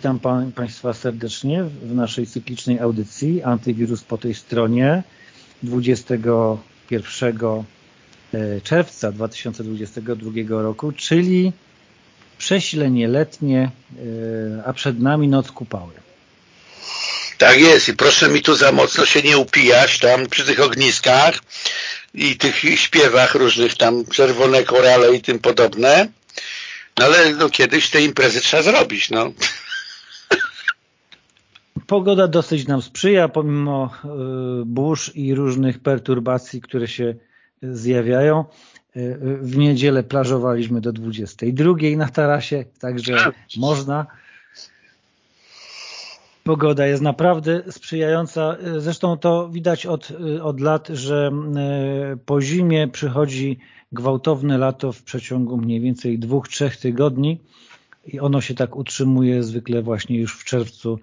Witam Państwa serdecznie w naszej cyklicznej audycji Antywirus po tej stronie 21 e, czerwca 2022 roku, czyli przesilenie letnie, e, a przed nami noc kupały. Tak jest i proszę mi tu za mocno się nie upijać tam przy tych ogniskach i tych śpiewach różnych tam czerwone korale i tym podobne. No ale no, kiedyś te imprezy trzeba zrobić, no. Pogoda dosyć nam sprzyja, pomimo y, burz i różnych perturbacji, które się zjawiają. Y, w niedzielę plażowaliśmy do 22 na tarasie, także tak. można. Pogoda jest naprawdę sprzyjająca. Zresztą to widać od, od lat, że po zimie przychodzi gwałtowne lato w przeciągu mniej więcej dwóch, trzech tygodni i ono się tak utrzymuje zwykle właśnie już w czerwcu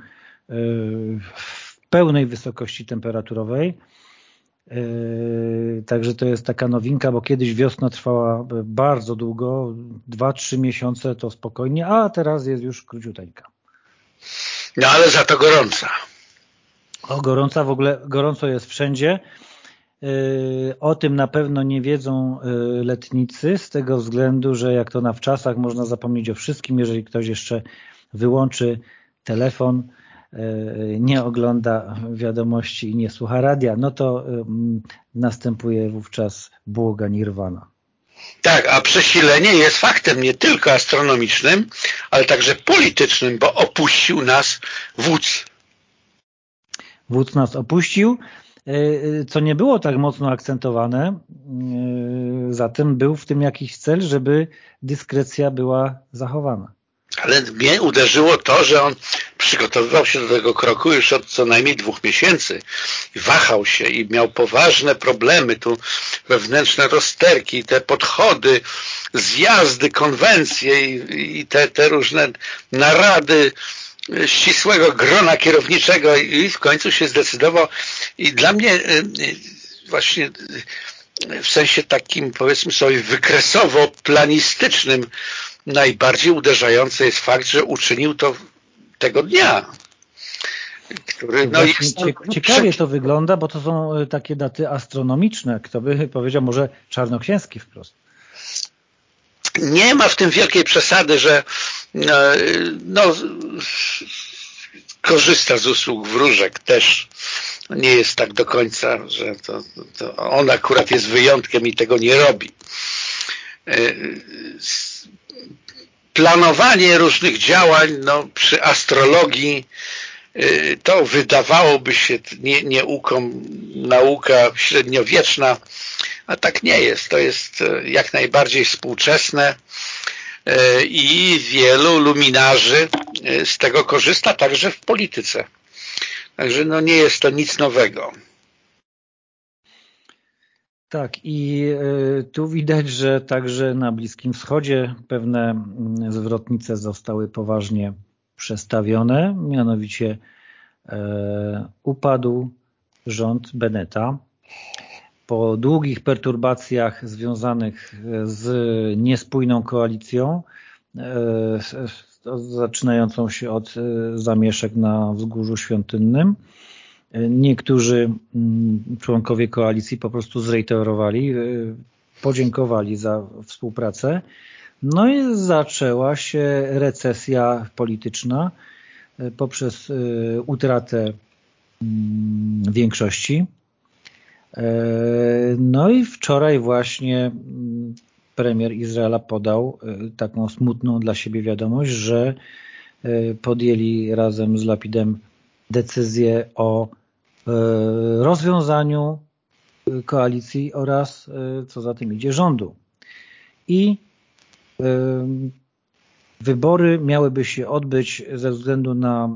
w pełnej wysokości temperaturowej. Także to jest taka nowinka, bo kiedyś wiosna trwała bardzo długo, 2-3 miesiące to spokojnie, a teraz jest już króciuteńka. No ale za to gorąca. O, gorąca, w ogóle gorąco jest wszędzie. O tym na pewno nie wiedzą letnicy z tego względu, że jak to na wczasach można zapomnieć o wszystkim, jeżeli ktoś jeszcze wyłączy telefon, nie ogląda wiadomości i nie słucha radia, no to następuje wówczas błoga nirwana. Tak, a przesilenie jest faktem nie tylko astronomicznym, ale także politycznym, bo opuścił nas wódz. Wódz nas opuścił, co nie było tak mocno akcentowane, zatem był w tym jakiś cel, żeby dyskrecja była zachowana. Ale mnie uderzyło to, że on przygotowywał się do tego kroku już od co najmniej dwóch miesięcy. Wahał się i miał poważne problemy, tu wewnętrzne rozterki, te podchody, zjazdy, konwencje i, i te, te różne narady ścisłego grona kierowniczego i w końcu się zdecydował i dla mnie y, y, właśnie w sensie takim powiedzmy sobie wykresowo-planistycznym najbardziej uderzający jest fakt, że uczynił to tego dnia. Który, no jest... Ciekawie to wygląda, bo to są e, takie daty astronomiczne. Kto by powiedział, może czarnoksięski wprost. Nie ma w tym wielkiej przesady, że e, no, korzysta z usług wróżek też nie jest tak do końca, że to, to on akurat jest wyjątkiem i tego nie robi. E, planowanie różnych działań no, przy astrologii y, to wydawałoby się nie, nieuką nauka średniowieczna, a tak nie jest. To jest y, jak najbardziej współczesne y, i wielu luminarzy z tego korzysta także w polityce. Także no nie jest to nic nowego. Tak i e, tu widać, że także na Bliskim Wschodzie pewne mm, zwrotnice zostały poważnie przestawione, mianowicie e, upadł rząd Beneta. Po długich perturbacjach związanych z niespójną koalicją, zaczynającą się od zamieszek na Wzgórzu Świątynnym, Niektórzy mm, członkowie koalicji po prostu zreiterowali, y, podziękowali za współpracę. No i zaczęła się recesja polityczna y, poprzez utratę mm, większości. No i wczoraj właśnie mm, premier Izraela podał taką smutną dla siebie wiadomość, że podjęli razem z Lapidem decyzję o e, rozwiązaniu e, koalicji oraz, e, co za tym idzie, rządu. I wybory miałyby się odbyć ze względu na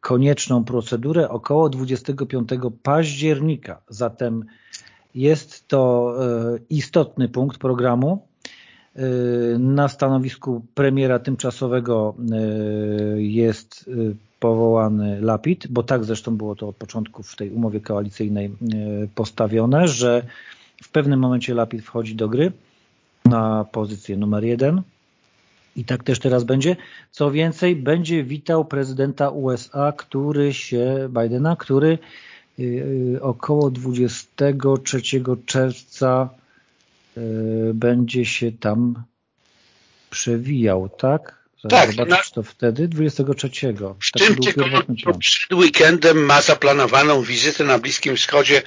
konieczną procedurę około 25 października. Zatem jest to istotny punkt programu. Na stanowisku premiera tymczasowego jest powołany Lapid, bo tak zresztą było to od początku w tej umowie koalicyjnej e, postawione, że w pewnym momencie Lapid wchodzi do gry na pozycję numer jeden I tak też teraz będzie. Co więcej, będzie witał prezydenta USA, który się, Bidena, który y, y, około 23 czerwca będzie się tam przewijał, tak? Tak, zobaczyć to wtedy, 23. W tym tygodniu przed weekendem ma zaplanowaną wizytę na Bliskim Wschodzie.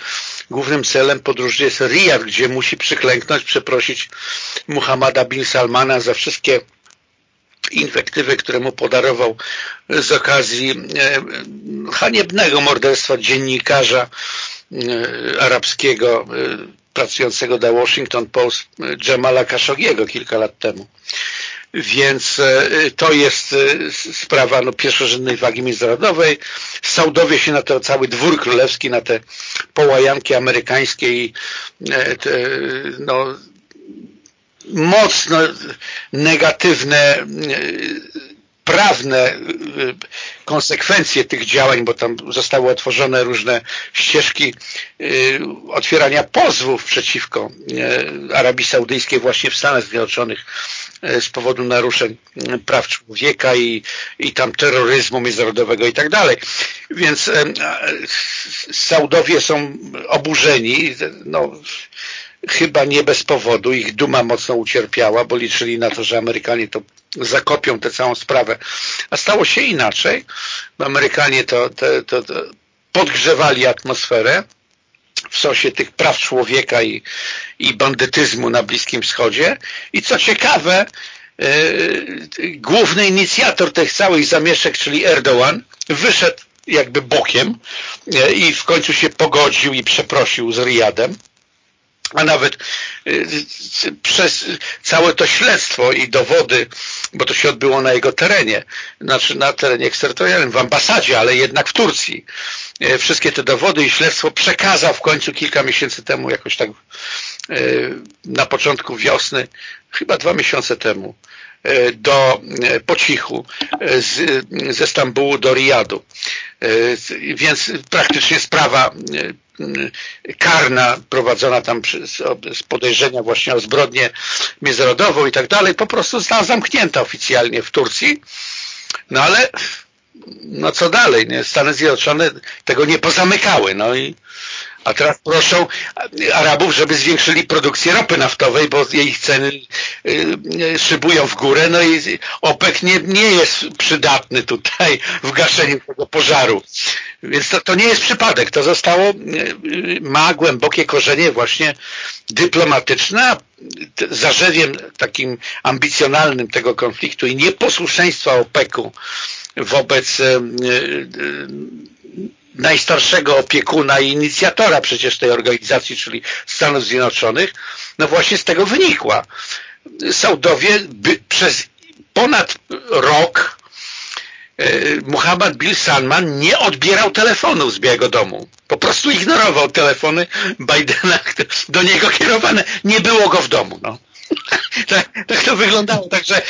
Głównym celem podróży jest Riyadh, gdzie musi przyklęknąć, przeprosić Muhammada bin Salmana za wszystkie inwektywy, które mu podarował z okazji e, haniebnego morderstwa dziennikarza e, arabskiego e, pracującego dla Washington Post Jamala Khashoggiego kilka lat temu. Więc to jest sprawa no, pierwszorzędnej wagi międzynarodowej. Saudowie się na to cały dwór królewski, na te połajanki amerykańskie i te, no, mocno negatywne e, prawne e, konsekwencje tych działań, bo tam zostały otworzone różne ścieżki e, otwierania pozwów przeciwko Arabii Saudyjskiej właśnie w Stanach Zjednoczonych z powodu naruszeń praw człowieka i, i tam terroryzmu międzynarodowego i tak dalej. Więc Saudowie są oburzeni, no, chyba nie bez powodu. Ich duma mocno ucierpiała, bo liczyli na to, że Amerykanie to zakopią tę całą sprawę. A stało się inaczej, bo Amerykanie to, to, to, to podgrzewali atmosferę w sosie tych praw człowieka i, i bandytyzmu na Bliskim Wschodzie. I co ciekawe, yy, główny inicjator tych całych zamieszek, czyli Erdogan, wyszedł jakby bokiem yy, i w końcu się pogodził i przeprosił z Riyadem a nawet y, przez całe to śledztwo i dowody, bo to się odbyło na jego terenie, znaczy na terenie eksterytorialnym, w ambasadzie, ale jednak w Turcji. Y, wszystkie te dowody i śledztwo przekazał w końcu kilka miesięcy temu, jakoś tak y, na początku wiosny, chyba dwa miesiące temu, do, po cichu z, ze Stambułu do Riyadu. Więc praktycznie sprawa karna prowadzona tam z podejrzenia właśnie o zbrodnię międzynarodową i tak dalej, po prostu została zamknięta oficjalnie w Turcji. No ale no co dalej? Nie? Stany Zjednoczone tego nie pozamykały. No i a teraz proszą Arabów, żeby zwiększyli produkcję ropy naftowej, bo jej ceny y, szybują w górę, no i OPEC nie, nie jest przydatny tutaj w gaszeniu tego pożaru. Więc to, to nie jest przypadek. To zostało, y, y, ma głębokie korzenie właśnie dyplomatyczne, zarzewiem takim ambicjonalnym tego konfliktu i nieposłuszeństwa OPEC-u wobec najstarszego opiekuna i inicjatora przecież tej organizacji, czyli Stanów Zjednoczonych, no właśnie z tego wynikła. Saudowie by, przez ponad rok e, Muhammad Bill Salman nie odbierał telefonów z Białego Domu. Po prostu ignorował telefony Bidena do niego kierowane. Nie było go w domu. No. tak, tak to wyglądało. Także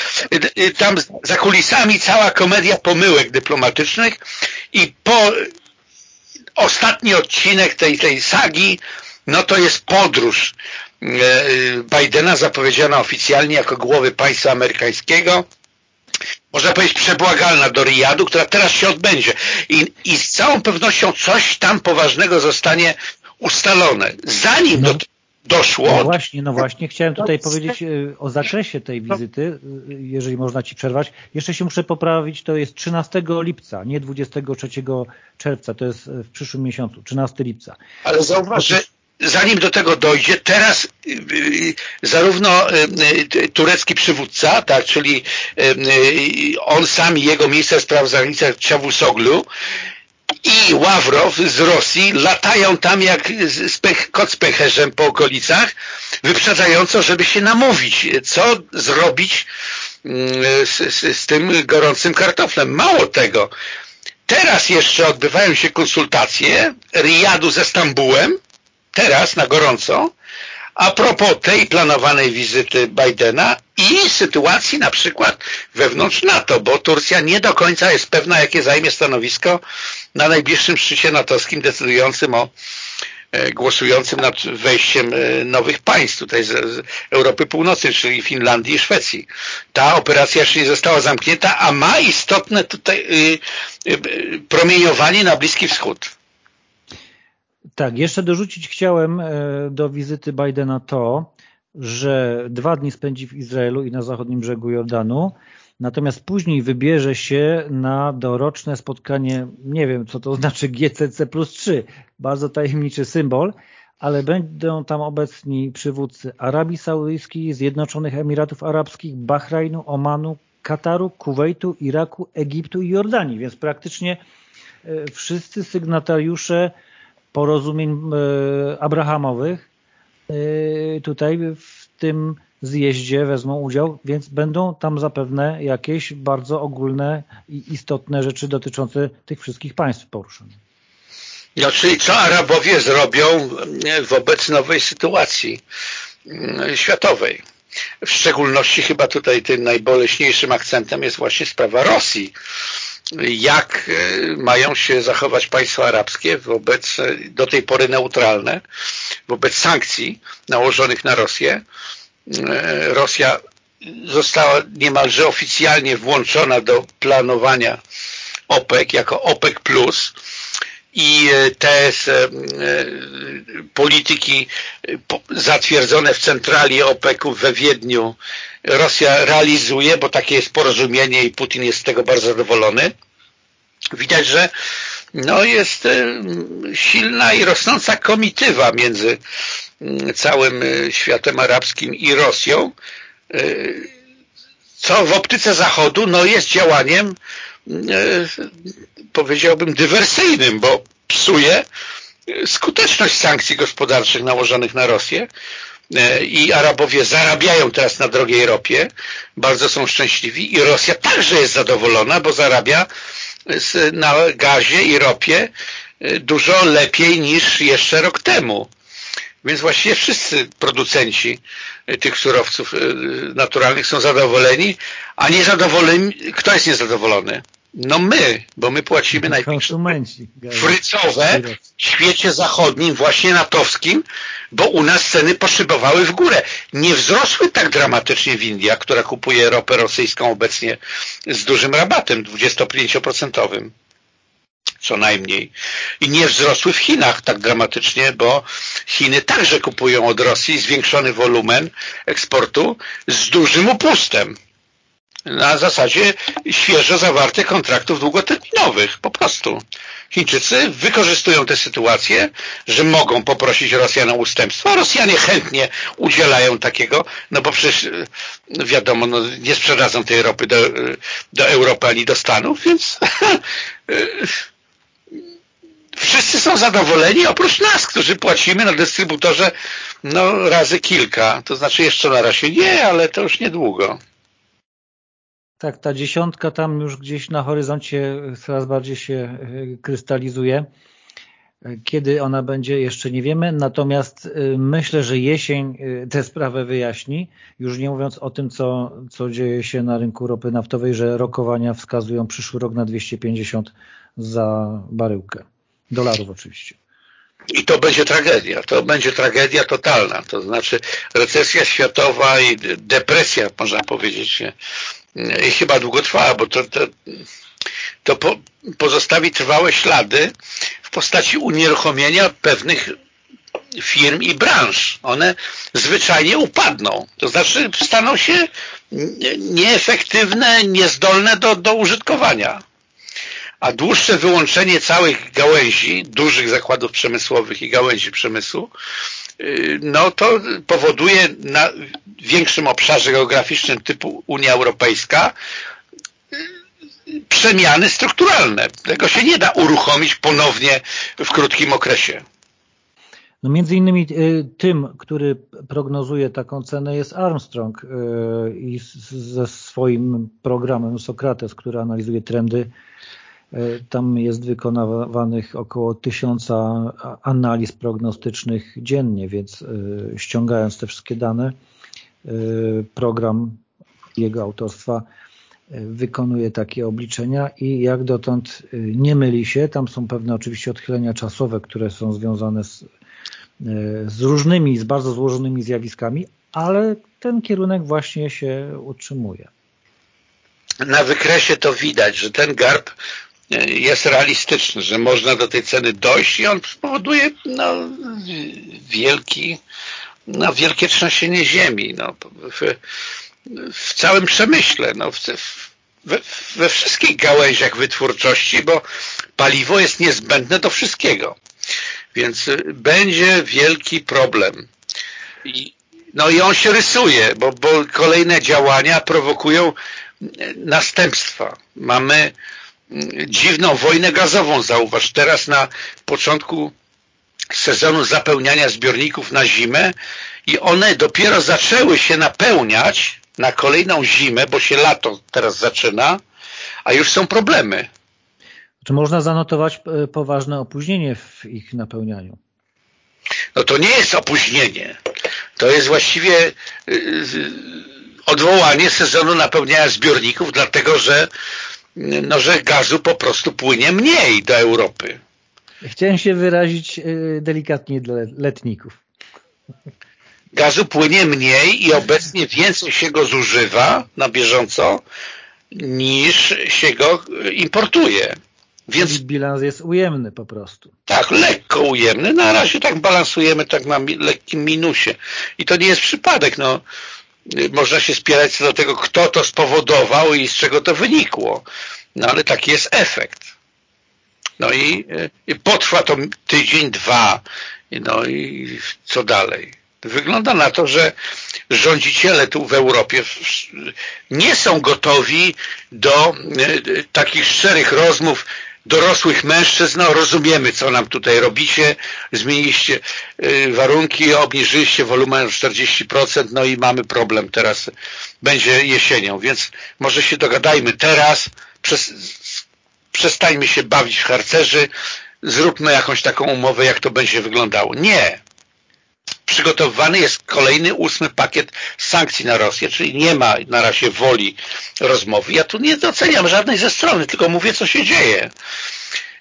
e, tam za kulisami cała komedia pomyłek dyplomatycznych i po ostatni odcinek tej, tej sagi, no to jest podróż e, Bidena zapowiedziana oficjalnie jako głowy państwa amerykańskiego można powiedzieć przebłagalna do Riyadu, która teraz się odbędzie I, i z całą pewnością coś tam poważnego zostanie ustalone. Zanim no. do, doszło. No właśnie, no właśnie, chciałem tutaj powiedzieć e, o zakresie tej wizyty, e, jeżeli można Ci przerwać. Jeszcze się muszę poprawić, to jest 13 lipca, nie 23 czerwca, to jest w przyszłym miesiącu, 13 lipca. Ale zauważ, że zanim do tego dojdzie, teraz zarówno turecki przywódca, tak, czyli on sam i jego minister spraw zagranicznych Czawusoglu i Ławrow z Rosji latają tam jak z pech, kot z pecherzem po okolicach, wyprzedzająco, żeby się namówić, co zrobić mm, z, z, z tym gorącym kartoflem. Mało tego, teraz jeszcze odbywają się konsultacje Riyadu ze Stambułem, teraz na gorąco, a propos tej planowanej wizyty Bidena i sytuacji na przykład wewnątrz NATO, bo Turcja nie do końca jest pewna, jakie zajmie stanowisko na najbliższym szczycie natowskim decydującym o głosującym nad wejściem nowych państw tutaj z, Europy Północnej, czyli Finlandii i Szwecji. Ta operacja jeszcze nie została zamknięta, a ma istotne tutaj promieniowanie na Bliski Wschód. Tak, jeszcze dorzucić chciałem do wizyty Bidena to, że dwa dni spędzi w Izraelu i na zachodnim brzegu Jordanu, natomiast później wybierze się na doroczne spotkanie, nie wiem co to znaczy GCC plus 3, bardzo tajemniczy symbol, ale będą tam obecni przywódcy Arabii Saudyjskiej, Zjednoczonych Emiratów Arabskich, Bahrajnu, Omanu, Kataru, Kuwejtu, Iraku, Egiptu i Jordanii, więc praktycznie e, wszyscy sygnatariusze porozumień e, abrahamowych e, tutaj w tym zjeździe wezmą udział, więc będą tam zapewne jakieś bardzo ogólne i istotne rzeczy dotyczące tych wszystkich państw poruszone. No, czyli co Arabowie zrobią wobec nowej sytuacji mm, światowej? W szczególności chyba tutaj tym najboleśniejszym akcentem jest właśnie sprawa Rosji. Jak e, mają się zachować państwa arabskie wobec, e, do tej pory neutralne, wobec sankcji nałożonych na Rosję, Rosja została niemalże oficjalnie włączona do planowania OPEC jako OPEC+, plus i e, te e, polityki zatwierdzone w centrali OPEC-u we Wiedniu Rosja realizuje, bo takie jest porozumienie i Putin jest z tego bardzo zadowolony. Widać, że no jest silna i rosnąca komitywa między całym y, światem arabskim i Rosją, y, co w optyce Zachodu? No, jest działaniem y, powiedziałbym dywersyjnym, bo psuje skuteczność sankcji gospodarczych nałożonych na Rosję. I Arabowie zarabiają teraz na drogiej ropie, bardzo są szczęśliwi i Rosja także jest zadowolona, bo zarabia na gazie i ropie dużo lepiej niż jeszcze rok temu. Więc właściwie wszyscy producenci e, tych surowców e, naturalnych są zadowoleni, a niezadowoleni, kto jest niezadowolony? No my, bo my płacimy największe frycowe w świecie zachodnim, właśnie natowskim, bo u nas ceny poszybowały w górę. Nie wzrosły tak dramatycznie w Indiach, która kupuje ropę rosyjską obecnie z dużym rabatem, 25% co najmniej. I nie wzrosły w Chinach tak dramatycznie, bo Chiny także kupują od Rosji zwiększony wolumen eksportu z dużym upustem. Na zasadzie świeżo zawartych kontraktów długoterminowych, po prostu. Chińczycy wykorzystują tę sytuację, że mogą poprosić Rosjan o ustępstwo, a Rosjanie chętnie udzielają takiego, no bo przecież wiadomo, no, nie sprzedadzą tej ropy do, do Europy ani do Stanów, więc wszyscy są zadowoleni, oprócz nas, którzy płacimy na dystrybutorze no, razy kilka. To znaczy jeszcze na razie nie, ale to już niedługo. Tak, ta dziesiątka tam już gdzieś na horyzoncie coraz bardziej się e, krystalizuje. Kiedy ona będzie, jeszcze nie wiemy, natomiast e, myślę, że jesień e, tę sprawę wyjaśni, już nie mówiąc o tym, co, co dzieje się na rynku ropy naftowej, że rokowania wskazują przyszły rok na 250 za baryłkę. Dolarów oczywiście. I to będzie tragedia. To będzie tragedia totalna. To znaczy recesja światowa i depresja, można powiedzieć, i chyba długotrwała, bo to, to, to po, pozostawi trwałe ślady w postaci unieruchomienia pewnych firm i branż. One zwyczajnie upadną. To znaczy staną się nieefektywne, niezdolne do, do użytkowania a dłuższe wyłączenie całych gałęzi, dużych zakładów przemysłowych i gałęzi przemysłu, y, no to powoduje na większym obszarze geograficznym typu Unia Europejska y, przemiany strukturalne. Tego się nie da uruchomić ponownie w krótkim okresie. No między innymi y, tym, który prognozuje taką cenę jest Armstrong i ze swoim programem Sokrates, który analizuje trendy tam jest wykonywanych około tysiąca analiz prognostycznych dziennie, więc e, ściągając te wszystkie dane, e, program jego autorstwa wykonuje takie obliczenia i jak dotąd nie myli się. Tam są pewne oczywiście odchylenia czasowe, które są związane z z różnymi, z bardzo złożonymi zjawiskami, ale ten kierunek właśnie się utrzymuje. Na wykresie to widać, że ten garb jest realistyczny, że można do tej ceny dojść i on spowoduje no, wielki, no, wielkie trzęsienie ziemi no, w, w całym przemyśle, no, w, we, we wszystkich gałęziach wytwórczości, bo paliwo jest niezbędne do wszystkiego. Więc będzie wielki problem. I, no i on się rysuje, bo, bo kolejne działania prowokują następstwa. Mamy dziwną wojnę gazową, zauważ. Teraz na początku sezonu zapełniania zbiorników na zimę i one dopiero zaczęły się napełniać na kolejną zimę, bo się lato teraz zaczyna, a już są problemy. Czy można zanotować e, poważne opóźnienie w ich napełnianiu? No to nie jest opóźnienie. To jest właściwie y, odwołanie sezonu napełniania zbiorników, dlatego że no, że gazu po prostu płynie mniej do Europy. Chciałem się wyrazić y, delikatnie dla letników. Gazu płynie mniej i obecnie więcej się go zużywa na bieżąco niż się go importuje. Więc bilans jest ujemny po prostu. Tak, lekko ujemny. Na razie tak balansujemy tak na lekkim minusie. I to nie jest przypadek. No, można się spierać co do tego, kto to spowodował i z czego to wynikło. No ale taki jest efekt. No i, i potrwa to tydzień, dwa. No i co dalej? Wygląda na to, że rządziciele tu w Europie nie są gotowi do e, takich szczerych rozmów dorosłych mężczyzn, no rozumiemy, co nam tutaj robicie, zmieniliście y, warunki, obniżyliście wolumen o 40%, no i mamy problem teraz, będzie jesienią, więc może się dogadajmy teraz, przestańmy się bawić w harcerzy, zróbmy jakąś taką umowę, jak to będzie wyglądało. Nie przygotowywany jest kolejny ósmy pakiet sankcji na Rosję, czyli nie ma na razie woli rozmowy. Ja tu nie doceniam żadnej ze strony, tylko mówię, co się dzieje.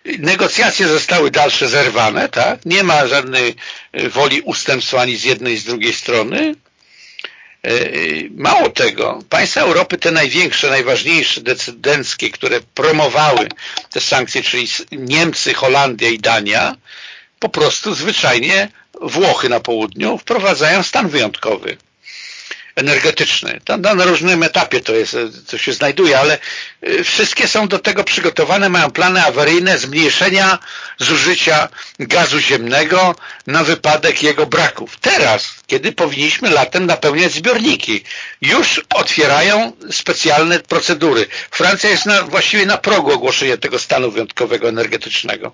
Negocjacje zostały dalsze zerwane, tak? Nie ma żadnej woli ustępstwa ani z jednej, z drugiej strony. E, mało tego, państwa Europy, te największe, najważniejsze, decydenckie, które promowały te sankcje, czyli Niemcy, Holandia i Dania, po prostu zwyczajnie Włochy na południu wprowadzają stan wyjątkowy energetyczny. Tam na różnym etapie to jest, to się znajduje, ale y, wszystkie są do tego przygotowane, mają plany awaryjne zmniejszenia zużycia gazu ziemnego na wypadek jego braków. Teraz, kiedy powinniśmy latem napełniać zbiorniki, już otwierają specjalne procedury. Francja jest na, właściwie na progu ogłoszenia tego stanu wyjątkowego energetycznego.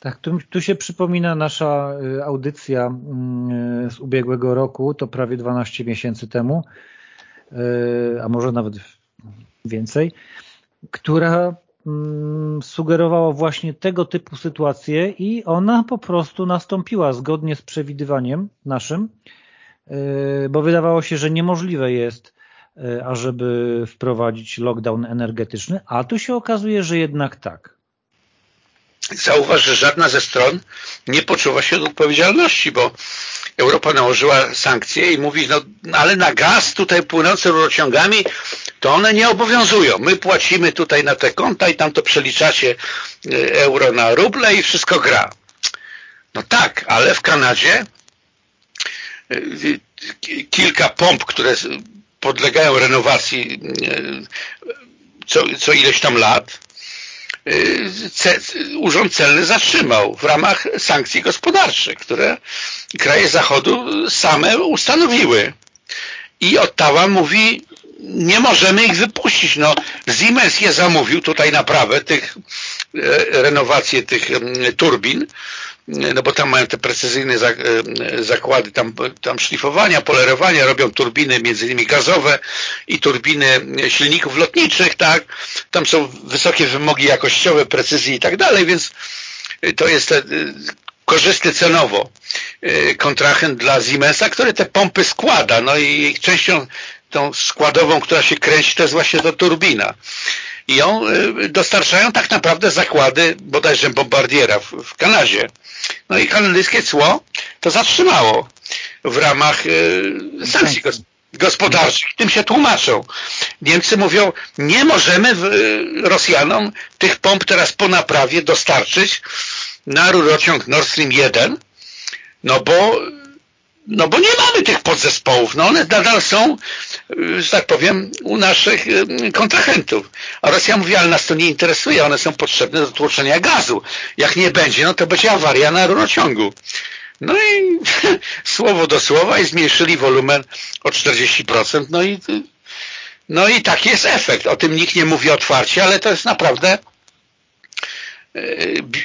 Tak, tu, tu, się przypomina nasza y, audycja mm, z ubiegłego roku, to prawie 12 miesięcy temu, y, a może nawet więcej, która mm, sugerowała właśnie tego typu sytuację i ona po prostu nastąpiła zgodnie z przewidywaniem naszym, y, bo wydawało się, że niemożliwe jest, ażeby wprowadzić lockdown energetyczny, a tu się okazuje, że jednak tak zauważ, że żadna ze stron nie poczuwa się do odpowiedzialności, bo Europa nałożyła sankcje i mówi, no ale na gaz tutaj płynący rurociągami, to one nie obowiązują. My płacimy tutaj na te konta i tam to przeliczacie e, euro na ruble i wszystko gra. No tak, ale w Kanadzie e, kilka pomp, które podlegają renowacji co, co ileś tam lat, Y, Urząd Celny zatrzymał w ramach sankcji gospodarczych, które kraje Zachodu same ustanowiły. I Ottawa mówi, nie możemy ich wypuścić. No, Siemens je zamówił tutaj naprawę tych, e, renowację tych turbin, no bo tam mają te precyzyjne e, zakłady tam, tam szlifowania, polerowania, robią turbiny między innymi gazowe i turbiny silników lotniczych, tak, tam są wysokie wymogi jakościowe, precyzji i tak dalej, więc to jest e, korzystny cenowo e, kontrahent dla Siemensa, który te pompy składa, no i częścią tą składową, która się kręci, to jest właśnie ta turbina i ją dostarczają tak naprawdę zakłady bodajże Bombardiera w, w Kanadzie No i kanadyjskie cło to zatrzymało w ramach e, sankcji gospodarczych. Tym się tłumaczą. Niemcy mówią, nie możemy e, Rosjanom tych pomp teraz po naprawie dostarczyć na rurociąg Nord Stream 1, no bo no bo nie mamy tych podzespołów, no one nadal są, że tak powiem, u naszych kontrahentów. A Rosja mówi, ale nas to nie interesuje, one są potrzebne do tłoczenia gazu. Jak nie będzie, no to będzie awaria na rurociągu. No i słowo do słowa i zmniejszyli wolumen o 40%, no i, no i taki jest efekt. O tym nikt nie mówi otwarcie, ale to jest naprawdę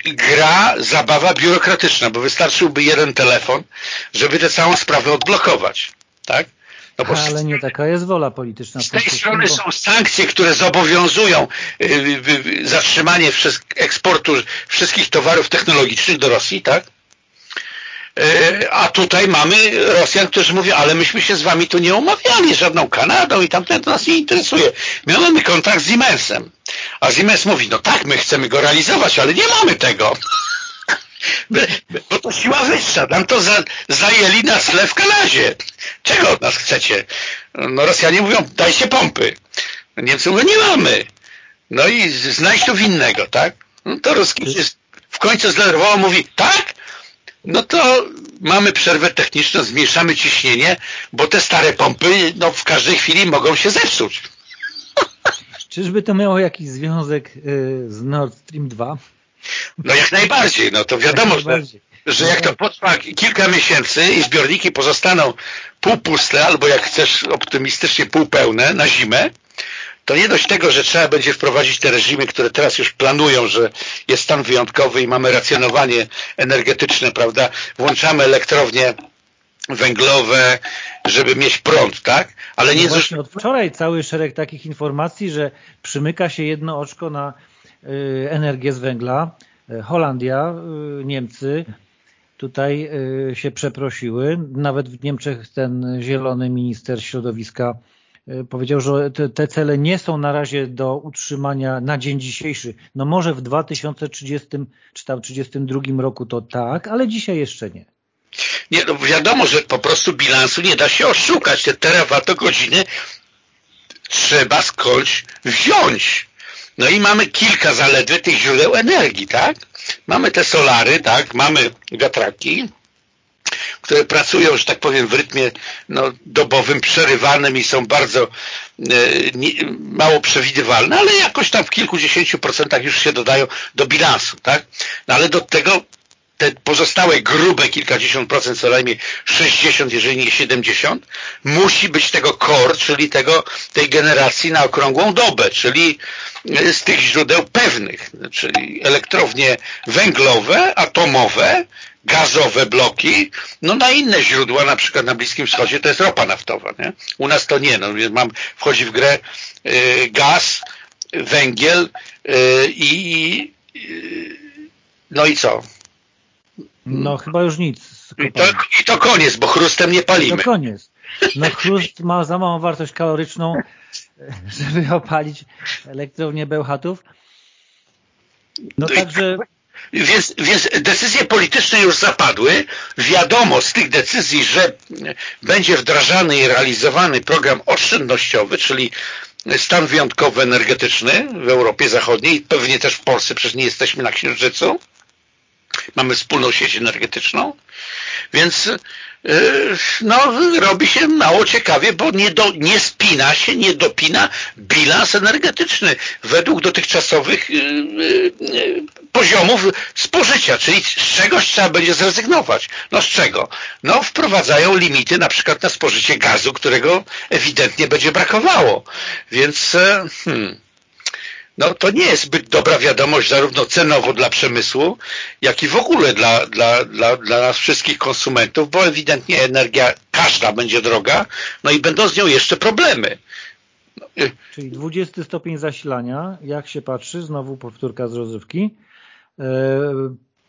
gra, zabawa biurokratyczna, bo wystarczyłby jeden telefon, żeby tę całą sprawę odblokować. Tak? No Ale nie taka jest wola polityczna. Z tej strony są sankcje, które zobowiązują y, zatrzymanie eksportu wszystkich towarów technologicznych do Rosji, tak? E, a tutaj mamy Rosjan, którzy mówią, ale myśmy się z wami tu nie umawiali, żadną Kanadą i tamten to nas nie interesuje. My mamy kontakt z Siemensem. A Siemens mówi, no tak, my chcemy go realizować, ale nie mamy tego. Bo to siła wyższa. Nam to za, zajęli na tle w Kanadzie. Czego od nas chcecie? No Rosjanie mówią, dajcie pompy. Niemcy mówią, nie mamy. No i znajdź tu winnego, tak? No to Ruski w końcu zdenerwował, mówi, tak? No to mamy przerwę techniczną, zmniejszamy ciśnienie, bo te stare pompy no, w każdej chwili mogą się zepsuć. Czyżby to miało jakiś związek y, z Nord Stream 2? No jak najbardziej, no to wiadomo, że, że jak to potrwa kilka miesięcy i zbiorniki pozostaną półpuste, albo jak chcesz optymistycznie półpełne na zimę, to nie dość tego, że trzeba będzie wprowadzić te reżimy, które teraz już planują, że jest stan wyjątkowy i mamy racjonowanie energetyczne, prawda? Włączamy elektrownie węglowe, żeby mieć prąd, tak? Ale nie... No właśnie od wczoraj cały szereg takich informacji, że przymyka się jedno oczko na y, energię z węgla. Y, Holandia, y, Niemcy tutaj się przeprosiły. Nawet w Niemczech ten zielony minister środowiska E, powiedział, że te, cele nie są na razie do utrzymania na dzień dzisiejszy. No może w 2030 czy tam 2032 roku to tak, ale dzisiaj jeszcze nie. Nie, no wiadomo, że po prostu bilansu nie da się oszukać. Te terawatogodziny trzeba skądś wziąć. No i mamy kilka zaledwie tych źródeł energii, tak? Mamy te solary, tak? Mamy wiatraki, które pracują, że tak powiem, w rytmie no, dobowym, przerywanym i są bardzo e, nie, mało przewidywalne, ale jakoś tam w kilkudziesięciu procentach już się dodają do bilansu, tak? No ale do tego te pozostałe grube kilkadziesiąt procent, co najmniej 60, jeżeli nie 70, musi być tego core, czyli tego, tej generacji na okrągłą dobę, czyli z tych źródeł pewnych, czyli elektrownie węglowe, atomowe, gazowe bloki, no na inne źródła, na przykład na Bliskim Wschodzie to jest ropa naftowa. Nie? U nas to nie. No, mam, wchodzi w grę y, gaz, węgiel y, i y, no i co? No chyba już nic. I to, I to koniec, bo chrustem nie palimy. to koniec. No chrust ma za małą wartość kaloryczną, żeby opalić elektrownię Bełchatów. No, no także... Więc, więc decyzje polityczne już zapadły. Wiadomo z tych decyzji, że będzie wdrażany i realizowany program oszczędnościowy, czyli stan wyjątkowy energetyczny w Europie Zachodniej, pewnie też w Polsce, przecież nie jesteśmy na Księżycu. Mamy wspólną sieć energetyczną, więc Yy, no, robi się mało ciekawie, bo nie, do, nie spina się, nie dopina bilans energetyczny według dotychczasowych yy, yy, poziomów spożycia, czyli z czegoś trzeba będzie zrezygnować. No z czego? No wprowadzają limity na przykład na spożycie gazu, którego ewidentnie będzie brakowało. Więc e, hmm, no to nie jest zbyt dobra wiadomość zarówno cenowo dla przemysłu, jak i w ogóle dla, dla, dla, dla nas wszystkich konsumentów, bo ewidentnie energia każda będzie droga, no i będą z nią jeszcze problemy. Czyli 20 stopień zasilania, jak się patrzy, znowu powtórka z rozrywki, e,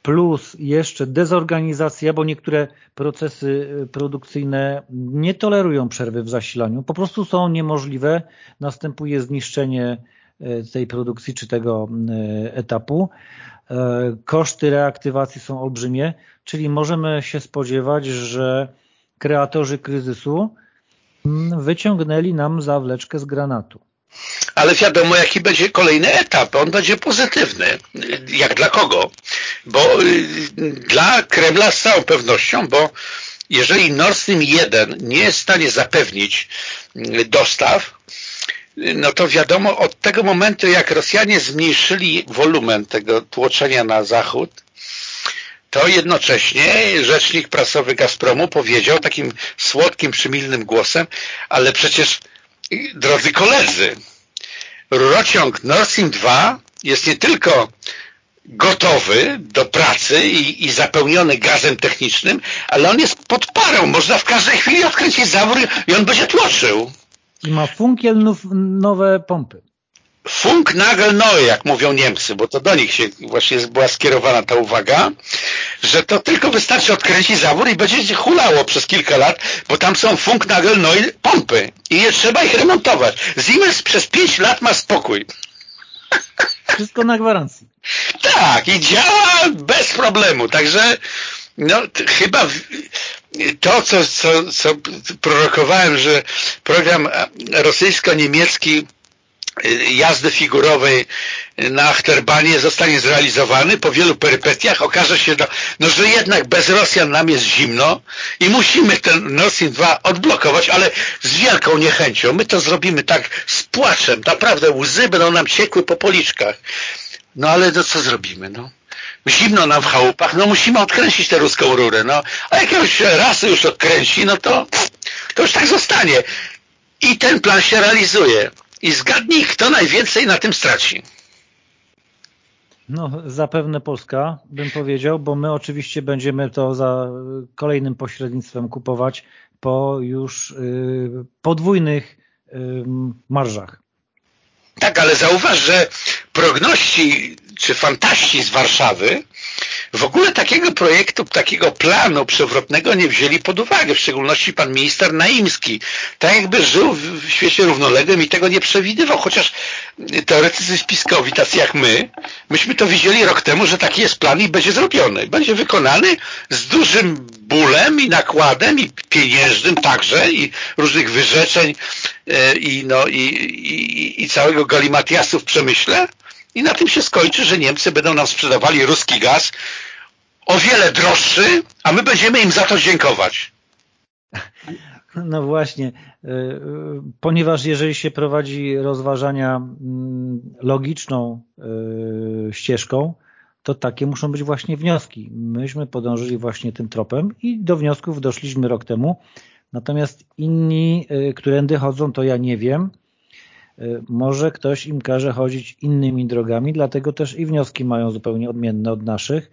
plus jeszcze dezorganizacja, bo niektóre procesy produkcyjne nie tolerują przerwy w zasilaniu, po prostu są niemożliwe, następuje zniszczenie tej produkcji czy tego etapu. Koszty reaktywacji są olbrzymie, czyli możemy się spodziewać, że kreatorzy kryzysu mm, wyciągnęli nam zawleczkę z granatu. Ale wiadomo, jaki będzie kolejny etap. On będzie pozytywny. Jak dla kogo? Bo y, dla Kremla z całą pewnością, bo jeżeli Nord Stream 1 nie jest w stanie zapewnić y, dostaw, no to wiadomo, od tego momentu, jak Rosjanie zmniejszyli wolumen tego tłoczenia na zachód, to jednocześnie rzecznik prasowy Gazpromu powiedział takim słodkim, przymilnym głosem, ale przecież, drodzy koledzy, rurociąg Nord Stream 2 jest nie tylko gotowy do pracy i, i, zapełniony gazem technicznym, ale on jest pod parą. Można w każdej chwili odkręcić zawór i on będzie tłoczył. I ma funkiel nowe pompy. Funk Nagelneue, jak mówią Niemcy, bo to do nich się właśnie była skierowana ta uwaga, że to tylko wystarczy odkręcić zawór i będzie hulało przez kilka lat, bo tam są Funk Nagelneue pompy i je trzeba ich remontować. Siemens przez pięć lat ma spokój. Wszystko na gwarancji. Tak, i działa bez problemu, także no, chyba to, co, co, co prorokowałem, że program rosyjsko-niemiecki jazdy figurowej na Achterbanie zostanie zrealizowany po wielu perypetiach. Okaże się, no, no, że jednak bez Rosjan nam jest zimno i musimy ten Nord Stream 2 odblokować, ale z wielką niechęcią. My to zrobimy tak z płaczem. Naprawdę łzy będą nam ciekły po policzkach. No ale no co zrobimy, no? Zimno nam w chałupach, no musimy odkręcić tę ruską rurę, no. A jak już raz już odkręci, no to, to już tak zostanie. I ten plan się realizuje. I zgadnij, kto najwięcej na tym straci. No, zapewne Polska, bym powiedział, bo my oczywiście będziemy to za kolejnym pośrednictwem kupować po już y, podwójnych y, marżach. Tak, ale zauważ, że progności czy fantaści z Warszawy w ogóle takiego projektu, takiego planu przewrotnego nie wzięli pod uwagę, w szczególności pan minister Naimski. Tak jakby żył w świecie równoległym i tego nie przewidywał, chociaż teoretycy spiskowi, tacy jak my, myśmy to widzieli rok temu, że taki jest plan i będzie zrobiony. Będzie wykonany z dużym bólem i nakładem i pieniężnym także i różnych wyrzeczeń e, i, no, i, i, i całego galimatiasu w przemyśle i na tym się skończy, że Niemcy będą nam sprzedawali ruski gaz o wiele droższy, a my będziemy im za to dziękować. No właśnie, e, ponieważ jeżeli się prowadzi rozważania mm, logiczną e, ścieżką, to takie muszą być właśnie wnioski. Myśmy podążyli właśnie tym tropem i do wniosków doszliśmy rok temu. Natomiast inni, którędy chodzą, to ja nie wiem. Może ktoś im każe chodzić innymi drogami, dlatego też i wnioski mają zupełnie odmienne od naszych.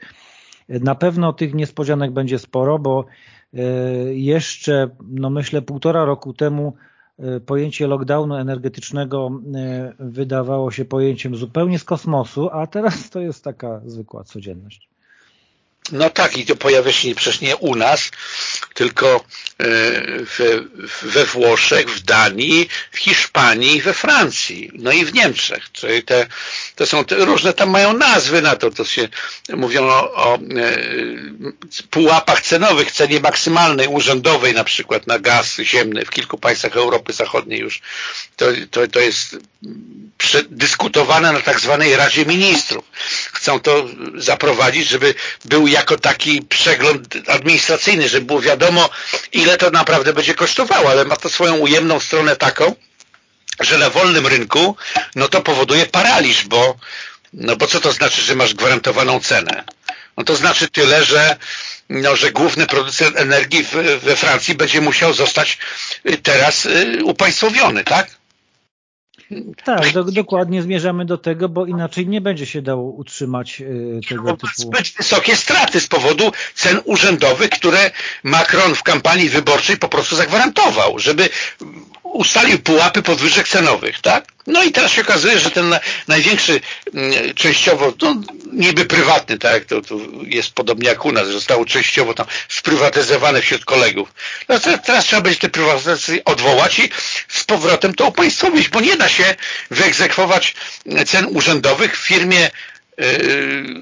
Na pewno tych niespodzianek będzie sporo, bo e, jeszcze, no myślę, półtora roku temu e, pojęcie lockdownu energetycznego e, wydawało się pojęciem zupełnie z kosmosu, a teraz to jest taka zwykła codzienność. No tak, i to pojawia się przecież nie u nas, tylko e, we, Włoszech, w Danii, w Hiszpanii, we Francji, no i w Niemczech. Czyli te, to są te różne, tam mają nazwy na to, to się mówią o, o e, pułapach cenowych, cenie maksymalnej, urzędowej na przykład na gaz ziemny w kilku państwach Europy Zachodniej już. To, to, to jest dyskutowane na tak zwanej Radzie Ministrów. Chcą to zaprowadzić, żeby był jako taki przegląd administracyjny, żeby było wiadomo, ile to naprawdę będzie kosztowało, ale ma to swoją ujemną stronę taką, że na wolnym rynku no to powoduje paraliż, bo, no bo co to znaczy, że masz gwarantowaną cenę? No to znaczy tyle, że, no, że główny producent energii w, we Francji będzie musiał zostać teraz y, upaństwowiony, tak? Tak, do, dokładnie zmierzamy do tego, bo inaczej nie będzie się dało utrzymać y, tego typu... Zbyt wysokie straty z powodu cen urzędowych, które Macron w kampanii wyborczej po prostu zagwarantował, żeby ustalił pułapy podwyżek cenowych, tak? No i teraz się okazuje, że ten największy mm, częściowo, no niby prywatny, tak to, to jest podobnie jak u nas, zostało częściowo tam sprywatyzowane wśród kolegów. No teraz trzeba będzie te prywatyzacje odwołać i z powrotem to upaństwowić, bo nie da się wyegzekwować cen urzędowych w firmie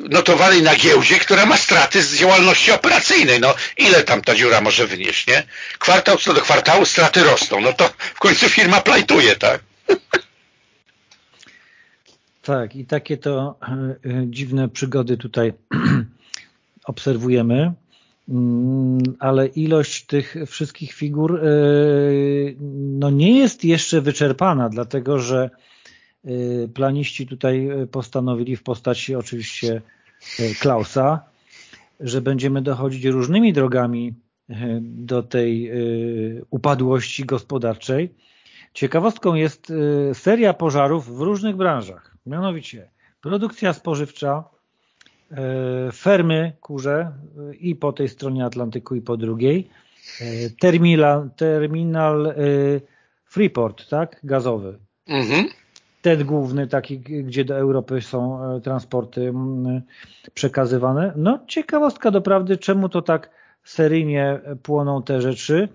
notowanej na giełdzie, która ma straty z działalności operacyjnej. No ile tam ta dziura może wynieść, nie? Kwartał co do kwartału straty rosną. No to w końcu firma plajtuje, tak? Tak, i takie to e, e, dziwne przygody tutaj obserwujemy, mm, ale ilość tych wszystkich figur no nie jest jeszcze wyczerpana, dlatego że planiści tutaj postanowili w postaci oczywiście Klausa, że będziemy dochodzić różnymi drogami do tej upadłości gospodarczej. Ciekawostką jest seria pożarów w różnych branżach. Mianowicie produkcja spożywcza, fermy kurze i po tej stronie Atlantyku i po drugiej, terminal, terminal Freeport, tak, gazowy. Mhm. Ten główny, taki, gdzie do Europy są transporty przekazywane. No ciekawostka doprawdy, czemu to tak seryjnie płoną te rzeczy.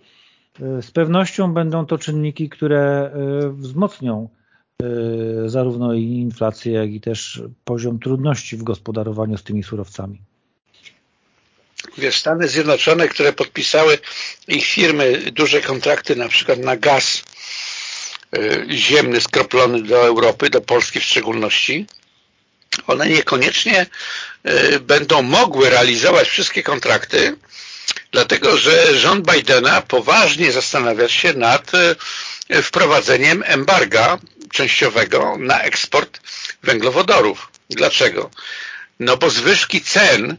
Z pewnością będą to czynniki, które wzmocnią zarówno i inflację, jak i też poziom trudności w gospodarowaniu z tymi surowcami. Wiesz, Stany Zjednoczone, które podpisały ich firmy duże kontrakty na przykład na gaz ziemny skroplony do Europy, do Polski w szczególności, one niekoniecznie y, będą mogły realizować wszystkie kontrakty, dlatego że rząd Bidena poważnie zastanawia się nad wprowadzeniem embarga częściowego na eksport węglowodorów. Dlaczego? No bo zwyżki cen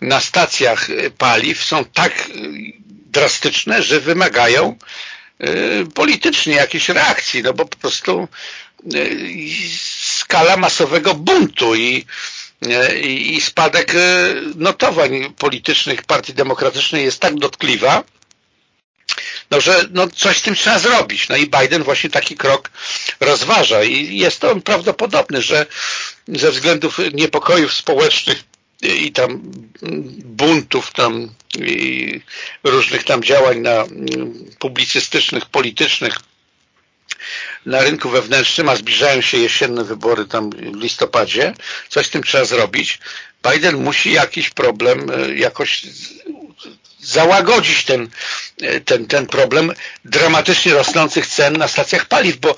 na stacjach paliw są tak drastyczne, że wymagają y, politycznie jakiejś reakcji, no bo po prostu y, skala masowego buntu i, y, i spadek notowań politycznych Partii Demokratycznej jest tak dotkliwa, no, że no, coś z tym trzeba zrobić. No i Biden właśnie taki krok rozważa i jest to prawdopodobny, że ze względów niepokojów społecznych i tam buntów tam różnych tam działań na publicystycznych, politycznych na rynku wewnętrznym, a zbliżają się jesienne wybory tam w listopadzie, coś z tym trzeba zrobić. Biden musi jakiś problem e, jakoś załagodzić ten, ten, ten problem dramatycznie rosnących cen na stacjach paliw, bo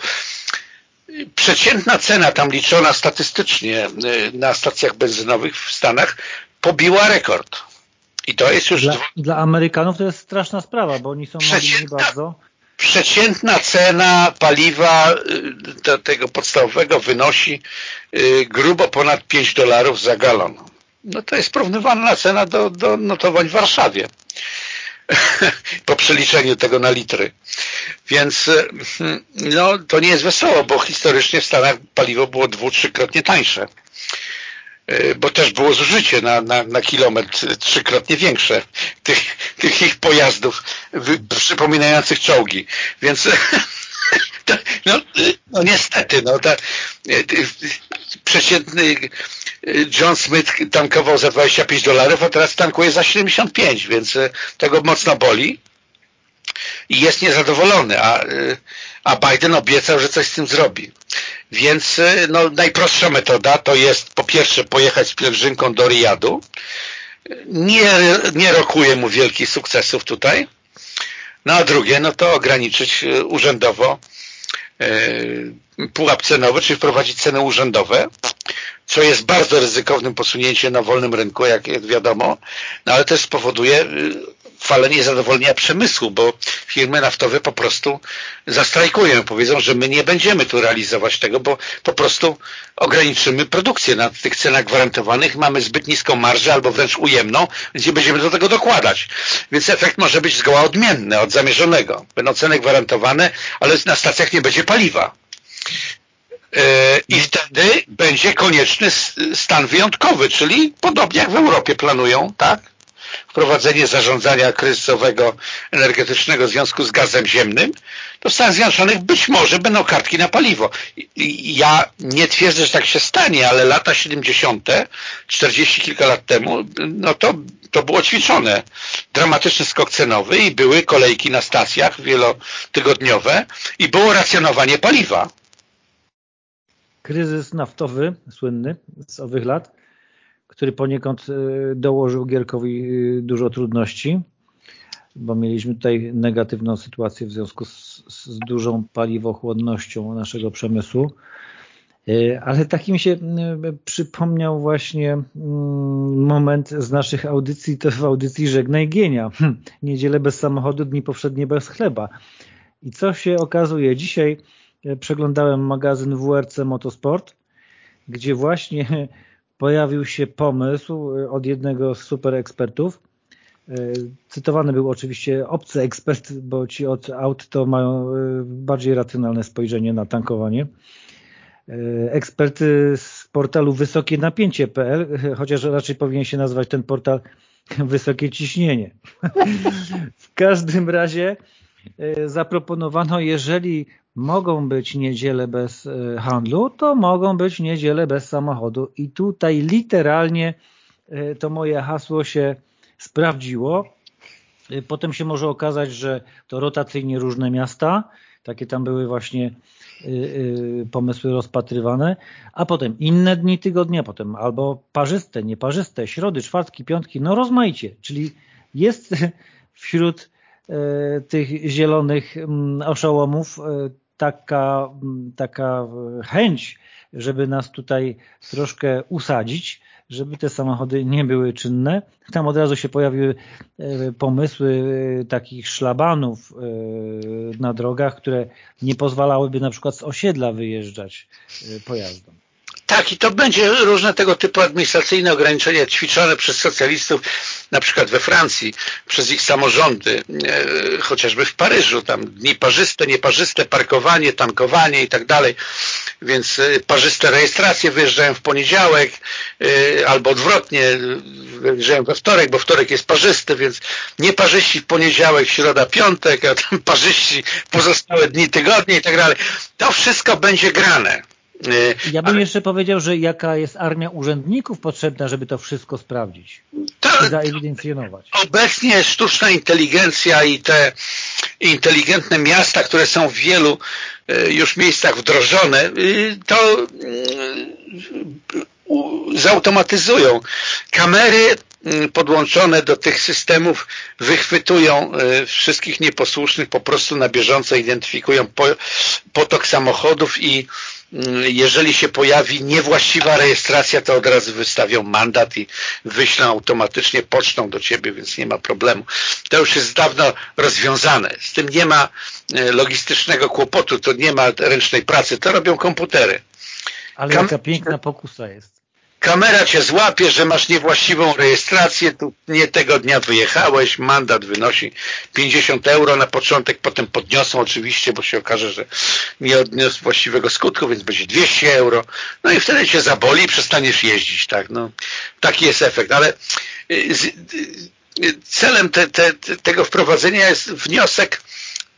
przeciętna cena tam liczona statystycznie y, na stacjach benzynowych w Stanach pobiła rekord. I to jest już... Dla, dla Amerykanów to jest straszna sprawa, bo oni są przeciętna, bardzo... Przeciętna cena paliwa y, tego podstawowego wynosi y, grubo ponad 5 dolarów za galon. No to jest porównywalna cena do, do notowań w Warszawie. po przeliczeniu tego na litry. Więc e, no, to nie jest wesoło, bo historycznie w Stanach paliwo było dwu, trzykrotnie tańsze. E, bo też było zużycie na, na, na kilometr trzykrotnie większe tych, tych ich pojazdów przypominających czołgi. Więc no, no niestety, no, ta, przeciętny John Smith tankował za 25 dolarów, a teraz tankuje za 75, więc e, tego mocno boli i jest niezadowolony, a, e, a Biden obiecał, że coś z tym zrobi. Więc e, no, najprostsza metoda to jest po pierwsze pojechać z pielgrzymką do Riyadu. Nie, nie rokuje mu wielkich sukcesów tutaj. No a drugie, no to ograniczyć urzędowo pułap cenowy, czyli wprowadzić ceny urzędowe co jest bardzo ryzykownym posunięciem na wolnym rynku, jak, jak wiadomo, no ale też spowoduje falę niezadowolenia przemysłu, bo firmy naftowe po prostu zastrajkują, powiedzą, że my nie będziemy tu realizować tego, bo po prostu ograniczymy produkcję na tych cenach gwarantowanych, mamy zbyt niską marżę albo wręcz ujemną, więc nie będziemy do tego dokładać. Więc efekt może być zgoła odmienny od zamierzonego. Będą ceny gwarantowane, ale na stacjach nie będzie paliwa. E, i wtedy będzie konieczny stan wyjątkowy, czyli podobnie jak w Europie planują, tak? Prowadzenie zarządzania kryzysowego energetycznego w związku z gazem ziemnym, to w Stanach Zjednoczonych być może będą kartki na paliwo. Ja nie twierdzę, że tak się stanie, ale lata 70., 40 kilka lat temu, no to, to było ćwiczone. Dramatyczny skok cenowy i były kolejki na stacjach wielotygodniowe i było racjonowanie paliwa. Kryzys naftowy, słynny z owych lat, który poniekąd e, dołożył Gierkowi e, dużo trudności, bo mieliśmy tutaj negatywną sytuację w związku z, z dużą paliwochłodnością naszego przemysłu. E, ale taki mi się przypomniał właśnie moment z naszych audycji, to w audycji Żegnaj Gienia. Hm, niedzielę bez samochodu, dni powszednie bez chleba. I co się okazuje? Dzisiaj przeglądałem magazyn WRC Motorsport, gdzie właśnie pojawił się pomysł e, od jednego z super ekspertów. E, cytowany był oczywiście obcy ekspert, bo ci od aut to mają e, bardziej racjonalne spojrzenie na tankowanie. Ekspert z portalu wysokie napięcie.pl, chociaż raczej powinien się nazwać ten portal wysokie ciśnienie. W każdym razie zaproponowano, jeżeli mogą być niedziele bez e, handlu, to mogą być niedziele bez samochodu. I tutaj literalnie e, to moje hasło się sprawdziło. Potem się może okazać, że to rotacyjnie różne miasta, takie tam były właśnie pomysły rozpatrywane, a potem inne dni tygodnia, potem albo parzyste, nieparzyste, środy, czwartki, piątki, no rozmaicie, czyli jest wśród tych zielonych mm, oszołomów taka, taka chęć, żeby nas tutaj troszkę usadzić, żeby te samochody nie były czynne. Tam od razu się pojawiły e, pomysły e, takich szlabanów e, na drogach, które nie pozwalałyby na przykład z osiedla wyjeżdżać pojazdom. Tak, i to będzie różne tego typu administracyjne ograniczenia ćwiczone przez socjalistów, na przykład we Francji, przez ich samorządy, e, chociażby w Paryżu, tam dni parzyste, nieparzyste, parkowanie, tankowanie i tak dalej, więc e, parzyste rejestracje wyjeżdżają w poniedziałek, e, albo odwrotnie, wyjeżdżają we wtorek, bo wtorek jest parzysty, więc nieparzyści w poniedziałek, środa, piątek, a tam parzyści pozostałe dni tygodnia i tak dalej. To wszystko będzie grane. Y, ja bym Ale... jeszcze powiedział, że jaka jest armia urzędników potrzebna, żeby to wszystko sprawdzić i zaewidencjonować. Obecnie sztuczna inteligencja i te inteligentne miasta, które są w wielu y, już miejscach wdrożone, y, to zautomatyzują. Kamery podłączone do tych systemów wychwytują wszystkich nieposłusznych, po prostu na bieżąco identyfikują potok samochodów i jeżeli się pojawi niewłaściwa rejestracja, to od razu wystawią mandat i wyślą automatycznie pocztą do ciebie, więc nie ma problemu. To już jest dawno rozwiązane. Z tym nie ma e, logistycznego kłopotu, to nie ma ręcznej pracy, to robią komputery. Ale Kam jaka piękna pokusa jest kamera cię złapie, że masz niewłaściwą rejestrację, tu nie tego dnia wyjechałeś, mandat wynosi 50 euro na początek, potem podniosą oczywiście, bo się okaże, że nie odniosł właściwego skutku, więc będzie 200 euro, no i wtedy cię zaboli i przestaniesz jeździć, tak, no, taki jest efekt, ale y, y, celem te, te, tego wprowadzenia jest wniosek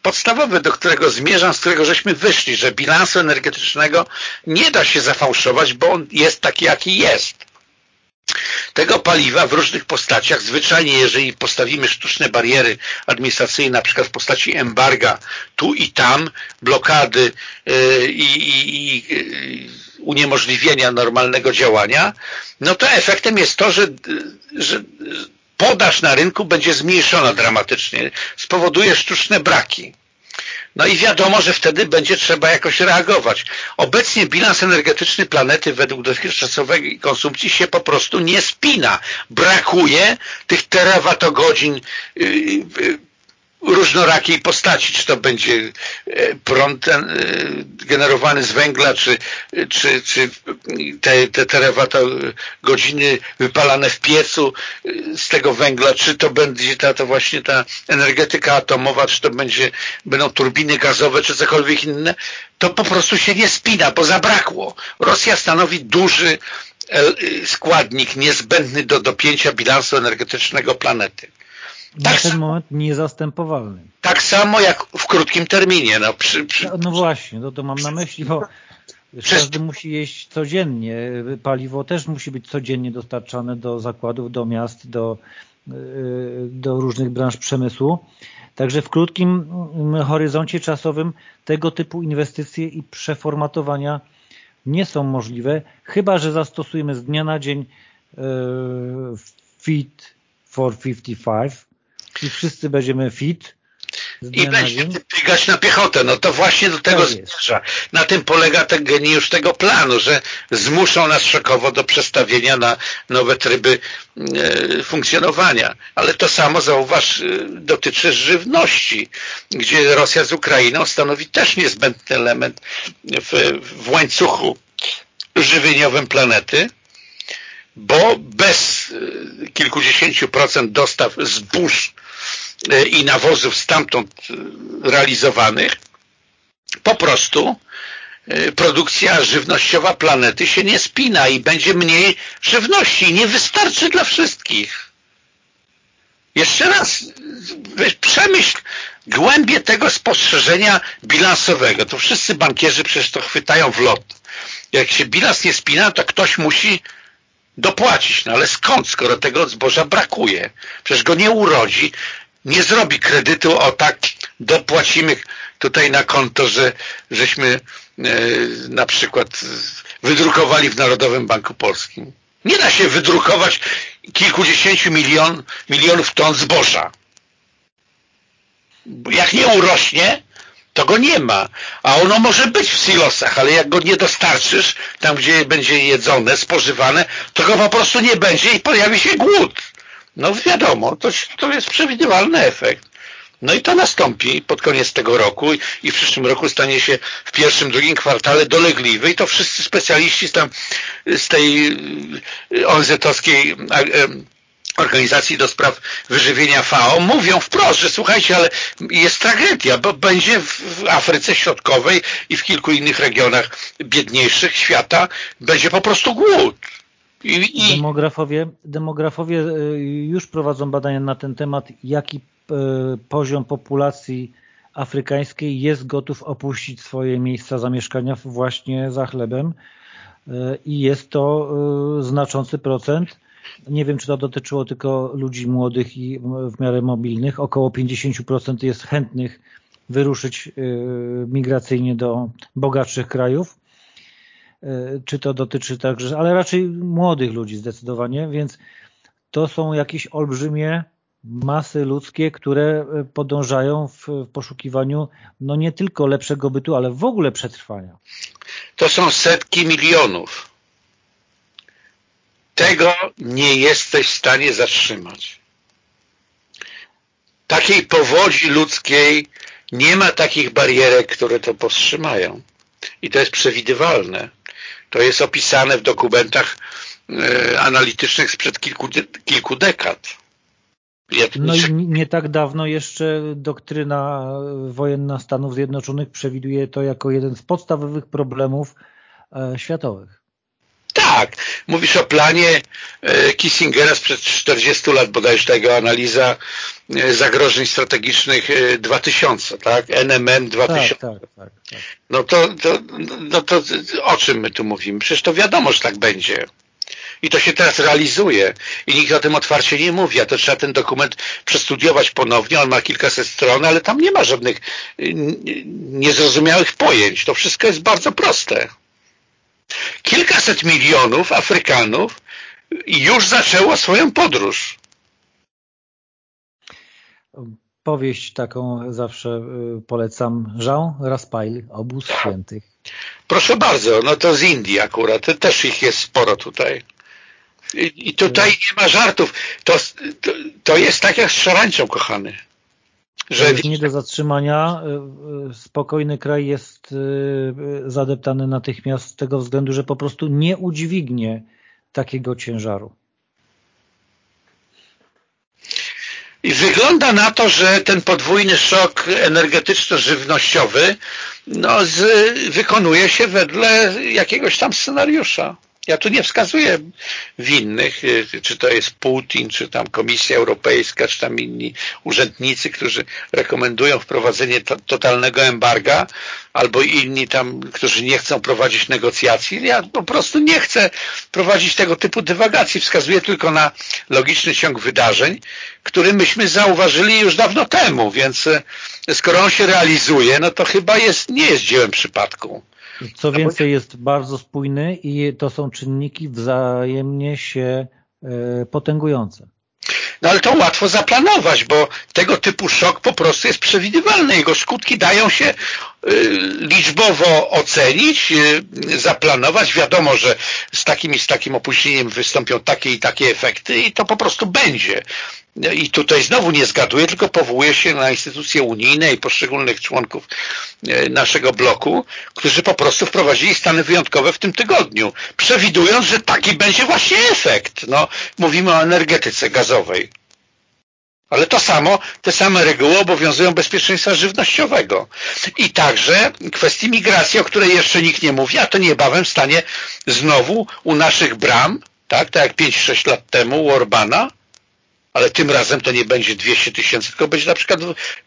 podstawowy, do którego zmierzam, z którego żeśmy wyszli, że bilansu energetycznego nie da się zafałszować, bo on jest taki, jaki jest. Tego paliwa w różnych postaciach, zwyczajnie jeżeli postawimy sztuczne bariery administracyjne, na przykład w postaci embarga, tu i tam, blokady yy, i, i, i uniemożliwienia normalnego działania, no to efektem jest to, że, że podaż na rynku będzie zmniejszona dramatycznie, spowoduje sztuczne braki. No i wiadomo, że wtedy będzie trzeba jakoś reagować. Obecnie bilans energetyczny planety według dotychczasowej konsumpcji się po prostu nie spina. Brakuje tych terawatogodzin y, y, różnorakiej postaci, czy to będzie e, prąd e, generowany z węgla, czy, czy, czy te, te terawata godziny wypalane w piecu e, z tego węgla, czy to będzie ta, to właśnie ta energetyka atomowa, czy to będzie, będą turbiny gazowe, czy cokolwiek inne, to po prostu się nie spina, bo zabrakło. Rosja stanowi duży składnik niezbędny do dopięcia bilansu energetycznego planety. Na tak ten moment niezastępowalny. Tak samo jak w krótkim terminie. No, przy, przy, no, no właśnie, no to mam na myśli, bo każdy musi jeść codziennie. Paliwo też musi być codziennie dostarczane do zakładów, do miast, do, y, do różnych branż przemysłu. Także w krótkim mm, horyzoncie czasowym tego typu inwestycje i przeformatowania nie są możliwe, chyba że zastosujemy z dnia na dzień e, Fit for 55 i wszyscy będziemy fit i będzie biegać na piechotę. No to właśnie do tego tak zmierza. Na tym polega ten geniusz tego planu, że zmuszą nas szokowo do przestawienia na nowe tryby e, funkcjonowania. Ale to samo, zauważ, e, dotyczy żywności, gdzie Rosja z Ukrainą stanowi też niezbędny element w, w łańcuchu żywieniowym planety, bo bez e, kilkudziesięciu procent dostaw zbóż i nawozów stamtąd e, realizowanych, po prostu e, produkcja żywnościowa planety się nie spina i będzie mniej żywności. Nie wystarczy dla wszystkich. Jeszcze raz, przemyśl głębie tego spostrzeżenia bilansowego. To wszyscy bankierzy przecież to chwytają w lot. Jak się bilans nie spina, to ktoś musi dopłacić. No ale skąd, skoro tego zboża brakuje? Przecież go nie urodzi nie zrobi kredytu, o tak dopłacimy tutaj na konto, że żeśmy e, na przykład wydrukowali w Narodowym Banku Polskim. Nie da się wydrukować kilkudziesięciu milion, milionów ton zboża. Jak nie urośnie, to go nie ma. A ono może być w silosach, ale jak go nie dostarczysz, tam gdzie będzie jedzone, spożywane, to go po prostu nie będzie i pojawi się głód. No wiadomo, to, to jest przewidywalny efekt. No i to nastąpi pod koniec tego roku i w przyszłym roku stanie się w pierwszym, drugim kwartale dolegliwy i to wszyscy specjaliści z, tam, z tej y, ONZ-owskiej organizacji do spraw wyżywienia FAO mówią wprost, że słuchajcie, ale jest tragedia, bo będzie w Afryce Środkowej i w kilku innych regionach biedniejszych świata będzie po prostu głód. I. Demografowie, demografowie e, już prowadzą badania na ten temat, jaki e, poziom populacji afrykańskiej jest gotów opuścić swoje miejsca zamieszkania właśnie za chlebem e, i jest to znaczący procent. Nie wiem, czy to dotyczyło tylko ludzi młodych i w miarę mobilnych. Około 50% jest chętnych wyruszyć migracyjnie do bogatszych krajów. E, czy to dotyczy także, ale raczej młodych ludzi zdecydowanie, więc to są jakieś olbrzymie masy ludzkie, które e, podążają w poszukiwaniu no nie tylko lepszego bytu, ale w ogóle przetrwania. To są setki milionów. Tego nie jesteś w stanie zatrzymać. Takiej powodzi ludzkiej nie ma takich barierek, które to powstrzymają. I to jest przewidywalne. To jest opisane w dokumentach e, analitycznych sprzed kilku, kilku dekad. No i nie tak dawno jeszcze doktryna wojenna Stanów Zjednoczonych przewiduje to jako jeden z podstawowych problemów e, światowych. Tak, mówisz o planie e, Kissingera sprzed 40 lat, bodajże tego analiza e, zagrożeń strategicznych 2000, e, tak? NMM 2000. Tak, tak, tak, tak. No, to, to, no to o czym my tu mówimy? Przecież to wiadomo, że tak będzie. I to się teraz realizuje. I nikt o tym otwarcie nie mówi, a to trzeba ten dokument przestudiować ponownie. On ma kilkaset stron, ale tam nie ma żadnych niezrozumiałych pojęć. To wszystko jest bardzo proste. Kilkaset milionów Afrykanów już zaczęło swoją podróż. Powieść taką zawsze y, polecam. Jean Raspail, Obóz Świętych. Proszę bardzo, no to z Indii akurat. Też ich jest sporo tutaj. I, i tutaj nie ma żartów. To, to, to jest tak jak z szarańczą, kochany że nie do zatrzymania. Y, y, spokojny kraj jest y, zadeptany natychmiast z tego względu, że po prostu nie udźwignie takiego ciężaru. I wygląda na to, że ten podwójny szok energetyczno-żywnościowy no, z, wykonuje się wedle jakiegoś tam scenariusza. Ja tu nie wskazuję winnych, y, czy to jest Putin, czy tam Komisja Europejska, czy tam inni urzędnicy, którzy rekomendują wprowadzenie totalnego embarga, albo inni tam, którzy nie chcą prowadzić negocjacji. Ja po prostu nie chcę prowadzić tego typu dywagacji. Wskazuję tylko na logiczny ciąg wydarzeń, który myśmy zauważyli już dawno temu, więc y, skoro on się realizuje, no to chyba jest, nie jest dziełem przypadku. Co więcej, jest bardzo spójny i to są czynniki wzajemnie się e, potęgujące. No ale to łatwo zaplanować, bo tego typu szok po prostu jest przewidywalny. Jego skutki dają się liczbowo ocenić, y, zaplanować. Wiadomo, że z takim i z takim opóźnieniem wystąpią takie i takie efekty i to po prostu będzie i tutaj znowu nie zgaduję, tylko powołuję się na instytucje unijne i poszczególnych członków e, naszego bloku, którzy po prostu wprowadzili stany wyjątkowe w tym tygodniu, przewidując, że taki będzie właśnie efekt. No, mówimy o energetyce gazowej. Ale to samo, te same reguły obowiązują bezpieczeństwa żywnościowego. I także kwestii migracji, o której jeszcze nikt nie mówi, a to niebawem stanie znowu u naszych bram, tak, tak jak 5-6 lat temu u Orbana, ale tym razem to nie będzie 200 tysięcy, tylko będzie na przykład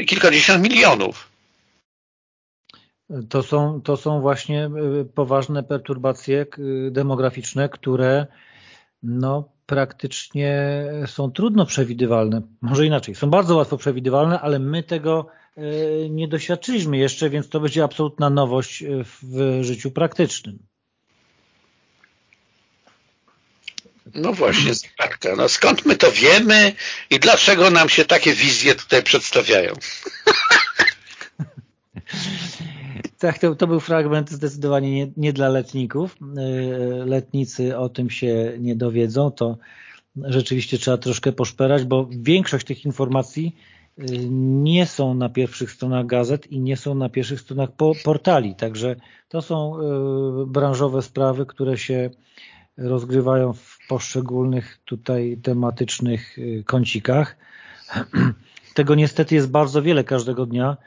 kilkadziesiąt milionów. To są, to są właśnie y, poważne perturbacje demograficzne, które no, praktycznie są trudno przewidywalne. Może inaczej, są bardzo łatwo przewidywalne, ale my tego y, nie doświadczyliśmy jeszcze, więc to będzie absolutna nowość w życiu praktycznym. No właśnie, zagadka. No skąd my to wiemy i dlaczego nam się takie wizje tutaj przedstawiają? Tak, to, to był fragment zdecydowanie nie, nie, dla letników. E, letnicy o tym się nie dowiedzą, to rzeczywiście trzeba troszkę poszperać, bo większość tych informacji e, nie są na pierwszych stronach gazet i nie są na pierwszych stronach portali, także to są e, branżowe sprawy, które się rozgrywają w poszczególnych tutaj tematycznych y, kącikach. Tego niestety jest bardzo wiele każdego dnia,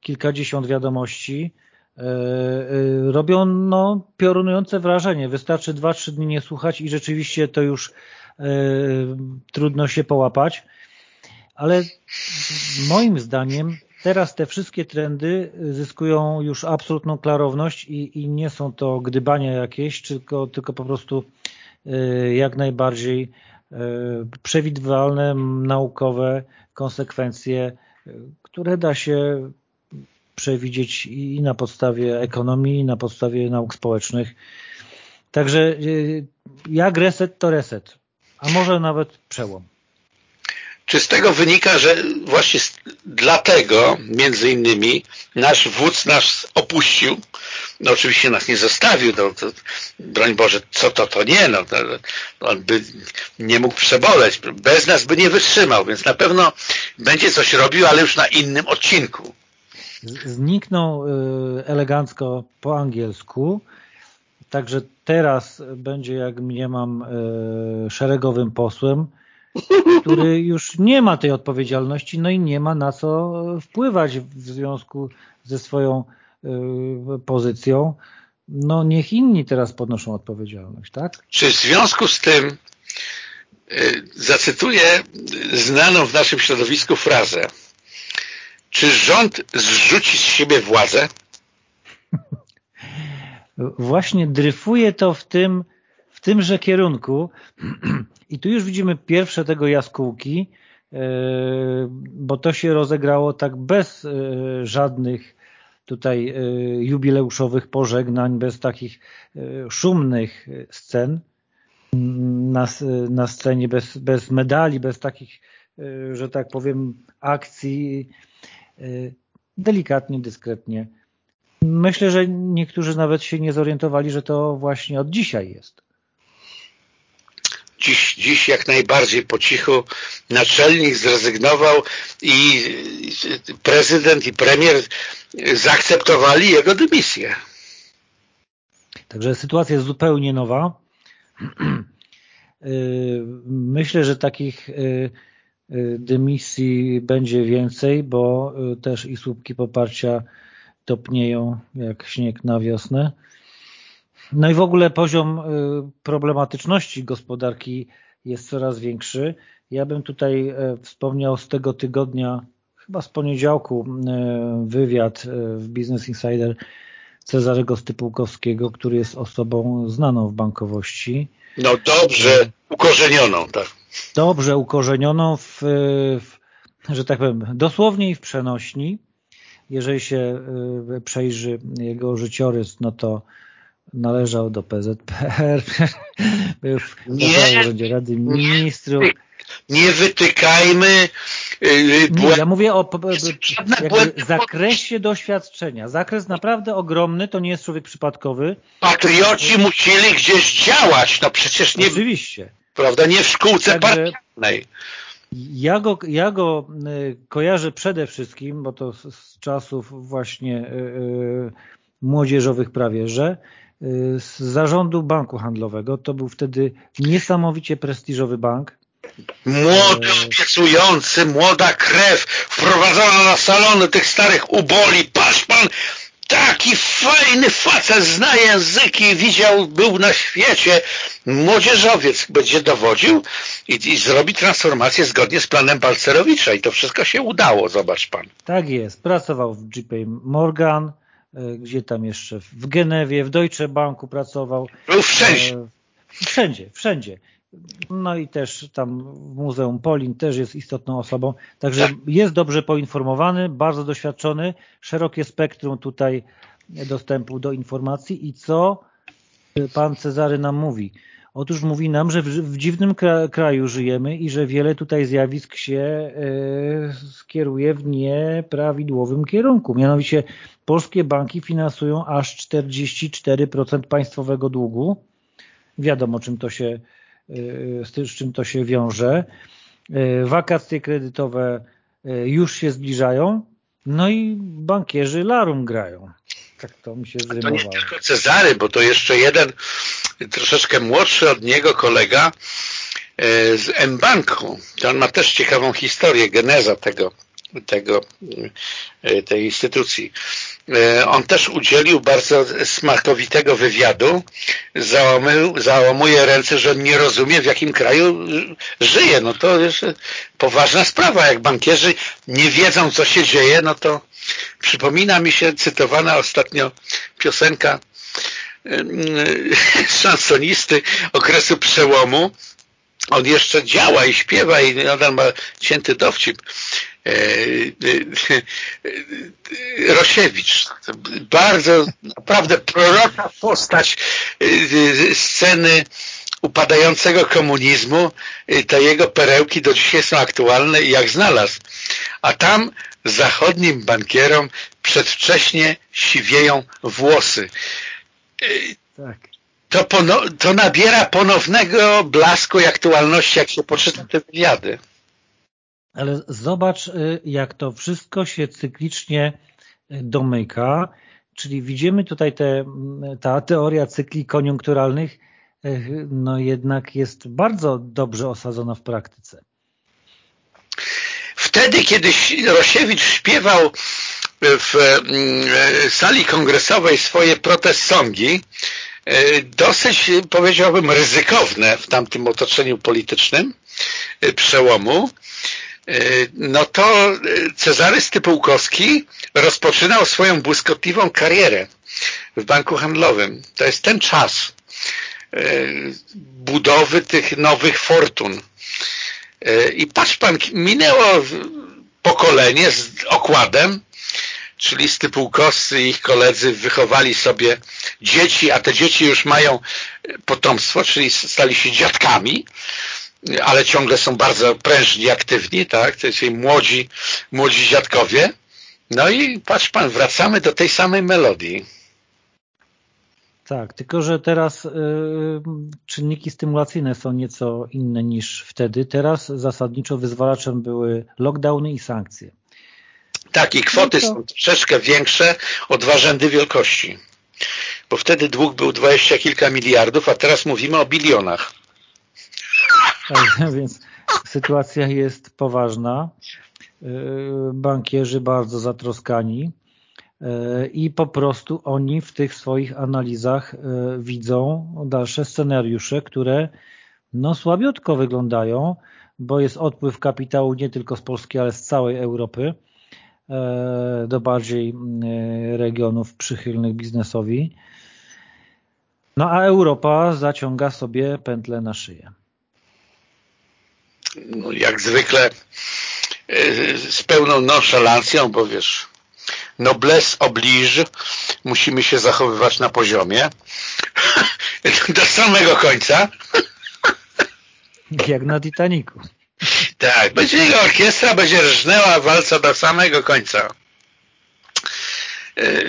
kilkadziesiąt wiadomości. E, e, robią no, piorunujące wrażenie. Wystarczy dwa, trzy dni nie słuchać i rzeczywiście to już e, trudno się połapać. Ale moim zdaniem teraz te wszystkie trendy zyskują już absolutną klarowność i, i nie są to gdybania jakieś, tylko, tylko po prostu jak najbardziej przewidywalne, naukowe konsekwencje, które da się przewidzieć i na podstawie ekonomii, i na podstawie nauk społecznych. Także jak reset, to reset, a może nawet przełom. Czy z tego wynika, że właśnie dlatego, między innymi, nasz wódz nas opuścił, no oczywiście nas nie zostawił, no, to, broń Boże, co to, to nie, no, to, on by nie mógł przeboleć, bez nas by nie wytrzymał, więc na pewno będzie coś robił, ale już na innym odcinku. Zniknął y, elegancko po angielsku, także teraz będzie, jak mniemam, y, szeregowym posłem, który już nie ma tej odpowiedzialności, no i nie ma na co wpływać w związku ze swoją y, pozycją. No niech inni teraz podnoszą odpowiedzialność, tak? Czy w związku z tym zacytuję znaną w naszym środowisku frazę czy rząd zrzuci z siebie władzę? Właśnie dryfuje to w tym, w tymże kierunku i tu już widzimy pierwsze tego jaskółki, e, bo to się rozegrało tak bez e, żadnych tutaj e, jubileuszowych pożegnań, bez takich szumnych scen na, na scenie, bez, bez medali, bez takich, że tak powiem, akcji delikatnie, dyskretnie. Myślę, że niektórzy nawet się nie zorientowali, że to właśnie od dzisiaj jest dziś, dziś jak najbardziej po cichu naczelnik zrezygnował i prezydent i premier zaakceptowali jego dymisję. Także sytuacja jest zupełnie nowa. Myślę, że takich y, y, dymisji będzie więcej, bo y, też i słupki poparcia topnieją jak śnieg na wiosnę. No i w ogóle poziom y, problematyczności gospodarki jest coraz większy. Ja bym tutaj wspomniał z tego tygodnia, chyba z poniedziałku, wywiad w Business Insider Cezarego Stypułkowskiego, który jest osobą znaną w bankowości. No dobrze ukorzenioną, tak. Dobrze ukorzenioną w, w że tak powiem, dosłownie i w przenośni. Jeżeli się przejrzy jego życiorys, no to należał do PZPR, był w nie, Rady Ministrów. Nie wytykajmy y, nie, ja mówię o zakresie doświadczenia. Zakres naprawdę ogromny, to nie jest człowiek przypadkowy. Patrioci musieli gdzieś działać, no przecież nie... Oczywiście. Prawda, nie w szkółce partyjnej. Ja go, ja go y, kojarzę przede wszystkim, bo to z, z czasów właśnie yy, młodzieżowych prawie, że z zarządu banku handlowego. To był wtedy niesamowicie prestiżowy bank. Młody, obiecujący, młoda krew, wprowadzona na salony tych starych uboli. Patrz pan, taki fajny facet, zna języki, widział, był na świecie. Młodzieżowiec będzie dowodził i, i zrobi transformację zgodnie z planem Balcerowicza i to wszystko się udało, zobacz pan. Tak jest, pracował w JP Morgan, E, gdzie tam jeszcze, w Genewie, w Deutsche Banku pracował. Był wszędzie. E, wszędzie, wszędzie. No i też tam w Muzeum Polin też jest istotną osobą. Także tak. jest dobrze poinformowany, bardzo doświadczony, szerokie spektrum tutaj dostępu do informacji i co pan Cezary nam mówi? Otóż mówi nam, że w, w dziwnym kraju żyjemy i że wiele tutaj zjawisk się e, skieruje w nieprawidłowym kierunku. Mianowicie polskie banki finansują aż 44% państwowego długu. Wiadomo, czym to się, e, z czym to się wiąże. E, wakacje kredytowe e, już się zbliżają, no i bankierzy larum grają. Tak to mi się zrymowało. To nie tylko Cezary, bo to jeszcze jeden troszeczkę młodszy od niego kolega z M-Banku. To on ma też ciekawą historię, geneza tego, tego, tej instytucji. E, on też udzielił bardzo smakowitego wywiadu. Załamuje, ręce, że on nie rozumie, w jakim kraju żyje. No to jest poważna sprawa. Jak bankierzy nie wiedzą, co się dzieje, no to przypomina mi się cytowana ostatnio piosenka szansonisty okresu przełomu. On jeszcze działa i śpiewa i nadal ma cięty dowcip E, e, e, Rosiewicz. Bardzo, naprawdę prorocza postać sceny upadającego komunizmu. Te jego perełki do dzisiaj są aktualne i jak znalazł. A tam zachodnim bankierom przedwcześnie siwieją włosy. Tak. To, to nabiera ponownego blasku i aktualności, jak się poczyta te wywiady. Ale zobacz, y, jak to wszystko się cyklicznie y, domyka, czyli widzimy tutaj te, ta teoria cykli koniunkturalnych y, no jednak jest bardzo dobrze osadzona w praktyce. Wtedy, kiedy Rosiewicz śpiewał w sali kongresowej swoje protest songi, dosyć powiedziałbym ryzykowne w tamtym otoczeniu politycznym przełomu, E, no to e, Cezary Stypułkowski rozpoczynał swoją błyskotliwą karierę w banku handlowym. To jest ten czas e, budowy tych nowych fortun. I patrz pan, minęło pokolenie z okładem, czyli Stypułkowscy i ich koledzy wychowali sobie dzieci, a te dzieci już mają potomstwo, czyli stali się dziadkami ale ciągle są bardzo prężni, aktywni, tak? Czyli młodzi, młodzi dziadkowie. No i patrz pan, wracamy do tej samej melodii. Tak, tylko że teraz y, czynniki stymulacyjne są nieco inne niż wtedy. Teraz zasadniczo wyzwalaczem były lockdowny i sankcje. Tak, i kwoty no to... są troszeczkę większe o dwa rzędy wielkości. Bo wtedy dług był dwadzieścia kilka miliardów, a teraz mówimy o bilionach. Tak, więc sytuacja jest poważna. Y, bankierzy bardzo zatroskani. i po prostu oni w tych swoich analizach widzą dalsze scenariusze, które no słabiutko wyglądają, bo jest odpływ kapitału nie tylko z Polski, ale z całej Europy do bardziej regionów przychylnych biznesowi. No a Europa zaciąga sobie pętlę na szyję. No, jak zwykle e, z pełną nonszalancją, bo wiesz, noblesse oblige, musimy się zachowywać na poziomie do samego końca. Jak na Titaniku. Tak, będzie orkiestra, będzie rżnęła walca do samego końca. E,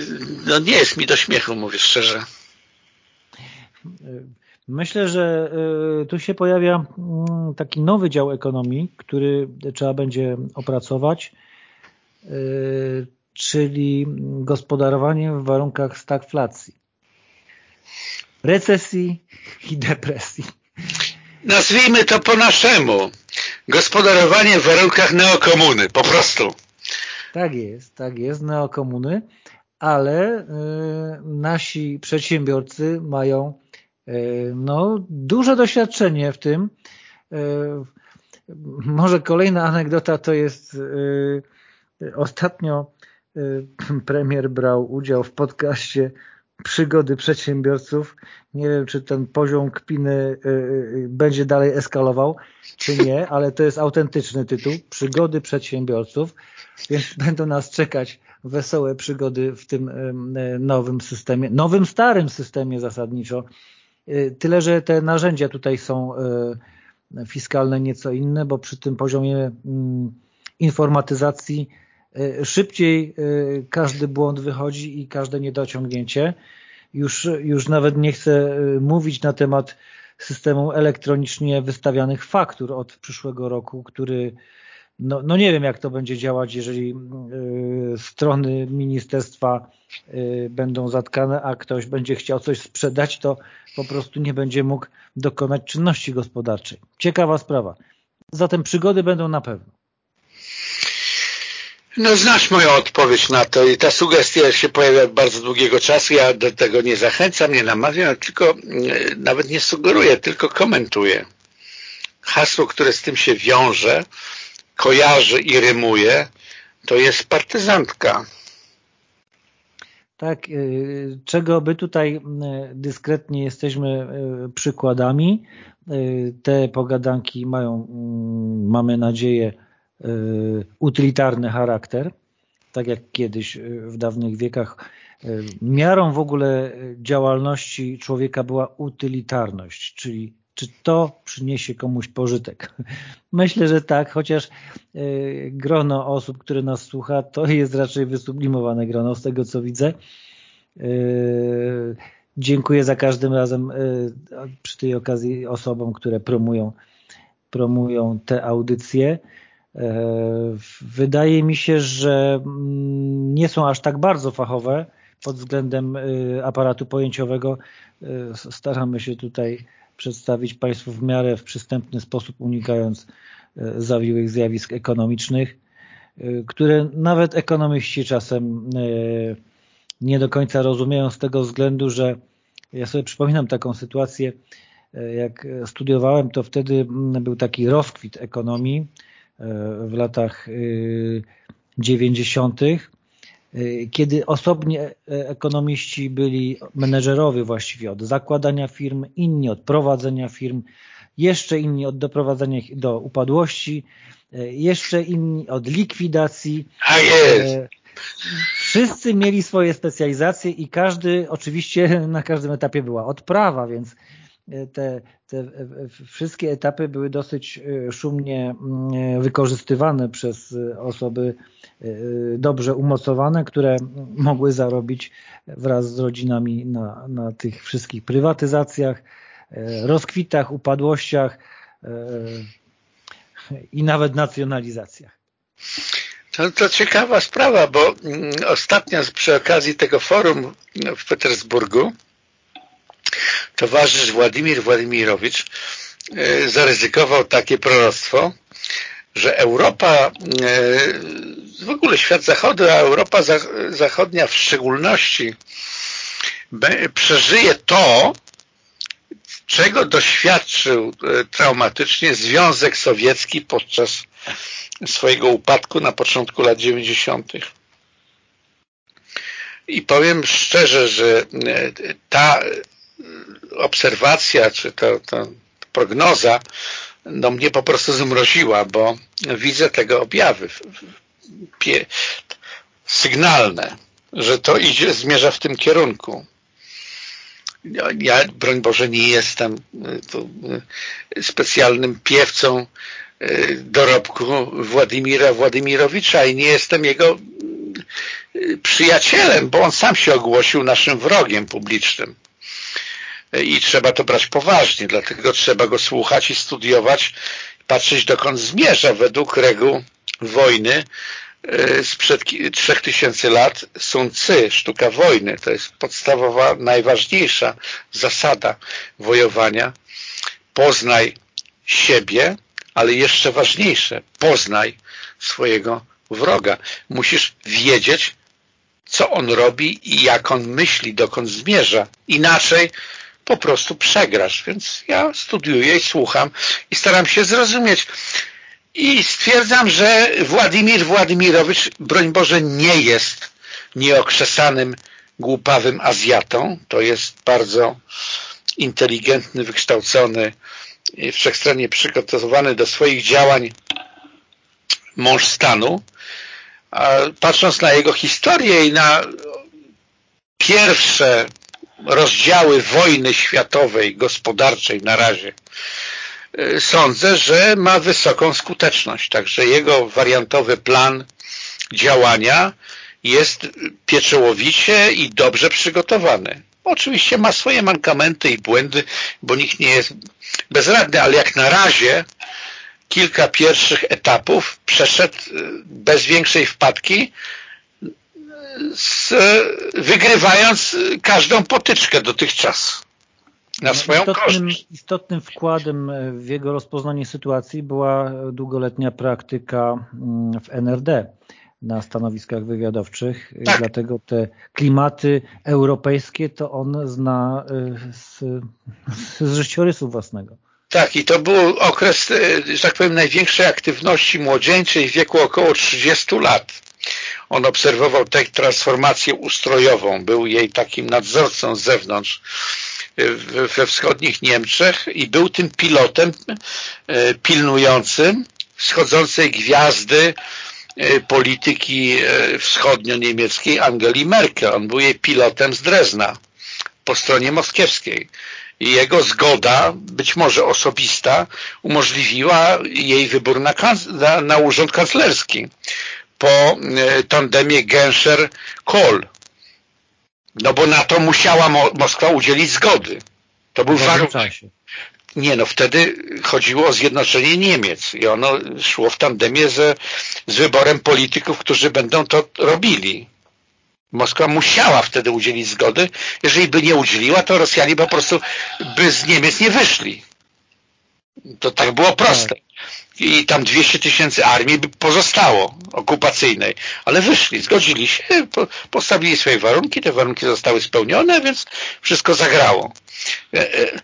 no nie jest mi do śmiechu, mówię szczerze. Myślę, że y, tu się pojawia mm, taki nowy dział ekonomii, który trzeba będzie opracować, y, czyli gospodarowanie w warunkach stagflacji, recesji i depresji. Nazwijmy to po naszemu. Gospodarowanie w warunkach neokomuny, po prostu. Tak jest, tak jest, neokomuny, ale y, nasi przedsiębiorcy mają E, no, duże doświadczenie w tym. E, może kolejna anegdota to jest e, ostatnio premier brał udział w podcaście Przygody przedsiębiorców. Nie wiem, czy ten poziom kpiny będzie dalej eskalował, czy nie, ale to jest autentyczny tytuł. Przygody przedsiębiorców, więc będą nas czekać wesołe przygody w tym nowym systemie, nowym starym systemie zasadniczo Y, tyle, że te narzędzia tutaj są y, fiskalne nieco inne, bo przy tym poziomie informatyzacji y, szybciej każdy błąd wychodzi i każde niedociągnięcie. Już, już nawet nie chcę mówić na temat systemu elektronicznie wystawianych faktur od przyszłego roku, który no, no nie wiem, jak to będzie działać, jeżeli y, strony ministerstwa y, będą zatkane, a ktoś będzie chciał coś sprzedać, to po prostu nie będzie mógł dokonać czynności gospodarczej. Ciekawa sprawa. Zatem przygody będą na pewno. No znasz moją odpowiedź na to i ta sugestia się pojawia od bardzo długiego czasu. Ja do tego nie zachęcam, nie namawiam, tylko y, nawet nie sugeruję, tylko komentuję. Hasło, które z tym się wiąże, kojarzy i rymuje, to jest partyzantka. Tak, y, czego by tutaj y, dyskretnie jesteśmy przykładami. Te pogadanki mają, mm, mamy nadzieję, utylitarny charakter, tak jak kiedyś w dawnych wiekach. Miarą w ogóle działalności człowieka była utylitarność, czyli czy to przyniesie komuś pożytek? Myślę, że tak, chociaż grono osób, które nas słucha, to jest raczej wysublimowane grono z tego, co widzę. Dziękuję za każdym razem przy tej okazji osobom, które promują, promują te audycje. Wydaje mi się, że mm, nie są aż tak bardzo fachowe pod względem aparatu pojęciowego. Staramy się tutaj przedstawić Państwu w miarę w przystępny sposób, unikając e, zawiłych zjawisk ekonomicznych, e, które nawet ekonomiści czasem e, nie do końca rozumieją z tego względu, że ja sobie przypominam taką sytuację, jak studiowałem, to wtedy był taki rozkwit ekonomii w latach 90 Y, kiedy osobnie e, ekonomiści byli menedżerowie właściwie od zakładania firm, inni od prowadzenia firm, jeszcze inni od doprowadzenia ich do upadłości, e, jeszcze inni od likwidacji. A jest. E, wszyscy mieli swoje specjalizacje i każdy, oczywiście na każdym etapie była odprawa, więc te, te wszystkie etapy były dosyć szumnie mm, wykorzystywane przez osoby dobrze umocowane, które mogły zarobić wraz z rodzinami na, na tych wszystkich prywatyzacjach, rozkwitach, upadłościach i nawet nacjonalizacjach. To, to ciekawa sprawa, bo mm, ostatnio przy okazji tego forum w Petersburgu towarzysz Władimir Władimirowicz zaryzykował takie proroctwo, że Europa, e, w ogóle świat zachodu, a Europa zachodnia w szczególności przeżyje to, czego doświadczył e, traumatycznie Związek Sowiecki podczas swojego upadku na początku lat 90. I powiem szczerze, że e, ta obserwacja, czy ta prognoza no mnie po prostu zmroziła, bo widzę tego objawy sygnalne, że to idzie, zmierza w tym kierunku. Ja, broń Boże, nie jestem y, y, specjalnym piewcą y, dorobku Władimira Władimirowicza i nie jestem jego przyjacielem, bo on sam się ogłosił naszym wrogiem publicznym i trzeba to brać poważnie, dlatego trzeba go słuchać i studiować, patrzeć dokąd zmierza według reguł wojny e, sprzed 3000 lat Sun Tzu, sztuka wojny, to jest podstawowa, najważniejsza zasada wojowania. Poznaj siebie, ale jeszcze ważniejsze, poznaj swojego wroga. Musisz wiedzieć, co on robi i jak on myśli, dokąd zmierza. Inaczej po prostu przegrasz. Więc ja studiuję i słucham i staram się zrozumieć. I stwierdzam, że Władimir Władimirowicz, broń Boże, nie jest nieokrzesanym, głupawym Azjatą. To jest bardzo inteligentny, wykształcony, wszechstronnie przygotowany do swoich działań mąż stanu. A patrząc na jego historię i na pierwsze rozdziały wojny światowej, gospodarczej na razie, y, sądzę, że ma wysoką skuteczność. Także jego wariantowy plan działania jest pieczołowicie i dobrze przygotowany. Oczywiście ma swoje mankamenty i błędy, bo nikt nie jest bezradny, ale jak na razie kilka pierwszych etapów przeszedł y, bez większej wpadki z, wygrywając każdą potyczkę dotychczas na no, swoją istotnym, korzyść. Istotnym wkładem w jego rozpoznanie sytuacji była długoletnia praktyka mm, w NRD na stanowiskach wywiadowczych, tak. dlatego te klimaty europejskie to on zna y, z, z życiorysu własnego. Tak, i to był okres, y, że tak powiem, największej aktywności młodzieńczej w wieku około 30 lat. On obserwował tę transformację ustrojową, był jej takim nadzorcą z zewnątrz we wschodnich Niemczech i był tym pilotem e, pilnującym wschodzącej gwiazdy e, polityki e, wschodnio-niemieckiej Angeli Merkel. On był jej pilotem z Drezna po stronie moskiewskiej. I jego zgoda, być może osobista, umożliwiła jej wybór na, na, na urząd kanclerski po e, tandemie Genscher-Kohl. No bo na to musiała Moskwa udzielić zgody. To był warunek. Nie, no wtedy chodziło o zjednoczenie Niemiec i ono szło w tandemie z, z wyborem polityków, którzy będą to robili. Moskwa musiała wtedy udzielić zgody. Jeżeli by nie udzieliła, to Rosjanie po prostu by z Niemiec nie wyszli. To tak było proste. I tam 200 tysięcy armii by pozostało okupacyjnej, ale wyszli, zgodzili się, postawili swoje warunki, te warunki zostały spełnione, więc wszystko zagrało. E, e,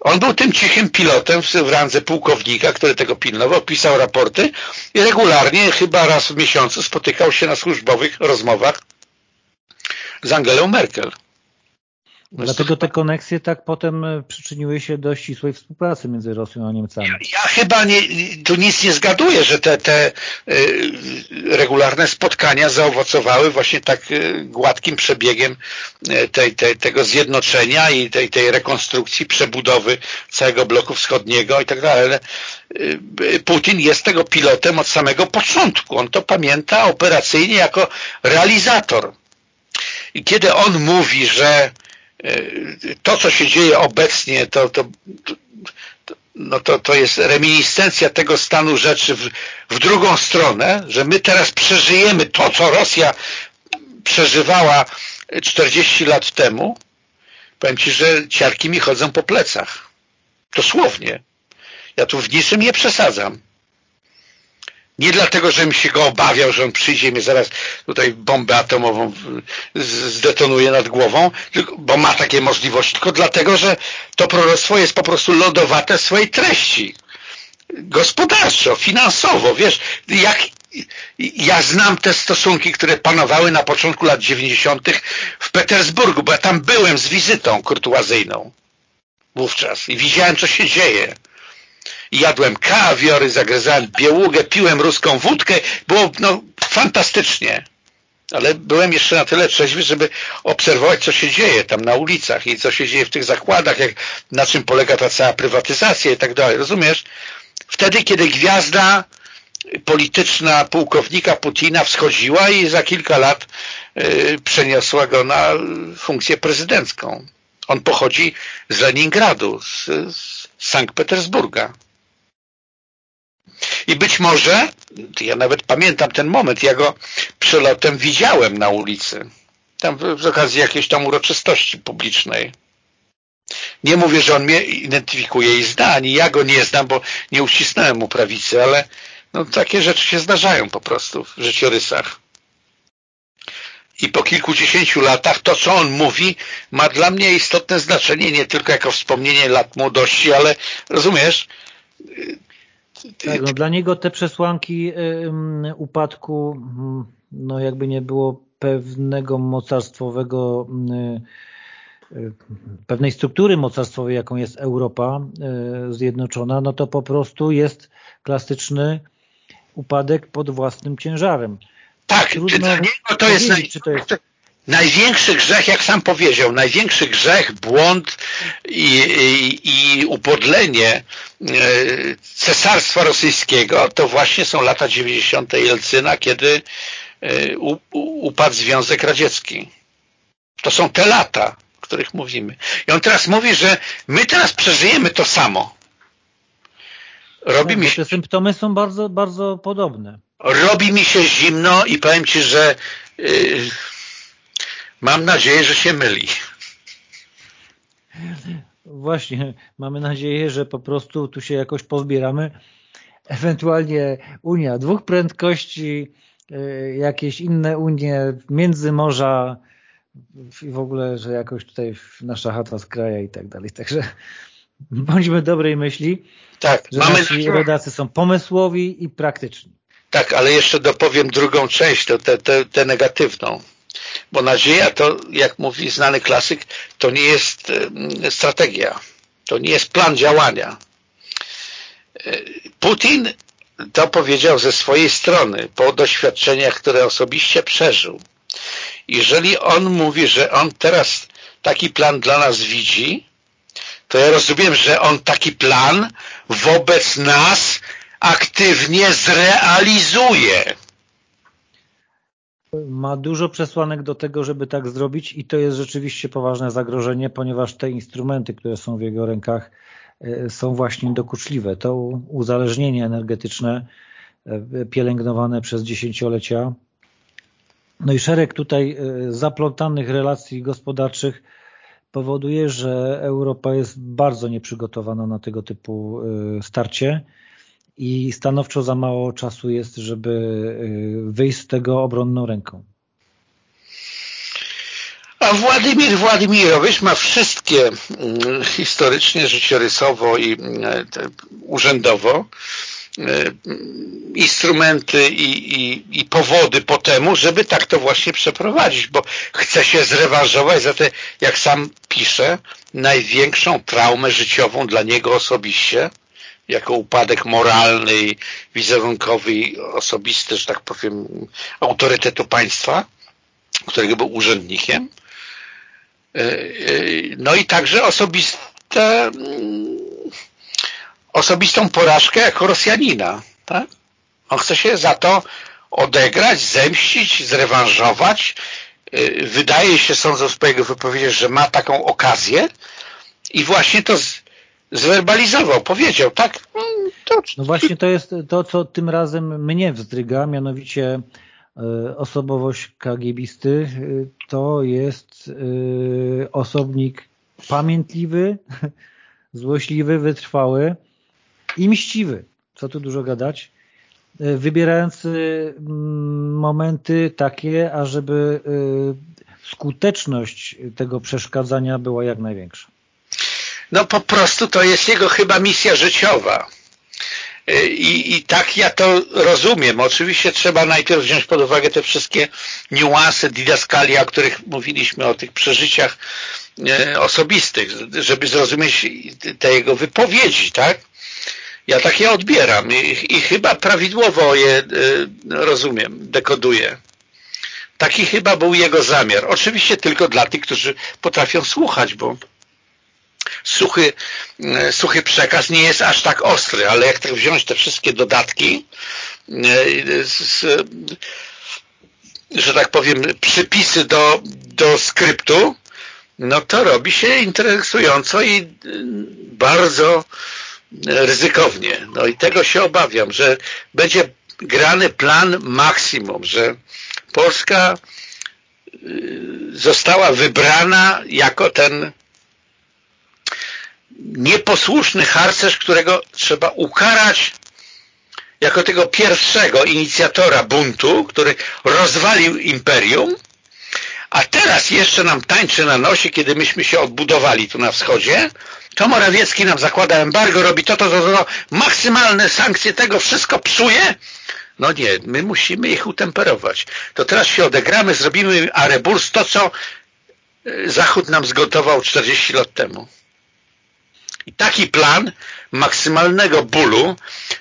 on był tym cichym pilotem w randze pułkownika, który tego pilnował, pisał raporty i regularnie, chyba raz w miesiącu spotykał się na służbowych rozmowach z Angelą Merkel. Dlatego te koneksje tak potem e, przyczyniły się do ścisłej współpracy między Rosją a Niemcami. Ja, ja chyba nie, tu nic nie zgaduję, że te, te y, regularne spotkania zaowocowały właśnie tak y, gładkim przebiegiem tej, tej, tego zjednoczenia i tej, tej rekonstrukcji, przebudowy całego bloku wschodniego i tak dalej. Ale y, Putin jest tego pilotem od samego początku. On to pamięta operacyjnie jako realizator. I kiedy on mówi, że to, co się dzieje obecnie, to, to, to, no to, to jest reminiscencja tego stanu rzeczy w, w drugą stronę, że my teraz przeżyjemy to, co Rosja przeżywała 40 lat temu. Powiem Ci, że ciarki mi chodzą po plecach. Dosłownie. Ja tu w niczym nie przesadzam. Nie dlatego, żebym się go obawiał, że on przyjdzie i mnie zaraz tutaj bombę atomową zdetonuje nad głową, bo ma takie możliwości, tylko dlatego, że to proroctwo jest po prostu lodowate w swojej treści. Gospodarczo, finansowo, wiesz, jak ja znam te stosunki, które panowały na początku lat 90. w Petersburgu, bo ja tam byłem z wizytą kurtuazyjną wówczas i widziałem, co się dzieje. Jadłem kawiory, zagryzałem bieługę, piłem ruską wódkę, było no, fantastycznie. Ale byłem jeszcze na tyle trzeźwy, żeby obserwować, co się dzieje tam na ulicach i co się dzieje w tych zakładach, jak, na czym polega ta cała prywatyzacja i tak dalej. Rozumiesz? Wtedy, kiedy gwiazda polityczna pułkownika Putina wschodziła i za kilka lat y, przeniosła go na funkcję prezydencką. On pochodzi z Leningradu, z, z Sankt Petersburga. I być może, ja nawet pamiętam ten moment, ja go przelotem widziałem na ulicy. Tam z okazji jakiejś tam uroczystości publicznej. Nie mówię, że on mnie identyfikuje i zna, ani ja go nie znam, bo nie uścisnąłem mu prawicy, ale no, takie rzeczy się zdarzają po prostu w życiorysach. I po kilkudziesięciu latach to, co on mówi, ma dla mnie istotne znaczenie, nie tylko jako wspomnienie lat młodości, ale rozumiesz, tak, no dla niego te przesłanki y, upadku, no jakby nie było pewnego mocarstwowego, y, y, pewnej struktury mocarstwowej, jaką jest Europa zjednoczona, no to po prostu jest klasyczny upadek pod własnym ciężarem. Tak, Trudno dla niego to jest, czy to jest Największy grzech, jak sam powiedział, największy grzech, błąd i, i, i upodlenie e, cesarstwa rosyjskiego to właśnie są lata 90. Jelcyna, kiedy e, upadł Związek Radziecki. To są te lata, o których mówimy. I on teraz mówi, że my teraz przeżyjemy to samo. Robi no, mi się... Te symptomy są bardzo, bardzo podobne. Robi mi się zimno i powiem Ci, że yy, Mam nadzieję, że się myli. Właśnie, mamy nadzieję, że po prostu tu się jakoś pozbieramy. Ewentualnie Unia dwóch prędkości, e, jakieś inne Unie, międzymorza i w ogóle, że jakoś tutaj nasza chata z kraja i tak dalej. Także bądźmy dobrej myśli, tak, że mamy nasi rodacy są pomysłowi i praktyczni. Tak, ale jeszcze dopowiem drugą część, to tę negatywną. Bo nadzieja to, jak mówi znany klasyk, to nie jest strategia, to nie jest plan działania. E, Putin to powiedział ze swojej strony, po doświadczeniach, które osobiście przeżył. Jeżeli on mówi, że on teraz taki plan dla nas widzi, to ja rozumiem, że on taki plan wobec nas aktywnie zrealizuje ma dużo przesłanek do tego, żeby tak zrobić i to jest rzeczywiście poważne zagrożenie, ponieważ te instrumenty, które są w jego rękach e, są właśnie dokuczliwe. To uzależnienie energetyczne e, pielęgnowane przez dziesięciolecia no i szereg tutaj e, zaplątanych relacji gospodarczych powoduje, że Europa jest bardzo nieprzygotowana na tego typu starcie i stanowczo za mało czasu jest, żeby y, wyjść z tego obronną ręką. A Władimir Władimirowicz ma wszystkie mm, historycznie, życiorysowo i mm, urzędowo y, instrumenty i, i, i, powody po temu, żeby tak to właśnie przeprowadzić, bo chce się zrewanżować za tę, jak sam pisze, największą traumę życiową dla niego osobiście, jako upadek moralny, wizerunkowy i osobisty, że tak powiem, autorytetu państwa, którego był urzędnikiem. E, e, no i także osobiste, mm, osobistą porażkę jako Rosjanina. Tak? On chce się za to odegrać, zemścić, zrewanżować. E, wydaje się, sądząc po jego wypowiedziach, że ma taką okazję i właśnie to zwerbalizował, powiedział, tak? To... No właśnie to jest to, co tym razem mnie wzdryga, mianowicie e, osobowość kagiebisty e, to jest e, osobnik pamiętliwy, złośliwy, wytrwały i mściwy. Co tu dużo gadać. wybierając momenty takie, ażeby skuteczność tego przeszkadzania była jak największa. No po prostu to jest jego chyba misja życiowa. I, I tak ja to rozumiem. Oczywiście trzeba najpierw wziąć pod uwagę te wszystkie niuanse, didaskalia, o których mówiliśmy, o tych przeżyciach e, osobistych, żeby zrozumieć te jego wypowiedzi, tak? Ja tak je odbieram i, i chyba prawidłowo je e, rozumiem, dekoduję. Taki chyba był jego zamiar. Oczywiście tylko dla tych, którzy potrafią słuchać, bo suchy, e, suchy przekaz nie jest aż tak ostry, ale jak tak wziąć te wszystkie dodatki, e, z, że tak powiem, przypisy do, do skryptu, no to robi się interesująco i e, bardzo ryzykownie. No i tego się obawiam, że będzie grany plan maksimum, że Polska została wybrana jako ten nieposłuszny harcerz, którego trzeba ukarać jako tego pierwszego inicjatora buntu, który rozwalił imperium, a teraz jeszcze nam tańczy na nosie, kiedy myśmy się odbudowali tu na wschodzie, to Morawiecki nam zakłada embargo, robi to, to, to, to, maksymalne sankcje tego, wszystko psuje. No nie, my musimy ich utemperować. To teraz się odegramy, zrobimy areburs, to co e, Zachód nam zgotował 40 lat temu. I taki plan maksymalnego bólu,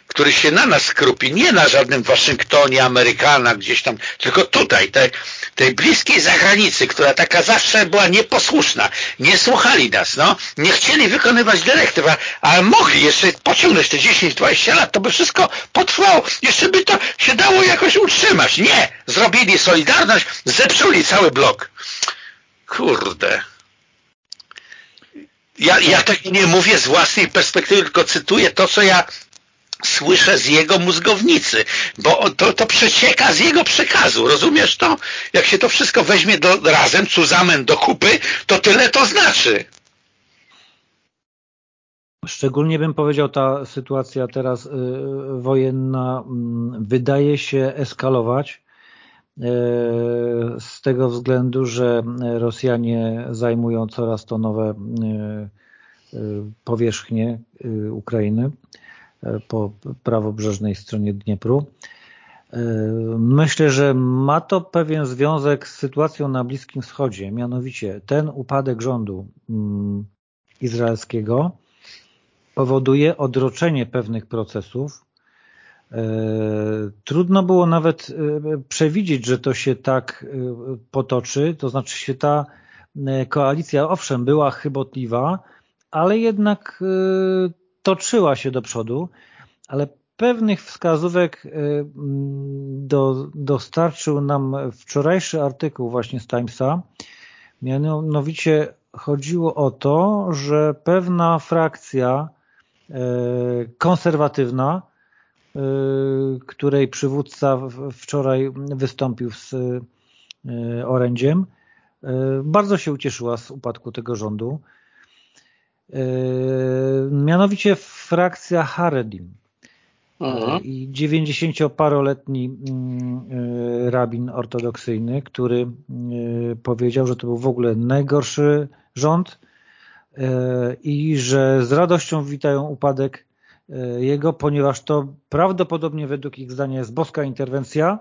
który się na nas skrupi, nie na żadnym Waszyngtonie, Amerykana, gdzieś tam, tylko tutaj, tej, tej bliskiej zagranicy, która taka zawsze była nieposłuszna, nie słuchali nas, no, nie chcieli wykonywać dyrektyw, ale mogli jeszcze pociągnąć te 10-20 lat, to by wszystko potrwało, jeszcze by to się dało jakoś utrzymać. Nie! Zrobili Solidarność, zepsuli cały blok. Kurde. Ja, ja tak nie mówię z własnej perspektywy, tylko cytuję to, co ja słyszę z jego mózgownicy, bo to, to przecieka z jego przekazu, rozumiesz to? Jak się to wszystko weźmie do, razem, cuzamen do kupy, to tyle to znaczy. Szczególnie bym powiedział, ta sytuacja teraz y, wojenna y, wydaje się eskalować z tego względu, że Rosjanie zajmują coraz to nowe y, y, powierzchnie Ukrainy po prawobrzeżnej stronie Dniepru. Myślę, że ma to pewien związek z sytuacją na Bliskim Wschodzie, mianowicie ten upadek rządu mm, izraelskiego powoduje odroczenie pewnych procesów. Trudno było nawet przewidzieć, że to się tak potoczy, to znaczy się ta koalicja owszem była chybotliwa, ale jednak toczyła się do przodu, ale pewnych wskazówek mm, do, dostarczył nam wczorajszy artykuł właśnie z Timesa. Mianowicie chodziło o to, że pewna frakcja konserwatywna, której przywódca wczoraj wystąpił z orędziem, bardzo się ucieszyła z upadku tego rządu. Mianowicie frakcja Haredim mhm. i 90-paroletni mm, yy, rabin ortodoksyjny, który powiedział, że to był w ogóle najgorszy rząd i że z radością witają upadek jego, ponieważ to prawdopodobnie według ich zdania jest boska interwencja,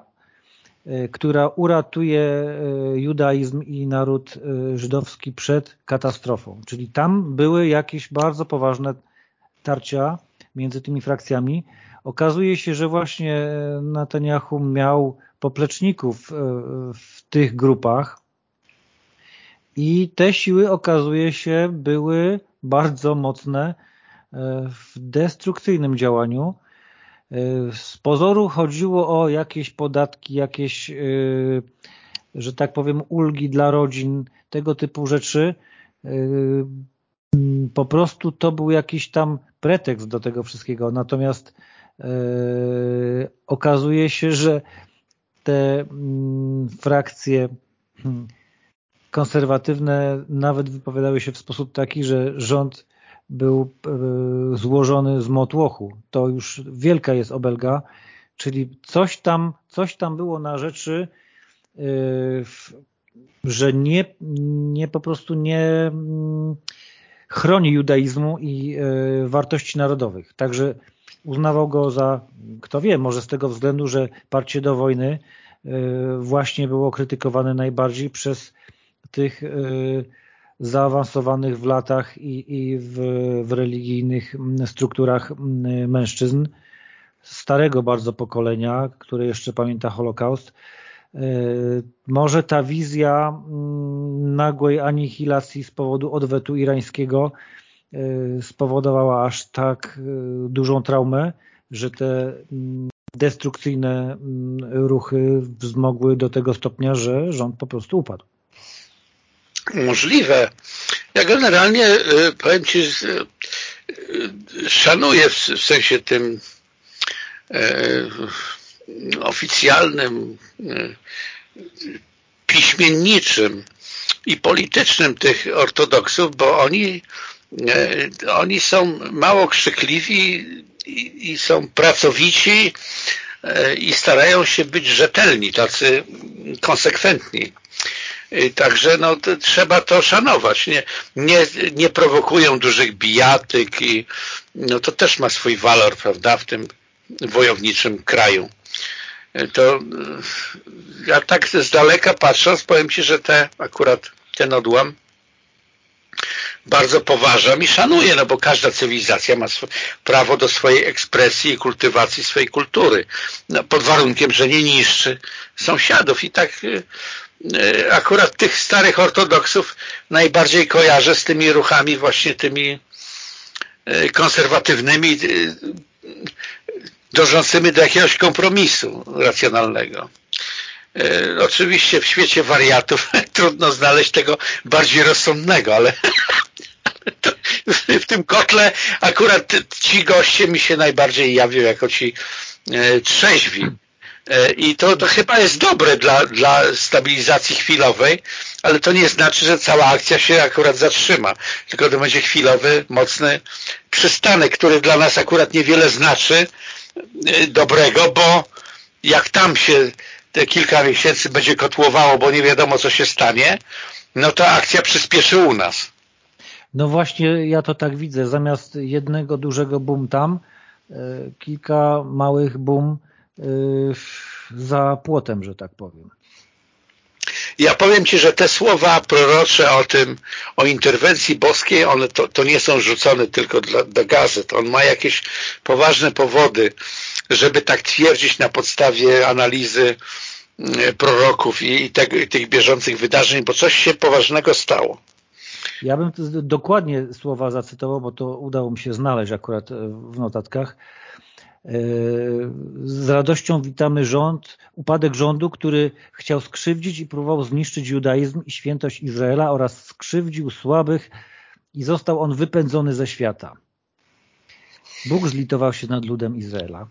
E, która uratuje e, judaizm i naród e, żydowski przed katastrofą. Czyli tam były jakieś bardzo poważne tarcia między tymi frakcjami. Okazuje się, że właśnie Netanyahu miał popleczników w tych grupach i te siły okazuje się były bardzo mocne w destrukcyjnym działaniu z pozoru chodziło o jakieś podatki, jakieś, y, że tak powiem, ulgi dla rodzin, tego typu rzeczy. Y, po prostu to był jakiś tam pretekst do tego wszystkiego. Natomiast okazuje się, że te mm, frakcje hmm, konserwatywne nawet wypowiadały się w sposób taki, że rząd był e, złożony z motłochu. To już wielka jest obelga, Czyli coś tam, coś tam było na rzeczy, że nie, nie po prostu nie mm, chroni judaizmu i wartości narodowych. Także uznawał go za, kto wie, może z tego względu, że parcie do wojny właśnie było krytykowane najbardziej przez tych zaawansowanych w latach i, i w, w religijnych strukturach mężczyzn starego bardzo pokolenia, które jeszcze pamięta Holokaust. E, może ta wizja nagłej anihilacji z powodu odwetu irańskiego e, spowodowała aż tak e, dużą traumę, że te destrukcyjne ruchy wzmogły do tego stopnia, że rząd po prostu upadł możliwe. Ja generalnie y, powiem Ci, y, szanuję w sensie tym oficjalnym, piśmienniczym i politycznym tych ortodoksów, bo oni, oni są mało krzykliwi i, i są pracowici i starają się być rzetelni, tacy konsekwentni. Także no, trzeba to szanować. Nie, nie, nie prowokują dużych bijatyk i no, to też ma swój walor, prawda, w tym wojowniczym kraju. To ja tak z daleka patrząc, powiem Ci, że te akurat ten odłam bardzo poważam i szanuję, no bo każda cywilizacja ma prawo do swojej ekspresji i kultywacji swojej kultury, no, pod warunkiem, że nie niszczy sąsiadów i tak akurat tych starych ortodoksów najbardziej kojarzę z tymi ruchami właśnie tymi e, konserwatywnymi e, dążącymi do jakiegoś kompromisu racjonalnego. Oczywiście w świecie wariatów trudno znaleźć tego bardziej rozsądnego, ale w tym kotle akurat ci goście mi się najbardziej jawią jako ci trzeźwi E, I to, to chyba jest dobre dla, dla stabilizacji chwilowej, ale to nie znaczy, że cała akcja się akurat zatrzyma, tylko to będzie chwilowy, mocny przystanek, który dla nas akurat niewiele znaczy e, dobrego, bo jak tam się te kilka miesięcy będzie kotłowało, bo nie wiadomo co się stanie, no to akcja przyspieszy u nas. No właśnie ja to tak widzę. Zamiast jednego dużego boom tam, e, kilka małych boom za płotem, że tak powiem. Ja powiem Ci, że te słowa prorocze o tym, o interwencji boskiej, one to, to nie są rzucone tylko dla, do gazet. On ma jakieś poważne powody, żeby tak twierdzić na podstawie analizy y, proroków i, i, tego, i tych bieżących wydarzeń, bo coś się poważnego stało. Ja bym dokładnie słowa zacytował, bo to udało mi się znaleźć akurat w notatkach. Z radością witamy rząd, upadek rządu, który chciał skrzywdzić i próbował zniszczyć judaizm i świętość Izraela oraz skrzywdził słabych i został on wypędzony ze świata. Bóg zlitował się nad ludem Izraela.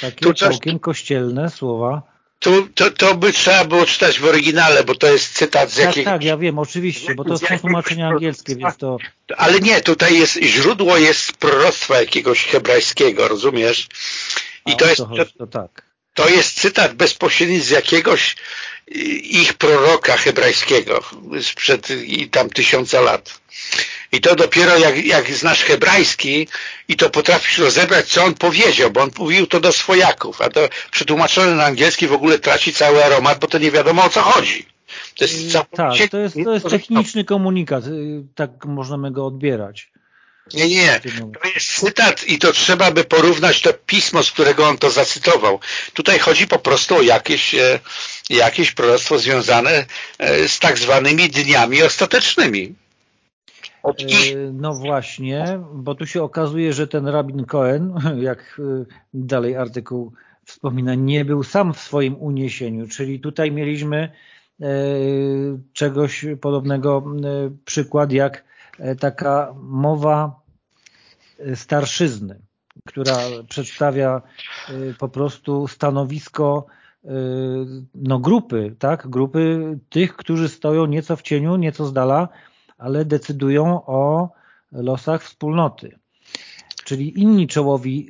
Takie całkiem kościelne słowa tu, to, to by trzeba było czytać w oryginale, bo to jest cytat z tak, jakiegoś... Tak, ja wiem, oczywiście, bo to są tłumaczenia angielskie, więc to... Ale nie, tutaj jest, źródło jest proroctwa jakiegoś hebrajskiego, rozumiesz? I A to jest... Chodzi, to tak. To jest cytat bezpośredni z jakiegoś ich proroka hebrajskiego sprzed i tam tysiąca lat. I to dopiero jak, jak znasz hebrajski i to potrafisz rozebrać, co on powiedział, bo on mówił to do swojaków, a to przetłumaczone na angielski w ogóle traci cały aromat, bo to nie wiadomo o co chodzi. To jest tak, to jest, to jest techniczny komunikat, y, tak możemy go odbierać. Nie, nie, to jest cytat i to trzeba by porównać to pismo, z którego on to zacytował. Tutaj chodzi po prostu o jakieś, e, jakieś proroctwo związane e, z tak zwanymi dniami ostatecznymi. E, no właśnie, bo tu się okazuje, że ten rabin Cohen, jak dalej artykuł wspomina, nie był sam w swoim uniesieniu, czyli tutaj mieliśmy czegoś podobnego przykład jak taka mowa starszyzny, która przedstawia po prostu stanowisko no grupy, tak, grupy tych, którzy stoją nieco w cieniu, nieco z dala, ale decydują o losach wspólnoty. Czyli inni czołowi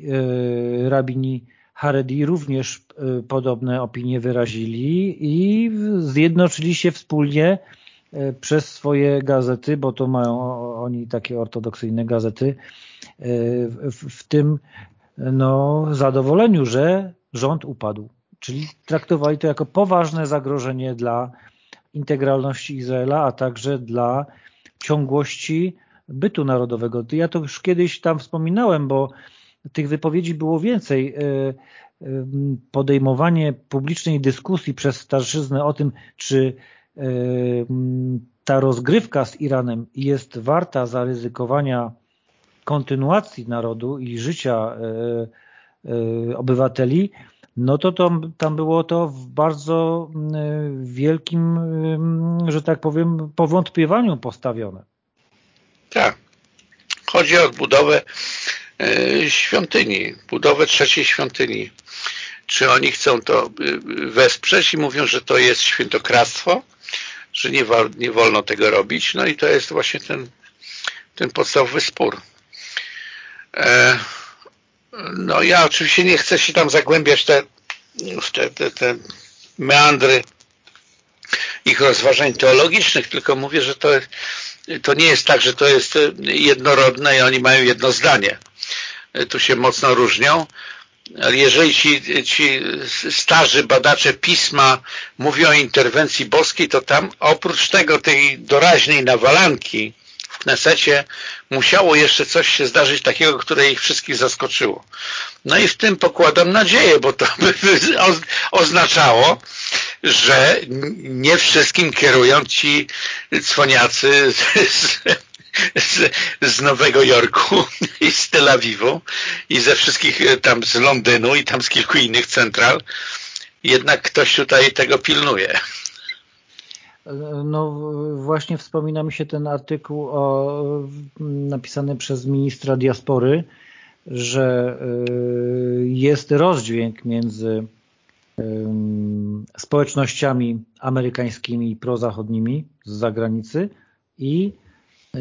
rabini Haredi również podobne opinie wyrazili i zjednoczyli się wspólnie przez swoje gazety, bo to mają oni takie ortodoksyjne gazety, w, w tym no, zadowoleniu, że rząd upadł. Czyli traktowali to jako poważne zagrożenie dla integralności Izraela, a także dla ciągłości bytu narodowego. Ja to już kiedyś tam wspominałem, bo tych wypowiedzi było więcej. E, e, podejmowanie publicznej dyskusji przez starszyznę o tym, czy e, ta rozgrywka z Iranem jest warta zaryzykowania kontynuacji narodu i życia obywateli, no to, to tam było to w bardzo mm, wielkim, mm, że tak powiem, powątpiewaniu postawione. Tak. Chodzi o budowę e, świątyni, budowę trzeciej świątyni. Czy oni chcą to e, wesprzeć i mówią, że to jest świętokradztwo, że nie, nie wolno tego robić. No i to jest właśnie ten, ten podstawowy spór. E no ja oczywiście nie chcę się tam zagłębiać te, te, te, te meandry ich rozważań teologicznych, tylko mówię, że to, to nie jest tak, że to jest jednorodne i oni mają jedno zdanie. Tu się mocno różnią. Ale jeżeli ci, ci starzy badacze pisma mówią o interwencji boskiej, to tam oprócz tego tej doraźnej nawalanki Knesecie musiało jeszcze coś się zdarzyć takiego, które ich wszystkich zaskoczyło. No i w tym pokładam nadzieję, bo to by oznaczało, że nie wszystkim kierują ci cwaniacy z, z, z, Nowego Jorku i z Tel Awiwu i ze wszystkich tam z Londynu i tam z kilku innych central. Jednak ktoś tutaj tego pilnuje. No właśnie wspomina mi się ten artykuł o, napisany przez ministra diaspory, że y, jest rozdźwięk między społecznościami amerykańskimi i prozachodnimi z zagranicy i y,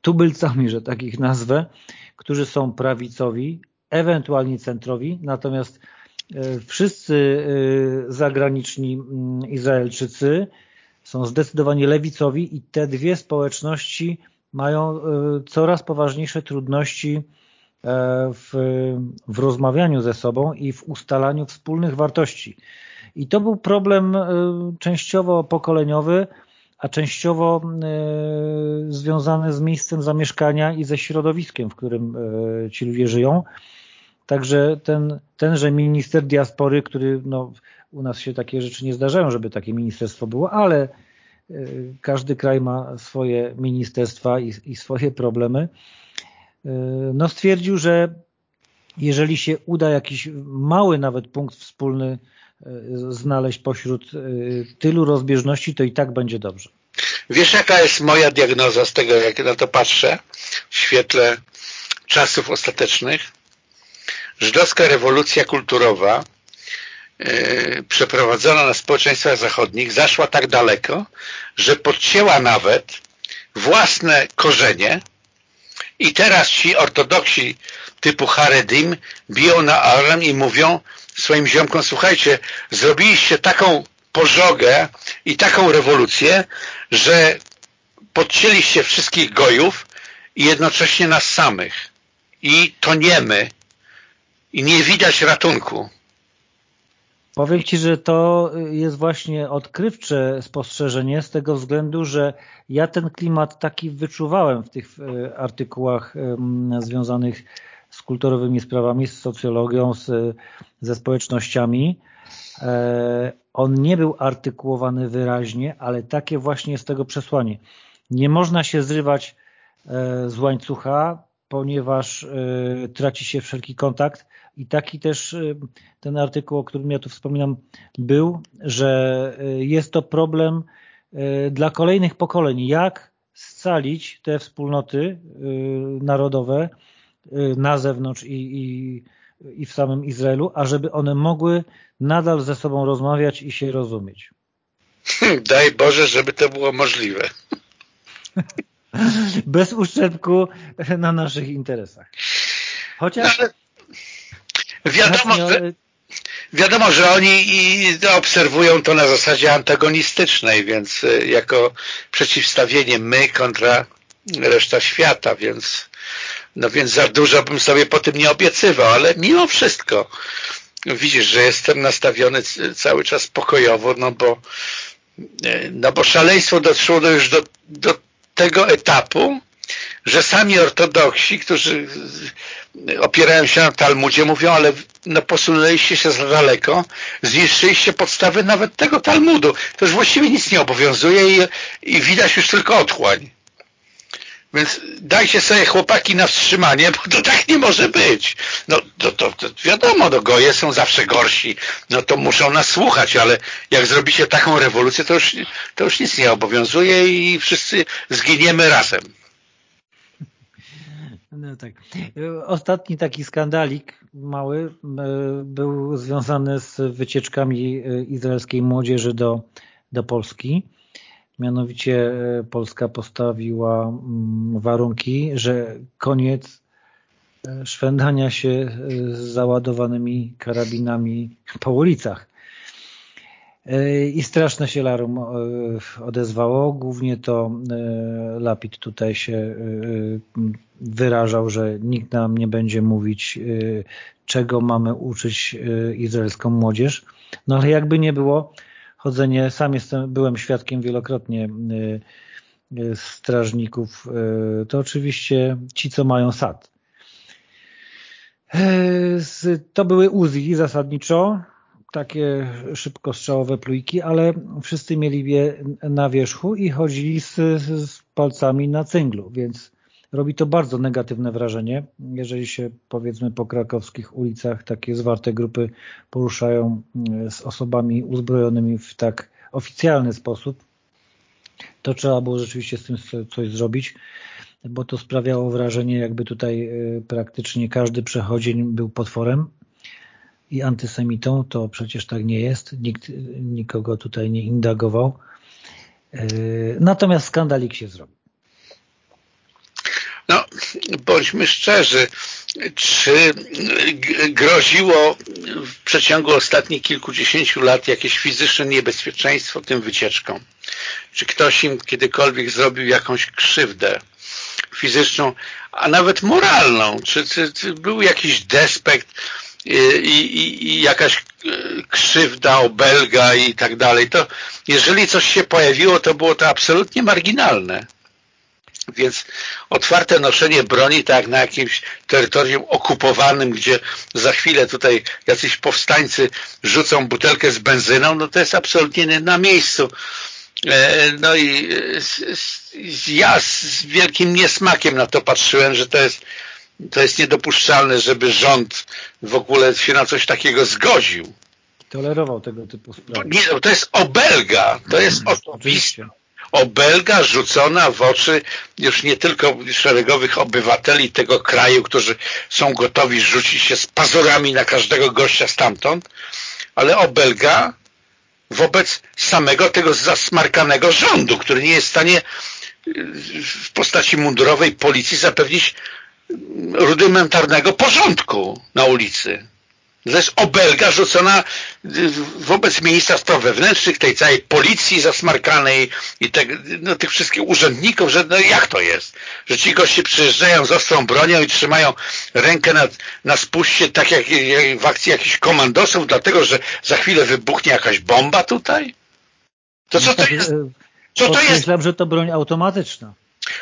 tubylcami, że takich nazwę, którzy są prawicowi, ewentualnie centrowi, natomiast y, wszyscy zagraniczni Izraelczycy są zdecydowanie lewicowi i te dwie społeczności mają e, coraz poważniejsze trudności e, w, w rozmawianiu ze sobą i w ustalaniu wspólnych wartości. I to był problem e, częściowo pokoleniowy, a częściowo związany z miejscem zamieszkania i ze środowiskiem, w którym ci ludzie żyją. Także ten, tenże minister diaspory, który no, u nas się takie rzeczy nie zdarzają, żeby takie ministerstwo było, ale y, każdy kraj ma swoje ministerstwa i, i swoje problemy. Y, no stwierdził, że jeżeli się uda jakiś mały nawet punkt wspólny y, znaleźć pośród tylu rozbieżności, to i tak będzie dobrze. Wiesz, jaka jest moja diagnoza z tego, jak na to patrzę w świetle czasów ostatecznych? Żydowska rewolucja kulturowa E, przeprowadzona na społeczeństwach zachodnich zaszła tak daleko, że podcięła nawet własne korzenie i teraz ci ortodoksi typu Haredim biją na alarm i mówią swoim ziomkom, słuchajcie, zrobiliście taką pożogę i taką rewolucję, że podcięliście wszystkich gojów i jednocześnie nas samych. I toniemy i nie widać ratunku. Powiem Ci, że to jest właśnie odkrywcze spostrzeżenie z tego względu, że ja ten klimat taki wyczuwałem w tych e, artykułach związanych z kulturowymi sprawami, z socjologią, z, ze społecznościami. E, on nie był artykułowany wyraźnie, ale takie właśnie jest tego przesłanie. Nie można się zrywać e, z łańcucha, ponieważ traci się wszelki kontakt i taki też y, ten artykuł, o którym ja tu wspominam, był, że y, jest to problem y, dla kolejnych pokoleń. Jak scalić te wspólnoty narodowe na zewnątrz i, i, i w samym Izraelu, ażeby one mogły nadal ze sobą rozmawiać i się rozumieć. Daj Boże, żeby to było możliwe. Bez uszczerbku na naszych interesach. Chociaż... No, Wiadomo, że, wiadomo, że oni i obserwują to na zasadzie antagonistycznej, więc y, jako przeciwstawienie my kontra reszta świata, więc no więc za dużo bym sobie po tym nie obiecywał, ale mimo wszystko widzisz, że jestem nastawiony cały czas pokojowo, no bo y, no bo szaleństwo doszło już do, do tego etapu, że sami ortodoksi, którzy opierają się na Talmudzie, mówią, ale no posunęliście się za daleko, zniszczyliście podstawy nawet tego Talmudu. To już właściwie nic nie obowiązuje i, i widać już tylko otchłań. Więc dajcie sobie chłopaki na wstrzymanie, bo to tak nie może być. No to, to, to wiadomo, no goje są zawsze gorsi, no to muszą nas słuchać, ale jak zrobicie taką rewolucję, to już, to już nic nie obowiązuje i wszyscy zginiemy razem. No tak. Ostatni taki skandalik mały e, był związany z wycieczkami e, izraelskiej młodzieży do, do Polski. Mianowicie e, Polska postawiła mm, warunki, że koniec szwendania się z załadowanymi karabinami po ulicach. I straszne się larum odezwało. Głównie to Lapid tutaj się wyrażał, że nikt nam nie będzie mówić, czego mamy uczyć izraelską młodzież. No ale jakby nie było, chodzenie, sam jestem, byłem świadkiem wielokrotnie strażników, to oczywiście ci, co mają sad. To były Uzi zasadniczo, takie szybkostrzałowe plujki, ale wszyscy mieli je na wierzchu i chodzili z, z palcami na cynglu, więc robi to bardzo negatywne wrażenie, jeżeli się powiedzmy po krakowskich ulicach takie zwarte grupy poruszają mm, z osobami uzbrojonymi w tak oficjalny sposób, to trzeba było rzeczywiście z tym coś zrobić, bo to sprawiało wrażenie, jakby tutaj y, praktycznie każdy przechodzień był potworem, i antysemitą, to przecież tak nie jest. Nikt nikogo tutaj nie indagował. E, natomiast skandalik się zrobił. No, bądźmy szczerzy, czy groziło w przeciągu ostatnich kilkudziesięciu lat jakieś fizyczne niebezpieczeństwo tym wycieczkom? Czy ktoś im kiedykolwiek zrobił jakąś krzywdę fizyczną, a nawet moralną? Czy, czy, czy był jakiś despekt i, i, i jakaś e, krzywda, obelga i tak dalej, to jeżeli coś się pojawiło, to było to absolutnie marginalne. Więc otwarte noszenie broni tak na jakimś terytorium okupowanym, gdzie za chwilę tutaj jacyś powstańcy rzucą butelkę z benzyną, no to jest absolutnie nie na miejscu. E, no i ja z wielkim niesmakiem na to patrzyłem, że to jest to jest niedopuszczalne, żeby rząd w ogóle się na coś takiego zgodził. Tolerował tego typu sprawy. Nie, no, to jest obelga. To jest oczywiście obelga rzucona w oczy już nie tylko szeregowych obywateli tego kraju, którzy są gotowi rzucić się z pazurami na każdego gościa stamtąd, ale obelga wobec samego tego zasmarkanego rządu, który nie jest w stanie w postaci mundurowej policji zapewnić rudymentarnego porządku na ulicy. Jest obelga rzucona wobec ministra spraw wewnętrznych, tej całej policji zasmarkanej i te, no, tych wszystkich urzędników, że no jak to jest? Że ci goście przyjeżdżają z ostrą bronią i trzymają rękę na, na spuście, tak jak w akcji jakichś komandosów, dlatego, że za chwilę wybuchnie jakaś bomba tutaj? To co to no jest? Co to jest? Myślałem, że to broń automatyczna.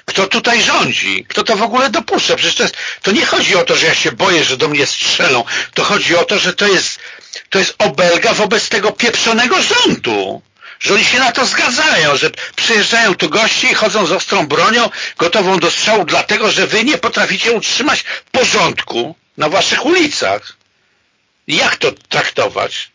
Kto tutaj rządzi? Kto to w ogóle dopuszcza? Przecież to, jest, to nie chodzi o to, że ja się boję, że do mnie strzelą. To chodzi o to, że to jest, to jest obelga wobec tego pieprzonego rządu. Że oni się na to zgadzają, że przyjeżdżają tu goście i chodzą z ostrą bronią, gotową do strzału, dlatego, że wy nie potraficie utrzymać porządku na waszych ulicach. Jak to traktować?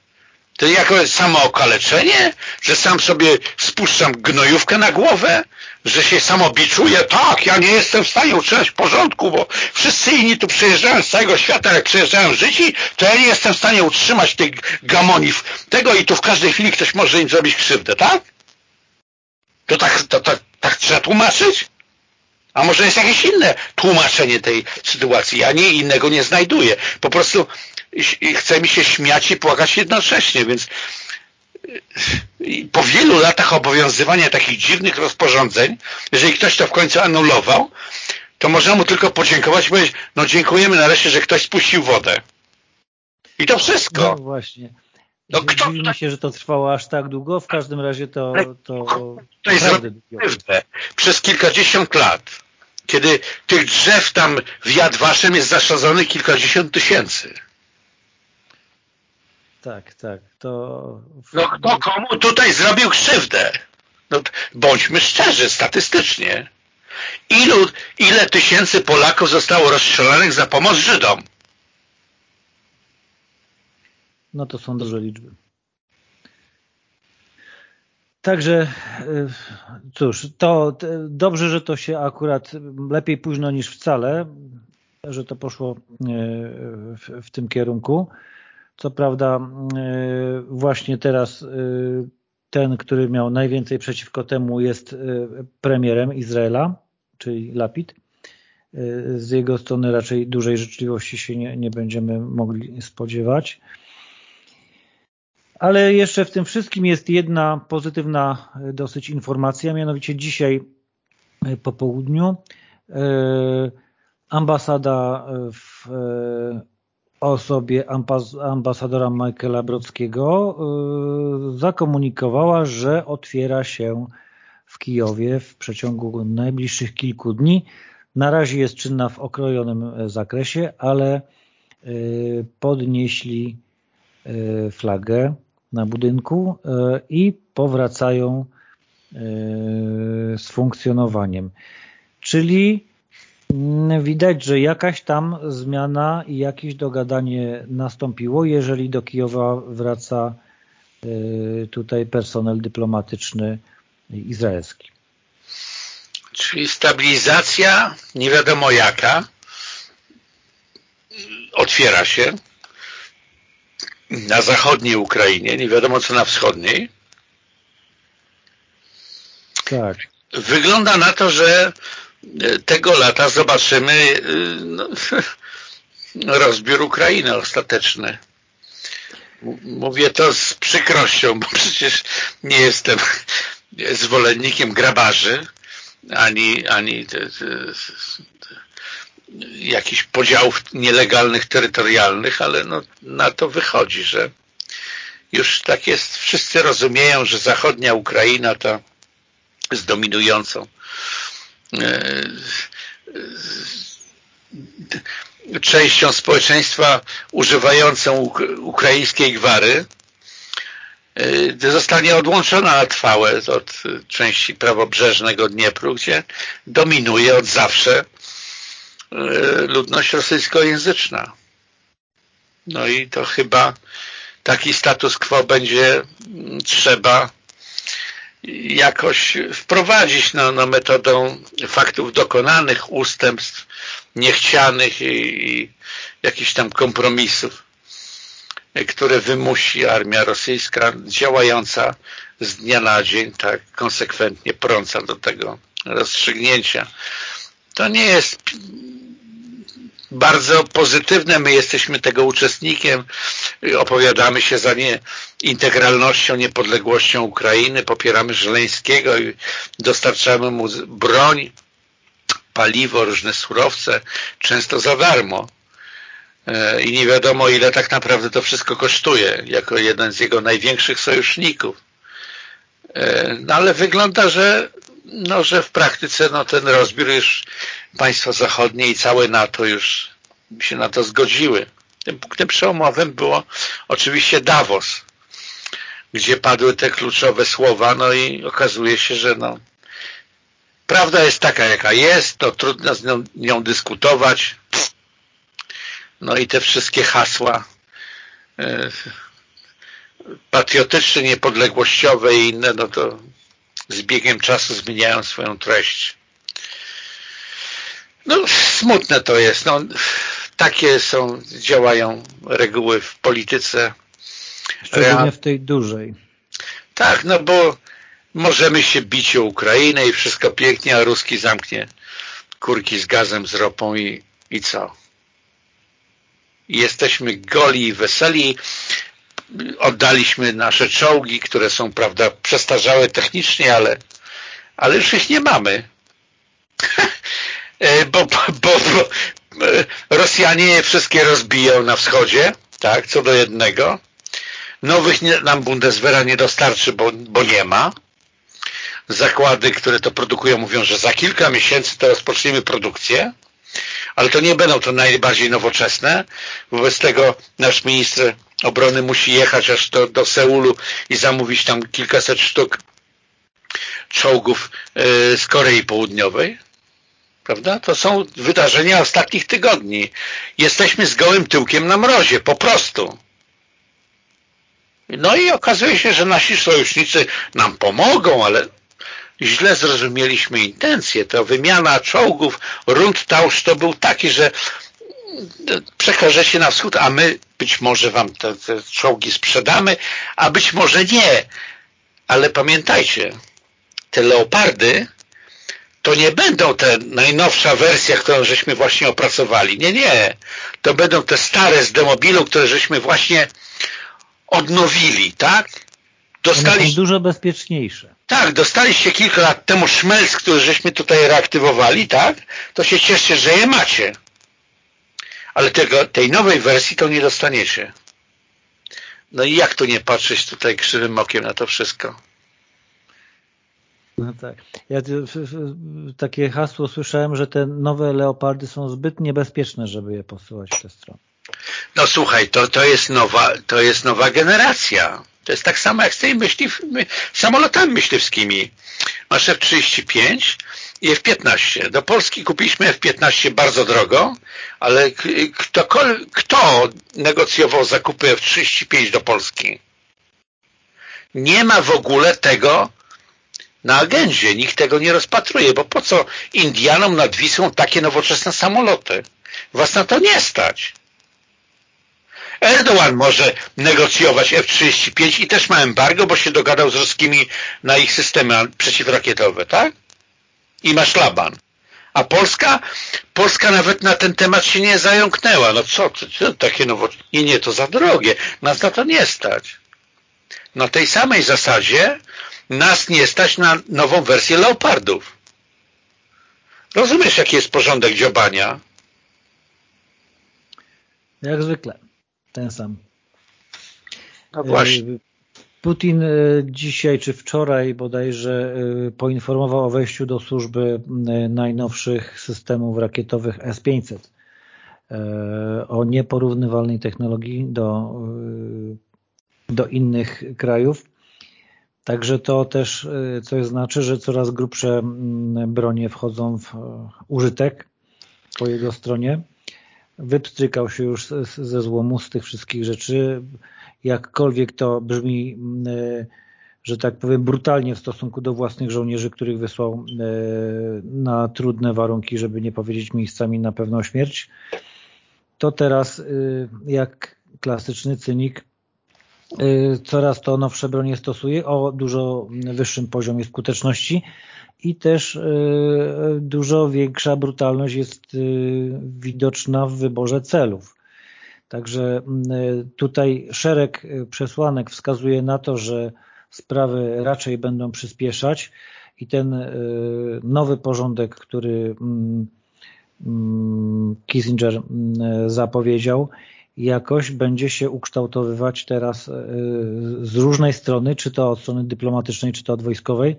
To jako samo okaleczenie? Że sam sobie spuszczam gnojówkę na głowę? Że się samobiczuję? Tak, ja nie jestem w stanie utrzymać porządku, bo wszyscy inni tu przyjeżdżają z całego świata, jak przyjeżdżają życi, to ja nie jestem w stanie utrzymać tych gamonów tego i tu w każdej chwili ktoś może im zrobić krzywdę, tak? To tak, to, to, tak trzeba tłumaczyć? A może jest jakieś inne tłumaczenie tej sytuacji? Ja nie innego nie znajduję. Po prostu i, i chce mi się śmiać i płakać jednocześnie, więc po wielu latach obowiązywania takich dziwnych rozporządzeń, jeżeli ktoś to w końcu anulował, to można mu tylko podziękować i powiedzieć, no dziękujemy nareszcie, że ktoś spuścił wodę. I to wszystko. No właśnie. No, kto, Dziwi mi się, że to trwało aż tak długo. W każdym razie to... to, to jest przez kilkadziesiąt lat, kiedy tych drzew tam w Yad Waszem jest zasadzonych kilkadziesiąt tysięcy. Tak, tak. To... No kto komu tutaj zrobił krzywdę? No, bądźmy szczerzy, statystycznie. Ilu, ile tysięcy Polaków zostało rozstrzelanych za pomoc Żydom? No to są duże liczby. Także y, cóż, to dobrze, że to się akurat lepiej późno niż wcale, że to poszło y, w, w tym kierunku. Co prawda y, właśnie teraz ten, który miał najwięcej przeciwko temu jest premierem Izraela, czyli Lapid. Z jego strony raczej dużej życzliwości się nie, nie będziemy mogli spodziewać. Ale jeszcze w tym wszystkim jest jedna pozytywna e, dosyć informacja, mianowicie dzisiaj e, po południu e, ambasada w osobie ambasadora Michaela Brockiego zakomunikowała, że otwiera się w Kijowie w przeciągu najbliższych kilku dni. Na razie jest czynna w okrojonym zakresie, ale podnieśli flagę na budynku i powracają z funkcjonowaniem. Czyli widać, że jakaś tam zmiana i jakieś dogadanie nastąpiło, jeżeli do Kijowa wraca e, tutaj personel dyplomatyczny izraelski. Czyli stabilizacja, nie wiadomo jaka, otwiera się, na zachodniej Ukrainie, nie wiadomo co na wschodniej. Tak. Wygląda na to, że tego lata zobaczymy e, no, rozbiór Ukrainy ostateczny. Mówię to z przykrością, bo przecież nie jestem zwolennikiem grabarzy, ani, ani te, te, jakichś podziałów nielegalnych, terytorialnych, ale no, na to wychodzi, że już tak jest, wszyscy rozumieją, że zachodnia Ukraina to jest dominującą e, częścią społeczeństwa używającą ukraińskiej gwary e, zostanie odłączona na trwałe od części prawobrzeżnego Dniepru, gdzie dominuje od zawsze E, ludność rosyjskojęzyczna. No i to chyba taki status quo będzie trzeba jakoś wprowadzić no, no metodą faktów dokonanych, ustępstw niechcianych i, i jakichś tam kompromisów, które wymusi armia rosyjska działająca z dnia na dzień, tak konsekwentnie prąca do tego rozstrzygnięcia. To nie jest bardzo pozytywne. My jesteśmy tego uczestnikiem, opowiadamy się za nie integralnością, niepodległością Ukrainy, popieramy Żeleńskiego i dostarczamy mu broń, paliwo, różne surowce, często za darmo. E, I nie wiadomo, ile tak naprawdę to wszystko kosztuje, jako jeden z jego największych sojuszników. E, no ale wygląda, że no, że w praktyce no, ten rozbiór już państwa zachodnie i całe NATO już się na to zgodziły. Tym punktem przełomowym było oczywiście Davos, gdzie padły te kluczowe słowa, no i okazuje się, że no, prawda jest taka, jaka jest, no trudno z nią, nią dyskutować. No i te wszystkie hasła e, patriotyczne, niepodległościowe i inne, no to z biegiem czasu zmieniają swoją treść. No, smutne to jest. No, takie są, działają reguły w polityce. Szczególnie w tej dużej. Tak, no bo możemy się bić o Ukrainę i wszystko pięknie, a Ruski zamknie kurki z gazem, z ropą i, i co? jesteśmy goli i weseli. Oddaliśmy nasze czołgi, które są, prawda, przestarzałe technicznie, ale, ale już ich nie mamy. E, bo, bo, bo, e, Rosjanie je wszystkie rozbiją na wschodzie, tak, co do jednego. Nowych nie, nam Bundeswehra nie dostarczy, bo, bo nie ma. Zakłady, które to produkują, mówią, że za kilka miesięcy to rozpoczniemy produkcję, ale to nie będą to najbardziej nowoczesne. Wobec tego nasz minister obrony musi jechać aż do, do Seulu i zamówić tam kilkaset sztuk czołgów e, z Korei Południowej. Prawda? To są wydarzenia ostatnich tygodni. Jesteśmy z gołym tyłkiem na mrozie, po prostu. No i okazuje się, że nasi sojusznicy nam pomogą, ale źle zrozumieliśmy intencje. To wymiana czołgów, Rundtausch to był taki, że przekaże się na wschód, a my być może wam te, te czołgi sprzedamy, a być może nie. Ale pamiętajcie, te leopardy to nie będą te najnowsza wersja, którą żeśmy właśnie opracowali. Nie, nie. To będą te stare z demobilu, które żeśmy właśnie odnowili, tak? Dostali... dużo bezpieczniejsze. Tak, dostaliście kilka lat temu szmelc, który żeśmy tutaj reaktywowali, tak? To się cieszcie, że je macie. Ale tego, tej nowej wersji to nie dostaniecie. No i jak tu nie patrzeć tutaj krzywym okiem na to wszystko? No tak. Ja takie hasło słyszałem, że te nowe leopardy są zbyt niebezpieczne, żeby je posyłać w tę stronę. No słuchaj, to, to, jest nowa, to jest nowa generacja. To jest tak samo jak z tymi myśli, samolotami myśliwskimi. Masz F-35 i F-15. Do Polski kupiliśmy F-15 bardzo drogo, ale kto, kto negocjował zakupy F-35 do Polski? Nie ma w ogóle tego na agendzie. Nikt tego nie rozpatruje, bo po co Indianom nad Wisłą takie nowoczesne samoloty? Was na to nie stać. Erdogan może negocjować F-35 i też ma embargo, bo się dogadał z ruskimi na ich systemy przeciwrakietowe, tak? I ma szlaban. A Polska? Polska nawet na ten temat się nie zająknęła. No co, co, takie nowo... Nie, nie, to za drogie. Nas na to nie stać. Na tej samej zasadzie nas nie stać na nową wersję Leopardów. Rozumiesz, jaki jest porządek dziobania? Jak zwykle ten sam. No właśnie. E, Putin e, dzisiaj czy wczoraj bodajże e, poinformował o wejściu do służby najnowszych systemów rakietowych S-500 o nieporównywalnej technologii do, do innych krajów. Także to też coś znaczy, że coraz grubsze bronie wchodzą w użytek po jego stronie wypstrykał się już ze złomu z tych wszystkich rzeczy. Jakkolwiek to brzmi, e, że tak powiem, brutalnie w stosunku do własnych żołnierzy, których wysłał e, na trudne warunki, żeby nie powiedzieć miejscami na pewną śmierć, to teraz e, jak klasyczny cynik coraz to nowsze bronie stosuje o dużo wyższym poziomie skuteczności i też dużo większa brutalność jest widoczna w wyborze celów. Także tutaj szereg e, przesłanek wskazuje na to, że sprawy raczej będą przyspieszać i ten nowy porządek, który Kissinger zapowiedział, jakoś będzie się ukształtowywać teraz z różnej strony, czy to od strony dyplomatycznej, czy to od wojskowej,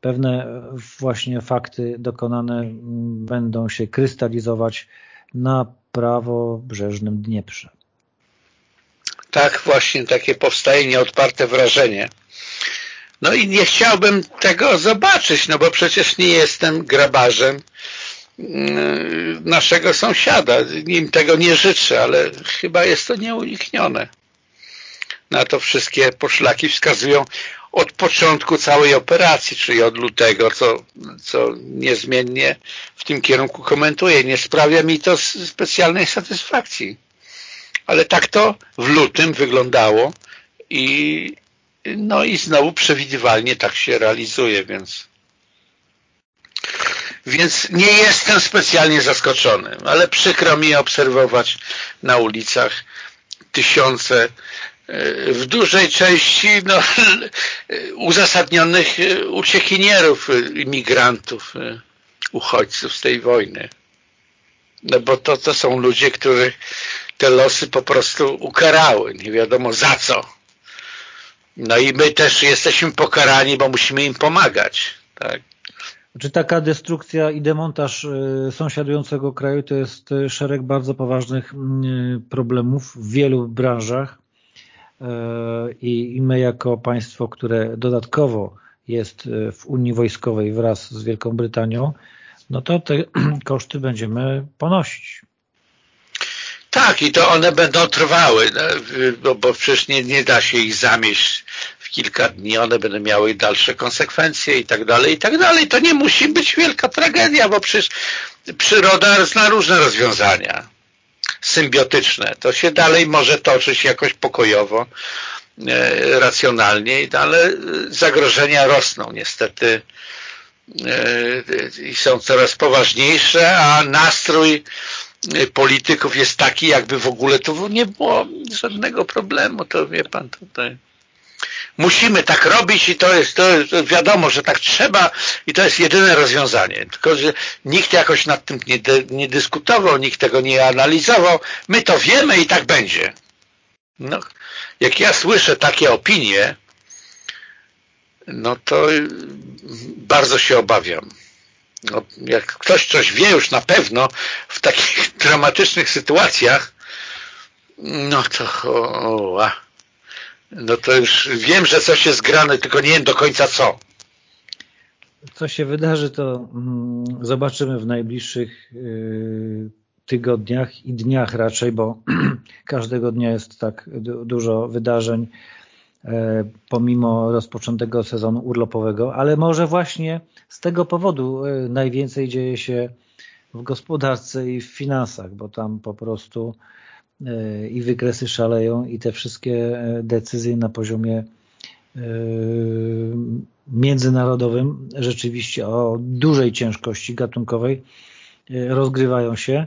pewne właśnie fakty dokonane będą się krystalizować na prawobrzeżnym Dnieprze. Tak, właśnie takie powstaje nieodparte wrażenie. No i nie chciałbym tego zobaczyć, no bo przecież nie jestem grabarzem mm, naszego sąsiada. Nim tego nie życzę, ale chyba jest to nieuniknione. Na to wszystkie poszlaki wskazują od początku całej operacji, czyli od lutego, co, co niezmiennie w tym kierunku komentuję. Nie sprawia mi to specjalnej satysfakcji. Ale tak to w lutym wyglądało i no i znowu przewidywalnie tak się realizuje, więc Więc nie jestem specjalnie zaskoczony, ale przykro mi obserwować na ulicach tysiące w dużej części no, uzasadnionych uciekinierów, imigrantów, uchodźców z tej wojny. No bo to, to są ludzie, których te losy po prostu ukarały, nie wiadomo za co. No i my też jesteśmy pokarani, bo musimy im pomagać. Tak? Czy taka destrukcja i demontaż sąsiadującego kraju to jest szereg bardzo poważnych y, problemów w wielu branżach i my jako państwo, które dodatkowo jest w Unii Wojskowej wraz z Wielką Brytanią, no to te koszty będziemy ponosić. Tak, i to one będą trwały, no, bo przecież nie, nie da się ich zamieść w kilka dni, one będą miały dalsze konsekwencje i tak dalej, i tak dalej. To nie musi być wielka tragedia, bo przecież przyroda zna różne rozwiązania symbiotyczne. To się dalej może toczyć jakoś pokojowo, e, racjonalnie, ale zagrożenia rosną niestety e, i są coraz poważniejsze, a nastrój polityków jest taki, jakby w ogóle tu nie było żadnego problemu, to wie pan tutaj. Musimy tak robić i to jest, to jest wiadomo, że tak trzeba i to jest jedyne rozwiązanie. Tylko, że nikt jakoś nad tym nie, nie dyskutował, nikt tego nie analizował. My to wiemy i tak będzie. No, jak ja słyszę takie opinie, no to bardzo się obawiam no, jak ktoś coś wie już na pewno w takich dramatycznych sytuacjach, no to o, o, no to już wiem, że coś jest grane, tylko nie wiem do końca co. Co się wydarzy, to mm, zobaczymy w najbliższych y, tygodniach i dniach raczej, bo każdego dnia jest tak dużo wydarzeń E, pomimo rozpoczętego sezonu urlopowego, ale może właśnie z tego powodu e, najwięcej dzieje się w gospodarce i w finansach, bo tam po prostu i wykresy szaleją i te wszystkie decyzje na poziomie międzynarodowym rzeczywiście o dużej ciężkości gatunkowej rozgrywają się.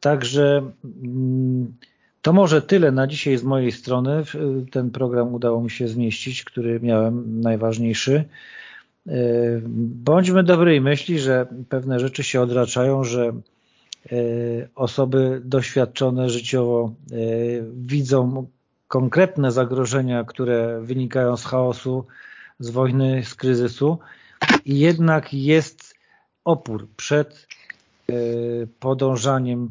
Także mm, to może tyle na dzisiaj z mojej strony. Ten program udało mi się zmieścić, który miałem najważniejszy. E, bądźmy dobrej myśli, że pewne rzeczy się odraczają, że e, osoby doświadczone życiowo e, widzą konkretne zagrożenia, które wynikają z chaosu, z wojny, z kryzysu i jednak jest opór przed podążaniem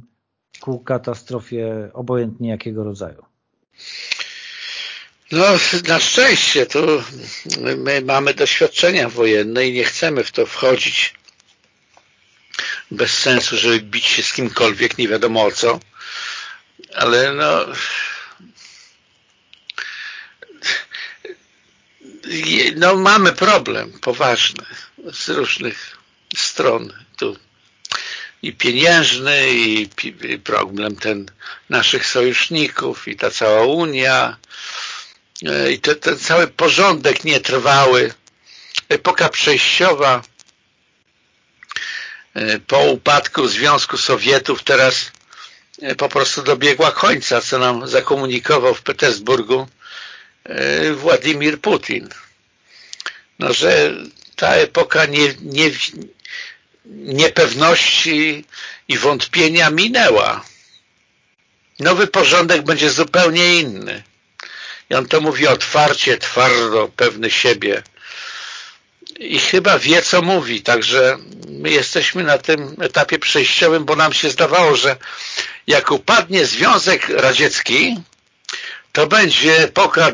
ku katastrofie obojętnie jakiego rodzaju? No, na szczęście, to my mamy doświadczenia wojenne i nie chcemy w to wchodzić bez sensu, żeby bić się z kimkolwiek, nie wiadomo o co, ale no no mamy problem poważny z różnych stron tu. I pieniężny, i, problem ten naszych sojuszników, i ta cała Unia, e, i te, ten cały porządek nietrwały, epoka przejściowa po upadku Związku Sowietów teraz e, po prostu dobiegła końca, co nam zakomunikował w Petersburgu Władimir Putin. No, że ta epoka nie, nie, niepewności i wątpienia minęła. Nowy porządek będzie zupełnie inny. I on to mówi otwarcie, twardo, pewny siebie. I chyba wie, co mówi. Także my jesteśmy na tym etapie przejściowym, bo nam się zdawało, że jak upadnie Związek Radziecki, to będzie epoka, y,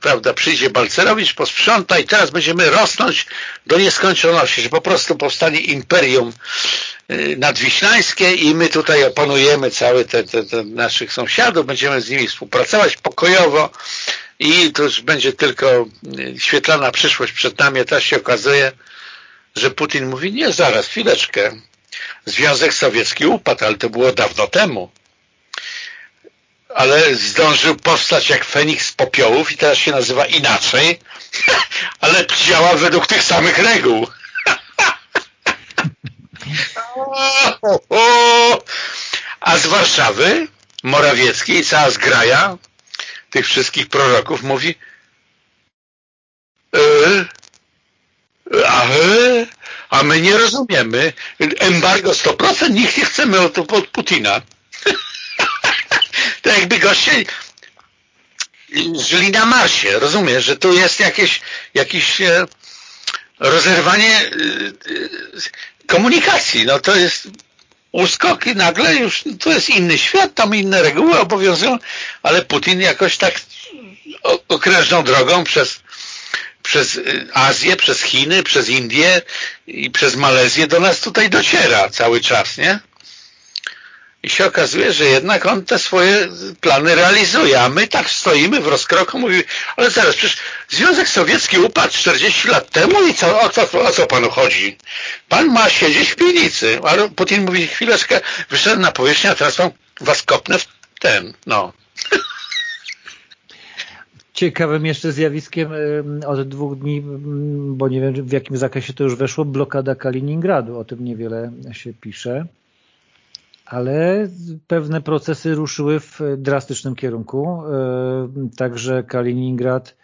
prawda, przyjdzie Balcerowicz, posprząta i teraz będziemy rosnąć do nieskończoności, że po prostu powstanie imperium y, nadwiślańskie i my tutaj opanujemy cały ten, ten, ten naszych sąsiadów, będziemy z nimi współpracować pokojowo i to już będzie tylko y, świetlana przyszłość przed nami, a teraz się okazuje, że Putin mówi, nie, zaraz, chwileczkę, Związek Sowiecki upadł, ale to było dawno temu. Ale zdążył powstać jak Feniks z popiołów i teraz się nazywa inaczej, ale działa według tych samych reguł. A z Warszawy Morawiecki i cała zgraja tych wszystkich proroków mówi e, a, a my nie rozumiemy. Embargo 100%, nikt nie chcemy od, od Putina. to jakby goście żyli na Marsie, rozumiesz, że tu jest jakieś, jakieś e, rozerwanie e, komunikacji. No to jest uskoki nagle już, to jest inny świat, tam inne reguły obowiązują, ale Putin jakoś tak okrężną drogą przez, przez Azję, przez Chiny, przez Indię i przez Malezję do nas tutaj dociera cały czas, nie? I się okazuje, że jednak on te swoje plany realizuje, a my tak stoimy w rozkroku, mówi, ale zaraz, przecież Związek Sowiecki upadł 40 lat temu i co, o, co, o co panu chodzi? Pan ma siedzieć w piwnicy, ale Putin mówi, chwileczkę, wyszedłem na powierzchnię, a teraz was kopnę w ten, no. Ciekawym jeszcze zjawiskiem od dwóch dni, bo nie wiem w jakim zakresie to już weszło, blokada Kaliningradu. O tym niewiele się pisze ale pewne procesy ruszyły w drastycznym kierunku, e, także Kaliningrad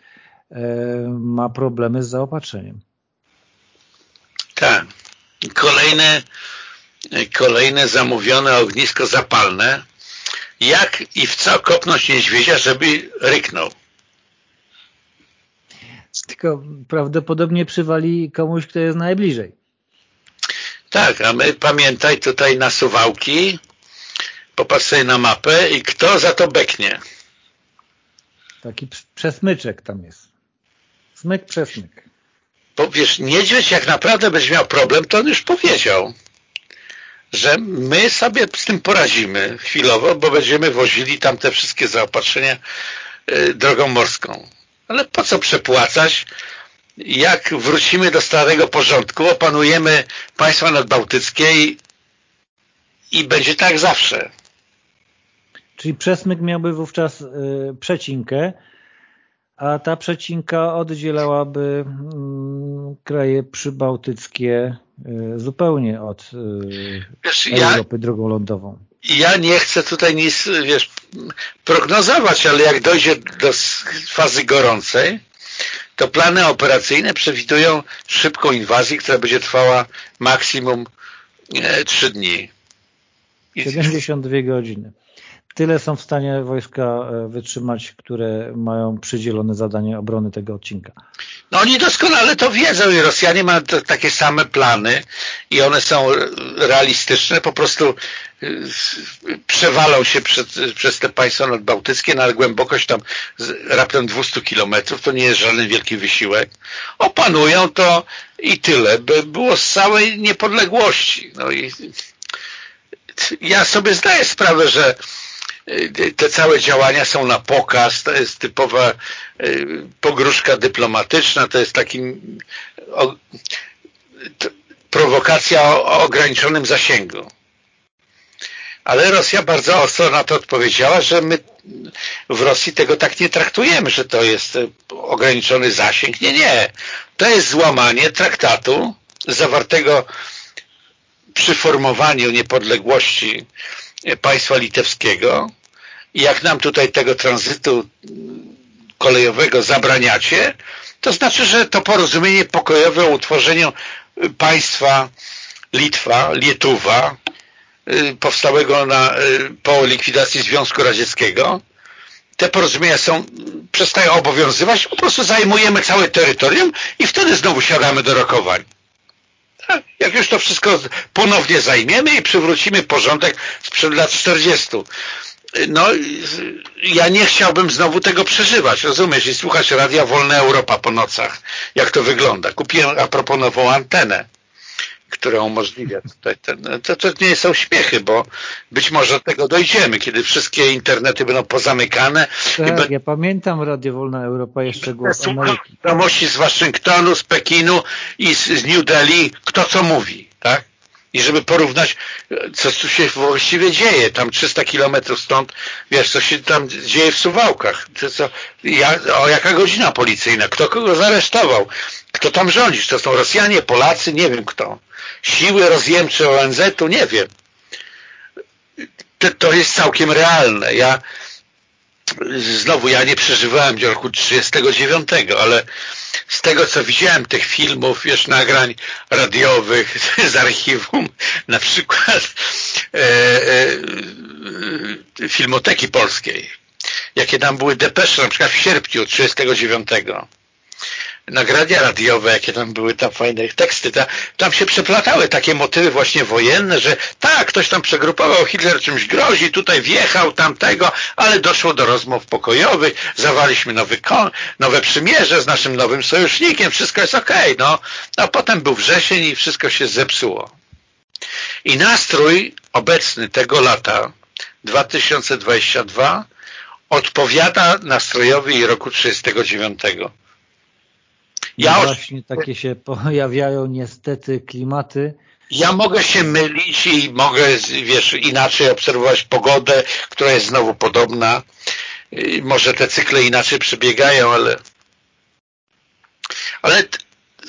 e, ma problemy z zaopatrzeniem. Tak. Kolejne, kolejne zamówione ognisko zapalne. Jak i w co kopnąć niedźwiedzia, żeby ryknął? Tylko prawdopodobnie przywali komuś, kto jest najbliżej. Tak, a my pamiętaj tutaj na Suwałki, popatrz sobie na mapę i kto za to beknie. Taki przesmyczek tam jest. Smyk, przesmyk. Bo wiesz, niedźwiedź jak naprawdę będzie miał problem, to on już powiedział, że my sobie z tym poradzimy chwilowo, bo będziemy wozili tam te wszystkie zaopatrzenia y, drogą morską. Ale po co przepłacać jak wrócimy do starego porządku, opanujemy państwa nadbałtyckie i, i będzie tak zawsze. Czyli przesmyk miałby wówczas y, przecinkę, a ta przecinka oddzielałaby y, kraje przybałtyckie y, zupełnie od y, wiesz, Europy ja, drogą lądową. Ja nie chcę tutaj nic wiesz, prognozować, ale jak dojdzie do fazy gorącej, to plany operacyjne przewidują szybką inwazję, która będzie trwała maksimum e, 3 dni. 72 godziny. Tyle są w stanie wojska e, wytrzymać, które mają przydzielone zadanie obrony tego odcinka. No oni doskonale to wiedzą i Rosjanie mają takie same plany i one są realistyczne, po prostu y, przewalą się przed, przez te państwa nadbałtyckie na głębokość tam raptem 200 kilometrów, to nie jest żaden wielki wysiłek. Opanują to i tyle, by było z całej niepodległości. No i ja sobie zdaję sprawę, że te całe działania są na pokaz, to jest typowa y, pogróżka dyplomatyczna, to jest taki o, prowokacja o, o ograniczonym zasięgu. Ale Rosja bardzo ostro na to odpowiedziała, że my w Rosji tego tak nie traktujemy, że to jest ograniczony zasięg. Nie, nie. To jest złamanie traktatu zawartego przy formowaniu niepodległości państwa litewskiego i jak nam tutaj tego tranzytu kolejowego zabraniacie, to znaczy, że to porozumienie pokojowe o utworzeniu państwa Litwa, Lietuwa, y, powstałego na, y, po likwidacji Związku Radzieckiego, te porozumienia są, przestają obowiązywać, po prostu zajmujemy całe terytorium i wtedy znowu siadamy do rokowań. Tak? Jak już to wszystko ponownie zajmiemy i przywrócimy porządek sprzed lat 40 no ja nie chciałbym znowu tego przeżywać, rozumiesz? I słuchać Radia Wolna Europa po nocach, jak to wygląda. Kupiłem a propos nową antenę, która umożliwia tutaj ten, to, to nie są śmiechy, bo być może do tego dojdziemy, kiedy wszystkie internety będą pozamykane. Tak, be... ja pamiętam Radio Wolna Europa jeszcze głos Ameryki. Wiadomości z Waszyngtonu, z Pekinu i z, z New Delhi, kto co mówi, tak? I żeby porównać, co tu się właściwie dzieje, tam 300 kilometrów stąd, wiesz, co się tam dzieje w Suwałkach, co, ja, o jaka godzina policyjna, kto kogo zaresztował, kto tam rządzi, czy to są Rosjanie, Polacy, nie wiem kto. Siły rozjemcze ONZ-u, nie wiem. To, to jest całkiem realne. Ja znowu ja nie przeżywałem roku 39, ale z tego co widziałem tych filmów, wiesz, nagrań radiowych z archiwum, na przykład e, e, Filmoteki Polskiej, jakie tam były depesze, na przykład w sierpniu 39 nagrania radiowe, jakie tam były tam fajne teksty, ta, tam się przeplatały takie motywy właśnie wojenne, że tak, ktoś tam przegrupował, Hitler czymś grozi, tutaj wjechał, tamtego, ale doszło do rozmów pokojowych, zawaliśmy nowy nowe przymierze z naszym nowym sojusznikiem, wszystko jest okej, okay, no. A potem był wrzesień i wszystko się zepsuło. I nastrój obecny tego lata, 2022, odpowiada nastrojowi roku 39. Ja właśnie takie się pojawiają niestety klimaty. Ja mogę się mylić i mogę, wiesz, inaczej obserwować pogodę, która jest znowu podobna. Może te cykle inaczej przebiegają, ale ale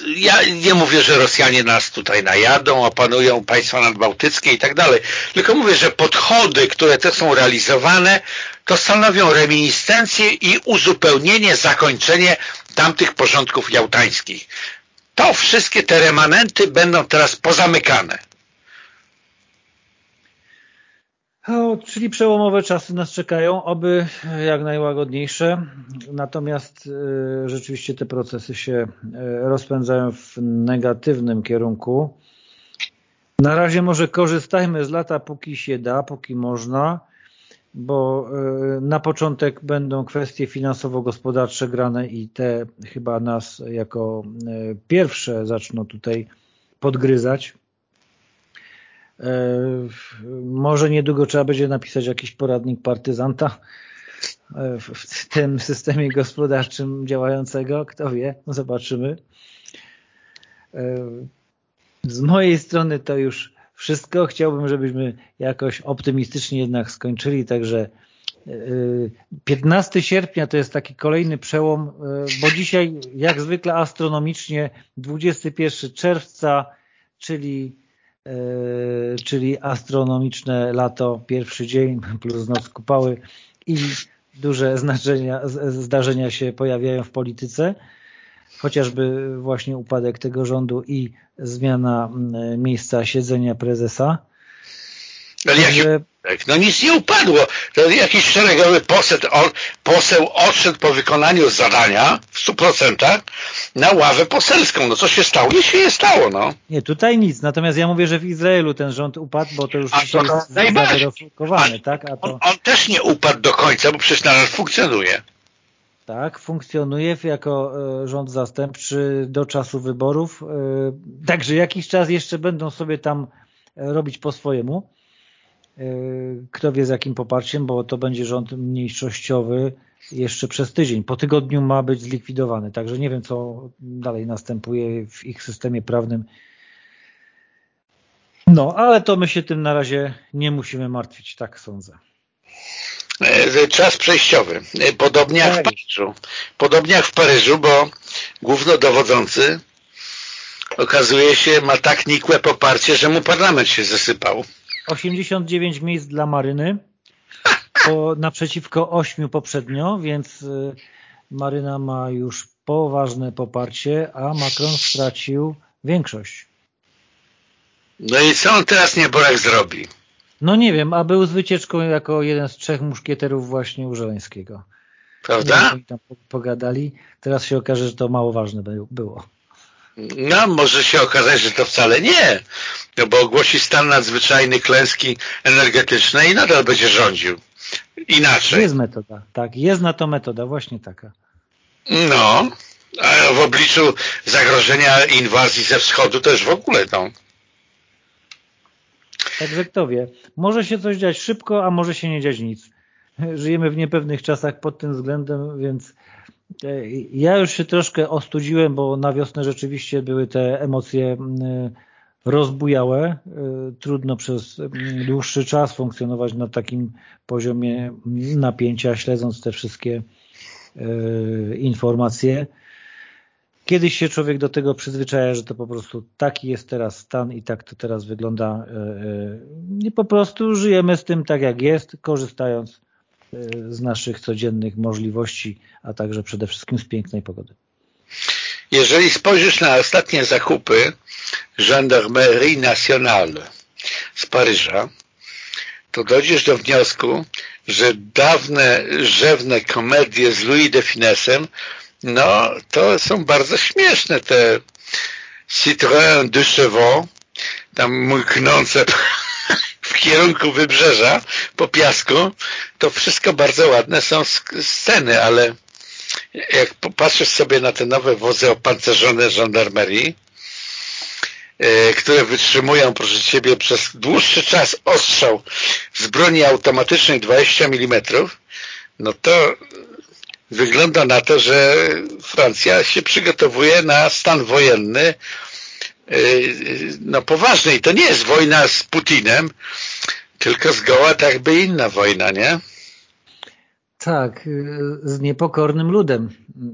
ja nie mówię, że Rosjanie nas tutaj najadą, opanują państwa nadbałtyckie i tak dalej, tylko mówię, że podchody, które te są realizowane, to stanowią reminiscencję i uzupełnienie, zakończenie tamtych porządków jałtańskich. To wszystkie te remanenty będą teraz pozamykane. O, czyli przełomowe czasy nas czekają, oby jak najłagodniejsze. Natomiast y, rzeczywiście te procesy się y, rozpędzają w negatywnym kierunku. Na razie może korzystajmy z lata, póki się da, póki można bo e, na początek będą kwestie finansowo-gospodarcze grane i te chyba nas jako e, pierwsze zaczną tutaj podgryzać. E, może niedługo trzeba będzie napisać jakiś poradnik partyzanta w tym systemie gospodarczym działającego, kto wie, zobaczymy. Z mojej strony to już wszystko. Chciałbym, żebyśmy jakoś optymistycznie jednak skończyli, także 15 y, sierpnia to jest taki kolejny przełom, bo dzisiaj jak zwykle astronomicznie 21 czerwca, czyli, czyli astronomiczne lato, pierwszy dzień plus noc kupały i duże znaczenia, zdarzenia się pojawiają w polityce chociażby właśnie upadek tego rządu i zmiana mm, miejsca siedzenia prezesa. Ale jaki no nic nie upadło. To jakiś szeregowy poseł, poseł odszedł po wykonaniu zadania w 100% na ławę poselską. No co się stało? Nic się nie stało, no. Nie, tutaj nic. Natomiast ja mówię, że w Izraelu ten rząd upadł, bo to już A to jest zaweryfikowane, tak? A to... on, on też nie upadł do końca, bo przecież nadal funkcjonuje tak, funkcjonuje jako e, rząd zastępczy do czasu wyborów. E, także jakiś czas jeszcze będą sobie tam e, robić po swojemu. Kto wie z jakim poparciem, bo to będzie rząd mniejszościowy jeszcze przez tydzień. Po tygodniu ma być zlikwidowany. Także nie wiem, co dalej następuje w ich systemie prawnym. No, ale to my się tym na razie nie musimy martwić, tak sądzę. E, czas przejściowy. E, podobnie jak w tak. Paryżu. Podobnie jak w Paryżu, bo głównodowodzący okazuje się ma tak nikłe poparcie, że mu parlament się zasypał. 89 miejsc dla Maryny po, naprzeciwko 8 poprzednio, więc e, Maryna ma już poważne poparcie, a Macron stracił większość. No i co on teraz nieborak zrobi? No nie wiem, a był z wycieczką jako jeden z trzech muszkieterów właśnie u Żeleńskiego. Prawda? Tam pogadali. Teraz się okaże, że to mało ważne było. No, może się okazać, że to wcale nie. No bo ogłosi stan nadzwyczajny klęski energetycznej i nadal będzie rządził. Inaczej. Jest metoda, tak. Jest na to metoda, właśnie taka. No, a w obliczu zagrożenia inwazji ze wschodu też w ogóle, no. Także kto wie, może się coś dziać szybko, a może się nie dziać nic. Żyjemy w niepewnych czasach pod tym względem, więc ja już się troszkę ostudziłem, bo na wiosnę rzeczywiście były te emocje rozbujałe. Trudno przez dłuższy czas funkcjonować na takim poziomie napięcia, śledząc te wszystkie informacje. Kiedyś się człowiek do tego przyzwyczaja, że to po prostu taki jest teraz stan i tak to teraz wygląda. I po prostu żyjemy z tym tak jak jest, korzystając z naszych codziennych możliwości, a także przede wszystkim z pięknej pogody. Jeżeli spojrzysz na ostatnie zakupy Gendarmerie Nationale z Paryża, to dojdziesz do wniosku, że dawne, rzewne komedie z Louis de Finesem, no to są bardzo śmieszne te Citroën de Chevaux, tam mknące w kierunku wybrzeża po piasku, to wszystko bardzo ładne są sceny, ale jak popatrzysz sobie na te nowe wozy opancerzone żandarmerii, e, które wytrzymują, proszę Ciebie, przez dłuższy czas ostrzał z broni automatycznej 20 mm, no to wygląda na to, że Francja się przygotowuje na stan wojenny no poważny i to nie jest wojna z Putinem, tylko zgoła tak jakby inna wojna, nie? Tak, y, z niepokornym ludem.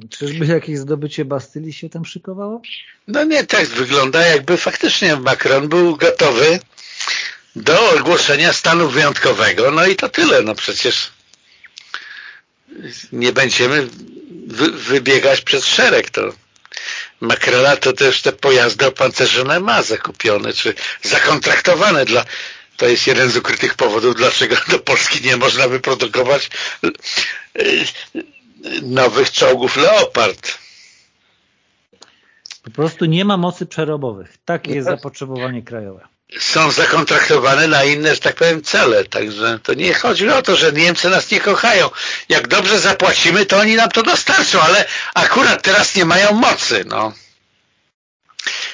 Czyżby jakieś zdobycie Bastylii się tam szykowało? No nie, tak wygląda, jakby faktycznie Macron był gotowy do ogłoszenia stanu wyjątkowego. No i to tyle, no przecież nie będziemy wy wybiegać przez szereg. To Macrona to też te pojazdy opancerzone ma zakupione, czy zakontraktowane dla to jest jeden z ukrytych powodów, dlaczego do Polski nie można wyprodukować y, nowych czołgów Leopard. Po prostu nie ma mocy przerobowych. Takie jest zapotrzebowanie krajowe. Są zakontraktowane na inne, że tak powiem, cele. Także to nie chodzi o to, że Niemcy nas nie kochają. Jak dobrze zapłacimy, to oni nam to dostarczą, ale akurat teraz nie mają mocy. No.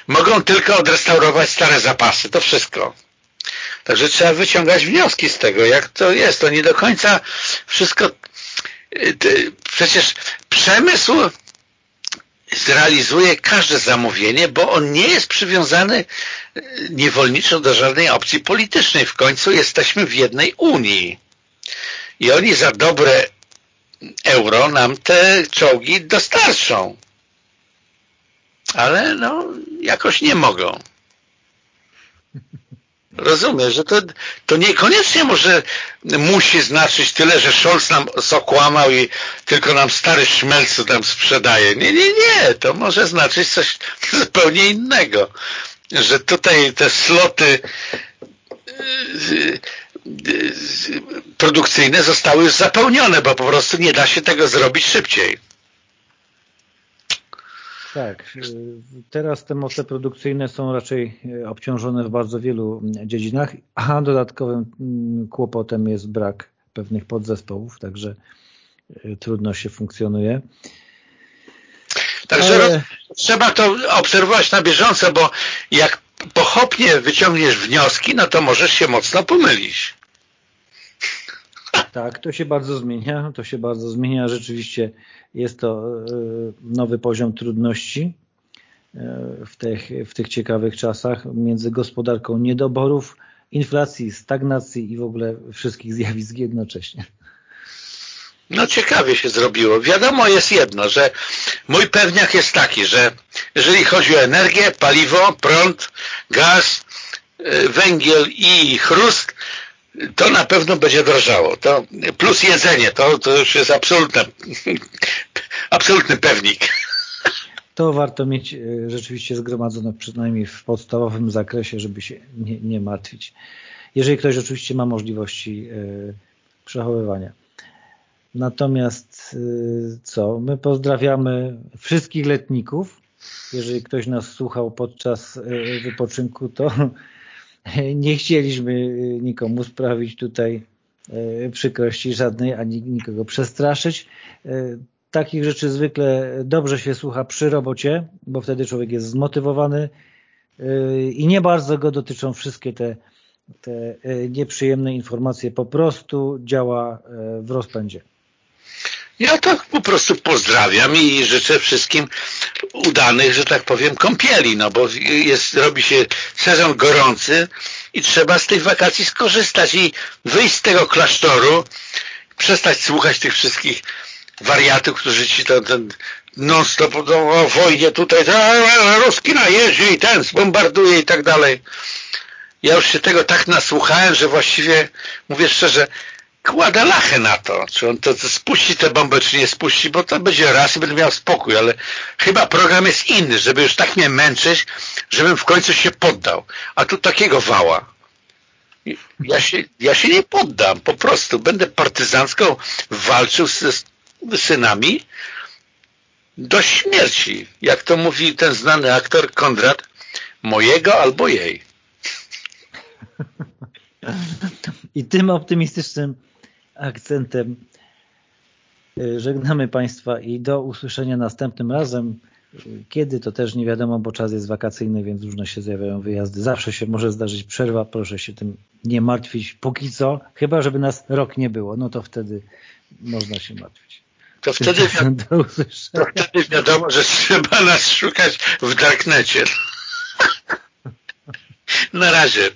Mogą tylko odrestaurować stare zapasy. To wszystko. Także trzeba wyciągać wnioski z tego, jak to jest. To nie do końca wszystko... Y, przecież przemysł zrealizuje każde zamówienie, bo on nie jest przywiązany y, niewolniczo do żadnej opcji politycznej. W końcu jesteśmy w jednej Unii. I oni za dobre euro nam te czołgi dostarczą. Ale no, jakoś nie mogą. Rozumiem, że to, to niekoniecznie może musi znaczyć tyle, że Scholz nam okłamał i tylko nam stary szmelcu tam sprzedaje. Nie, nie, nie. To może znaczyć coś zupełnie innego. Że tutaj te sloty y, y, produkcyjne zostały już zapełnione, bo po prostu nie da się tego zrobić szybciej. Tak, teraz te moce produkcyjne są raczej y, obciążone w bardzo wielu dziedzinach, a dodatkowym kłopotem jest brak pewnych podzespołów, także y, trudno się funkcjonuje. Także Ale... trzeba to obserwować na bieżąco, bo jak pochopnie wyciągniesz wnioski, no to możesz się mocno pomylić. Tak, to się bardzo zmienia, to się bardzo zmienia. Rzeczywiście jest to e, nowy poziom trudności e, w tych, w tych ciekawych czasach między gospodarką niedoborów, inflacji, stagnacji i w ogóle wszystkich zjawisk jednocześnie. No ciekawie się zrobiło. Wiadomo jest jedno, że mój pewniak jest taki, że jeżeli chodzi o energię, paliwo, prąd, gaz, e, węgiel i chrust, to na pewno będzie drożało. To plus jedzenie, to, to już jest absolutny, absolutny pewnik. To warto mieć e, rzeczywiście zgromadzone przynajmniej w podstawowym zakresie, żeby się nie, nie martwić. Jeżeli ktoś oczywiście ma możliwości e, przechowywania. Natomiast e, co? My pozdrawiamy wszystkich letników. Jeżeli ktoś nas słuchał podczas wypoczynku, to nie chcieliśmy y, nikomu sprawić tutaj y, przykrości żadnej, ani nikogo przestraszyć. Y, takich rzeczy zwykle dobrze się słucha przy robocie, bo wtedy człowiek jest zmotywowany i nie bardzo go dotyczą wszystkie te, te nieprzyjemne informacje. Po prostu działa w rozpędzie. Ja to po prostu pozdrawiam i życzę wszystkim udanych, że tak powiem, kąpieli, no bo jest, robi się sezon gorący i trzeba z tych wakacji skorzystać i wyjść z tego klasztoru, przestać słuchać tych wszystkich wariatów, którzy ci ten, ten non-stop o wojnie tutaj, Ruski najedzie i ten zbombarduje i tak dalej. Ja już się tego tak nasłuchałem, że właściwie, mówię szczerze, kładę lachę na to, czy on to, to spuści tę bombę, czy nie spuści, bo to będzie raz i będę miał spokój, ale chyba program jest inny, żeby już tak mnie męczyć, żebym w końcu się poddał. A tu takiego wała. Ja się, ja się nie poddam, po prostu. Będę partyzancko walczył z, z synami do śmierci. Jak to mówi ten znany aktor Konrad, mojego albo jej. I tym optymistycznym akcentem y, żegnamy Państwa i do usłyszenia następnym razem. Kiedy to też nie wiadomo, bo czas jest wakacyjny, więc różne się zjawiają wyjazdy. Zawsze się może zdarzyć przerwa, proszę się tym nie martwić póki co, chyba żeby nas rok nie było, no to wtedy można się martwić. To wtedy, to wtedy wiadomo, że trzeba nas szukać w darknecie. Na razie.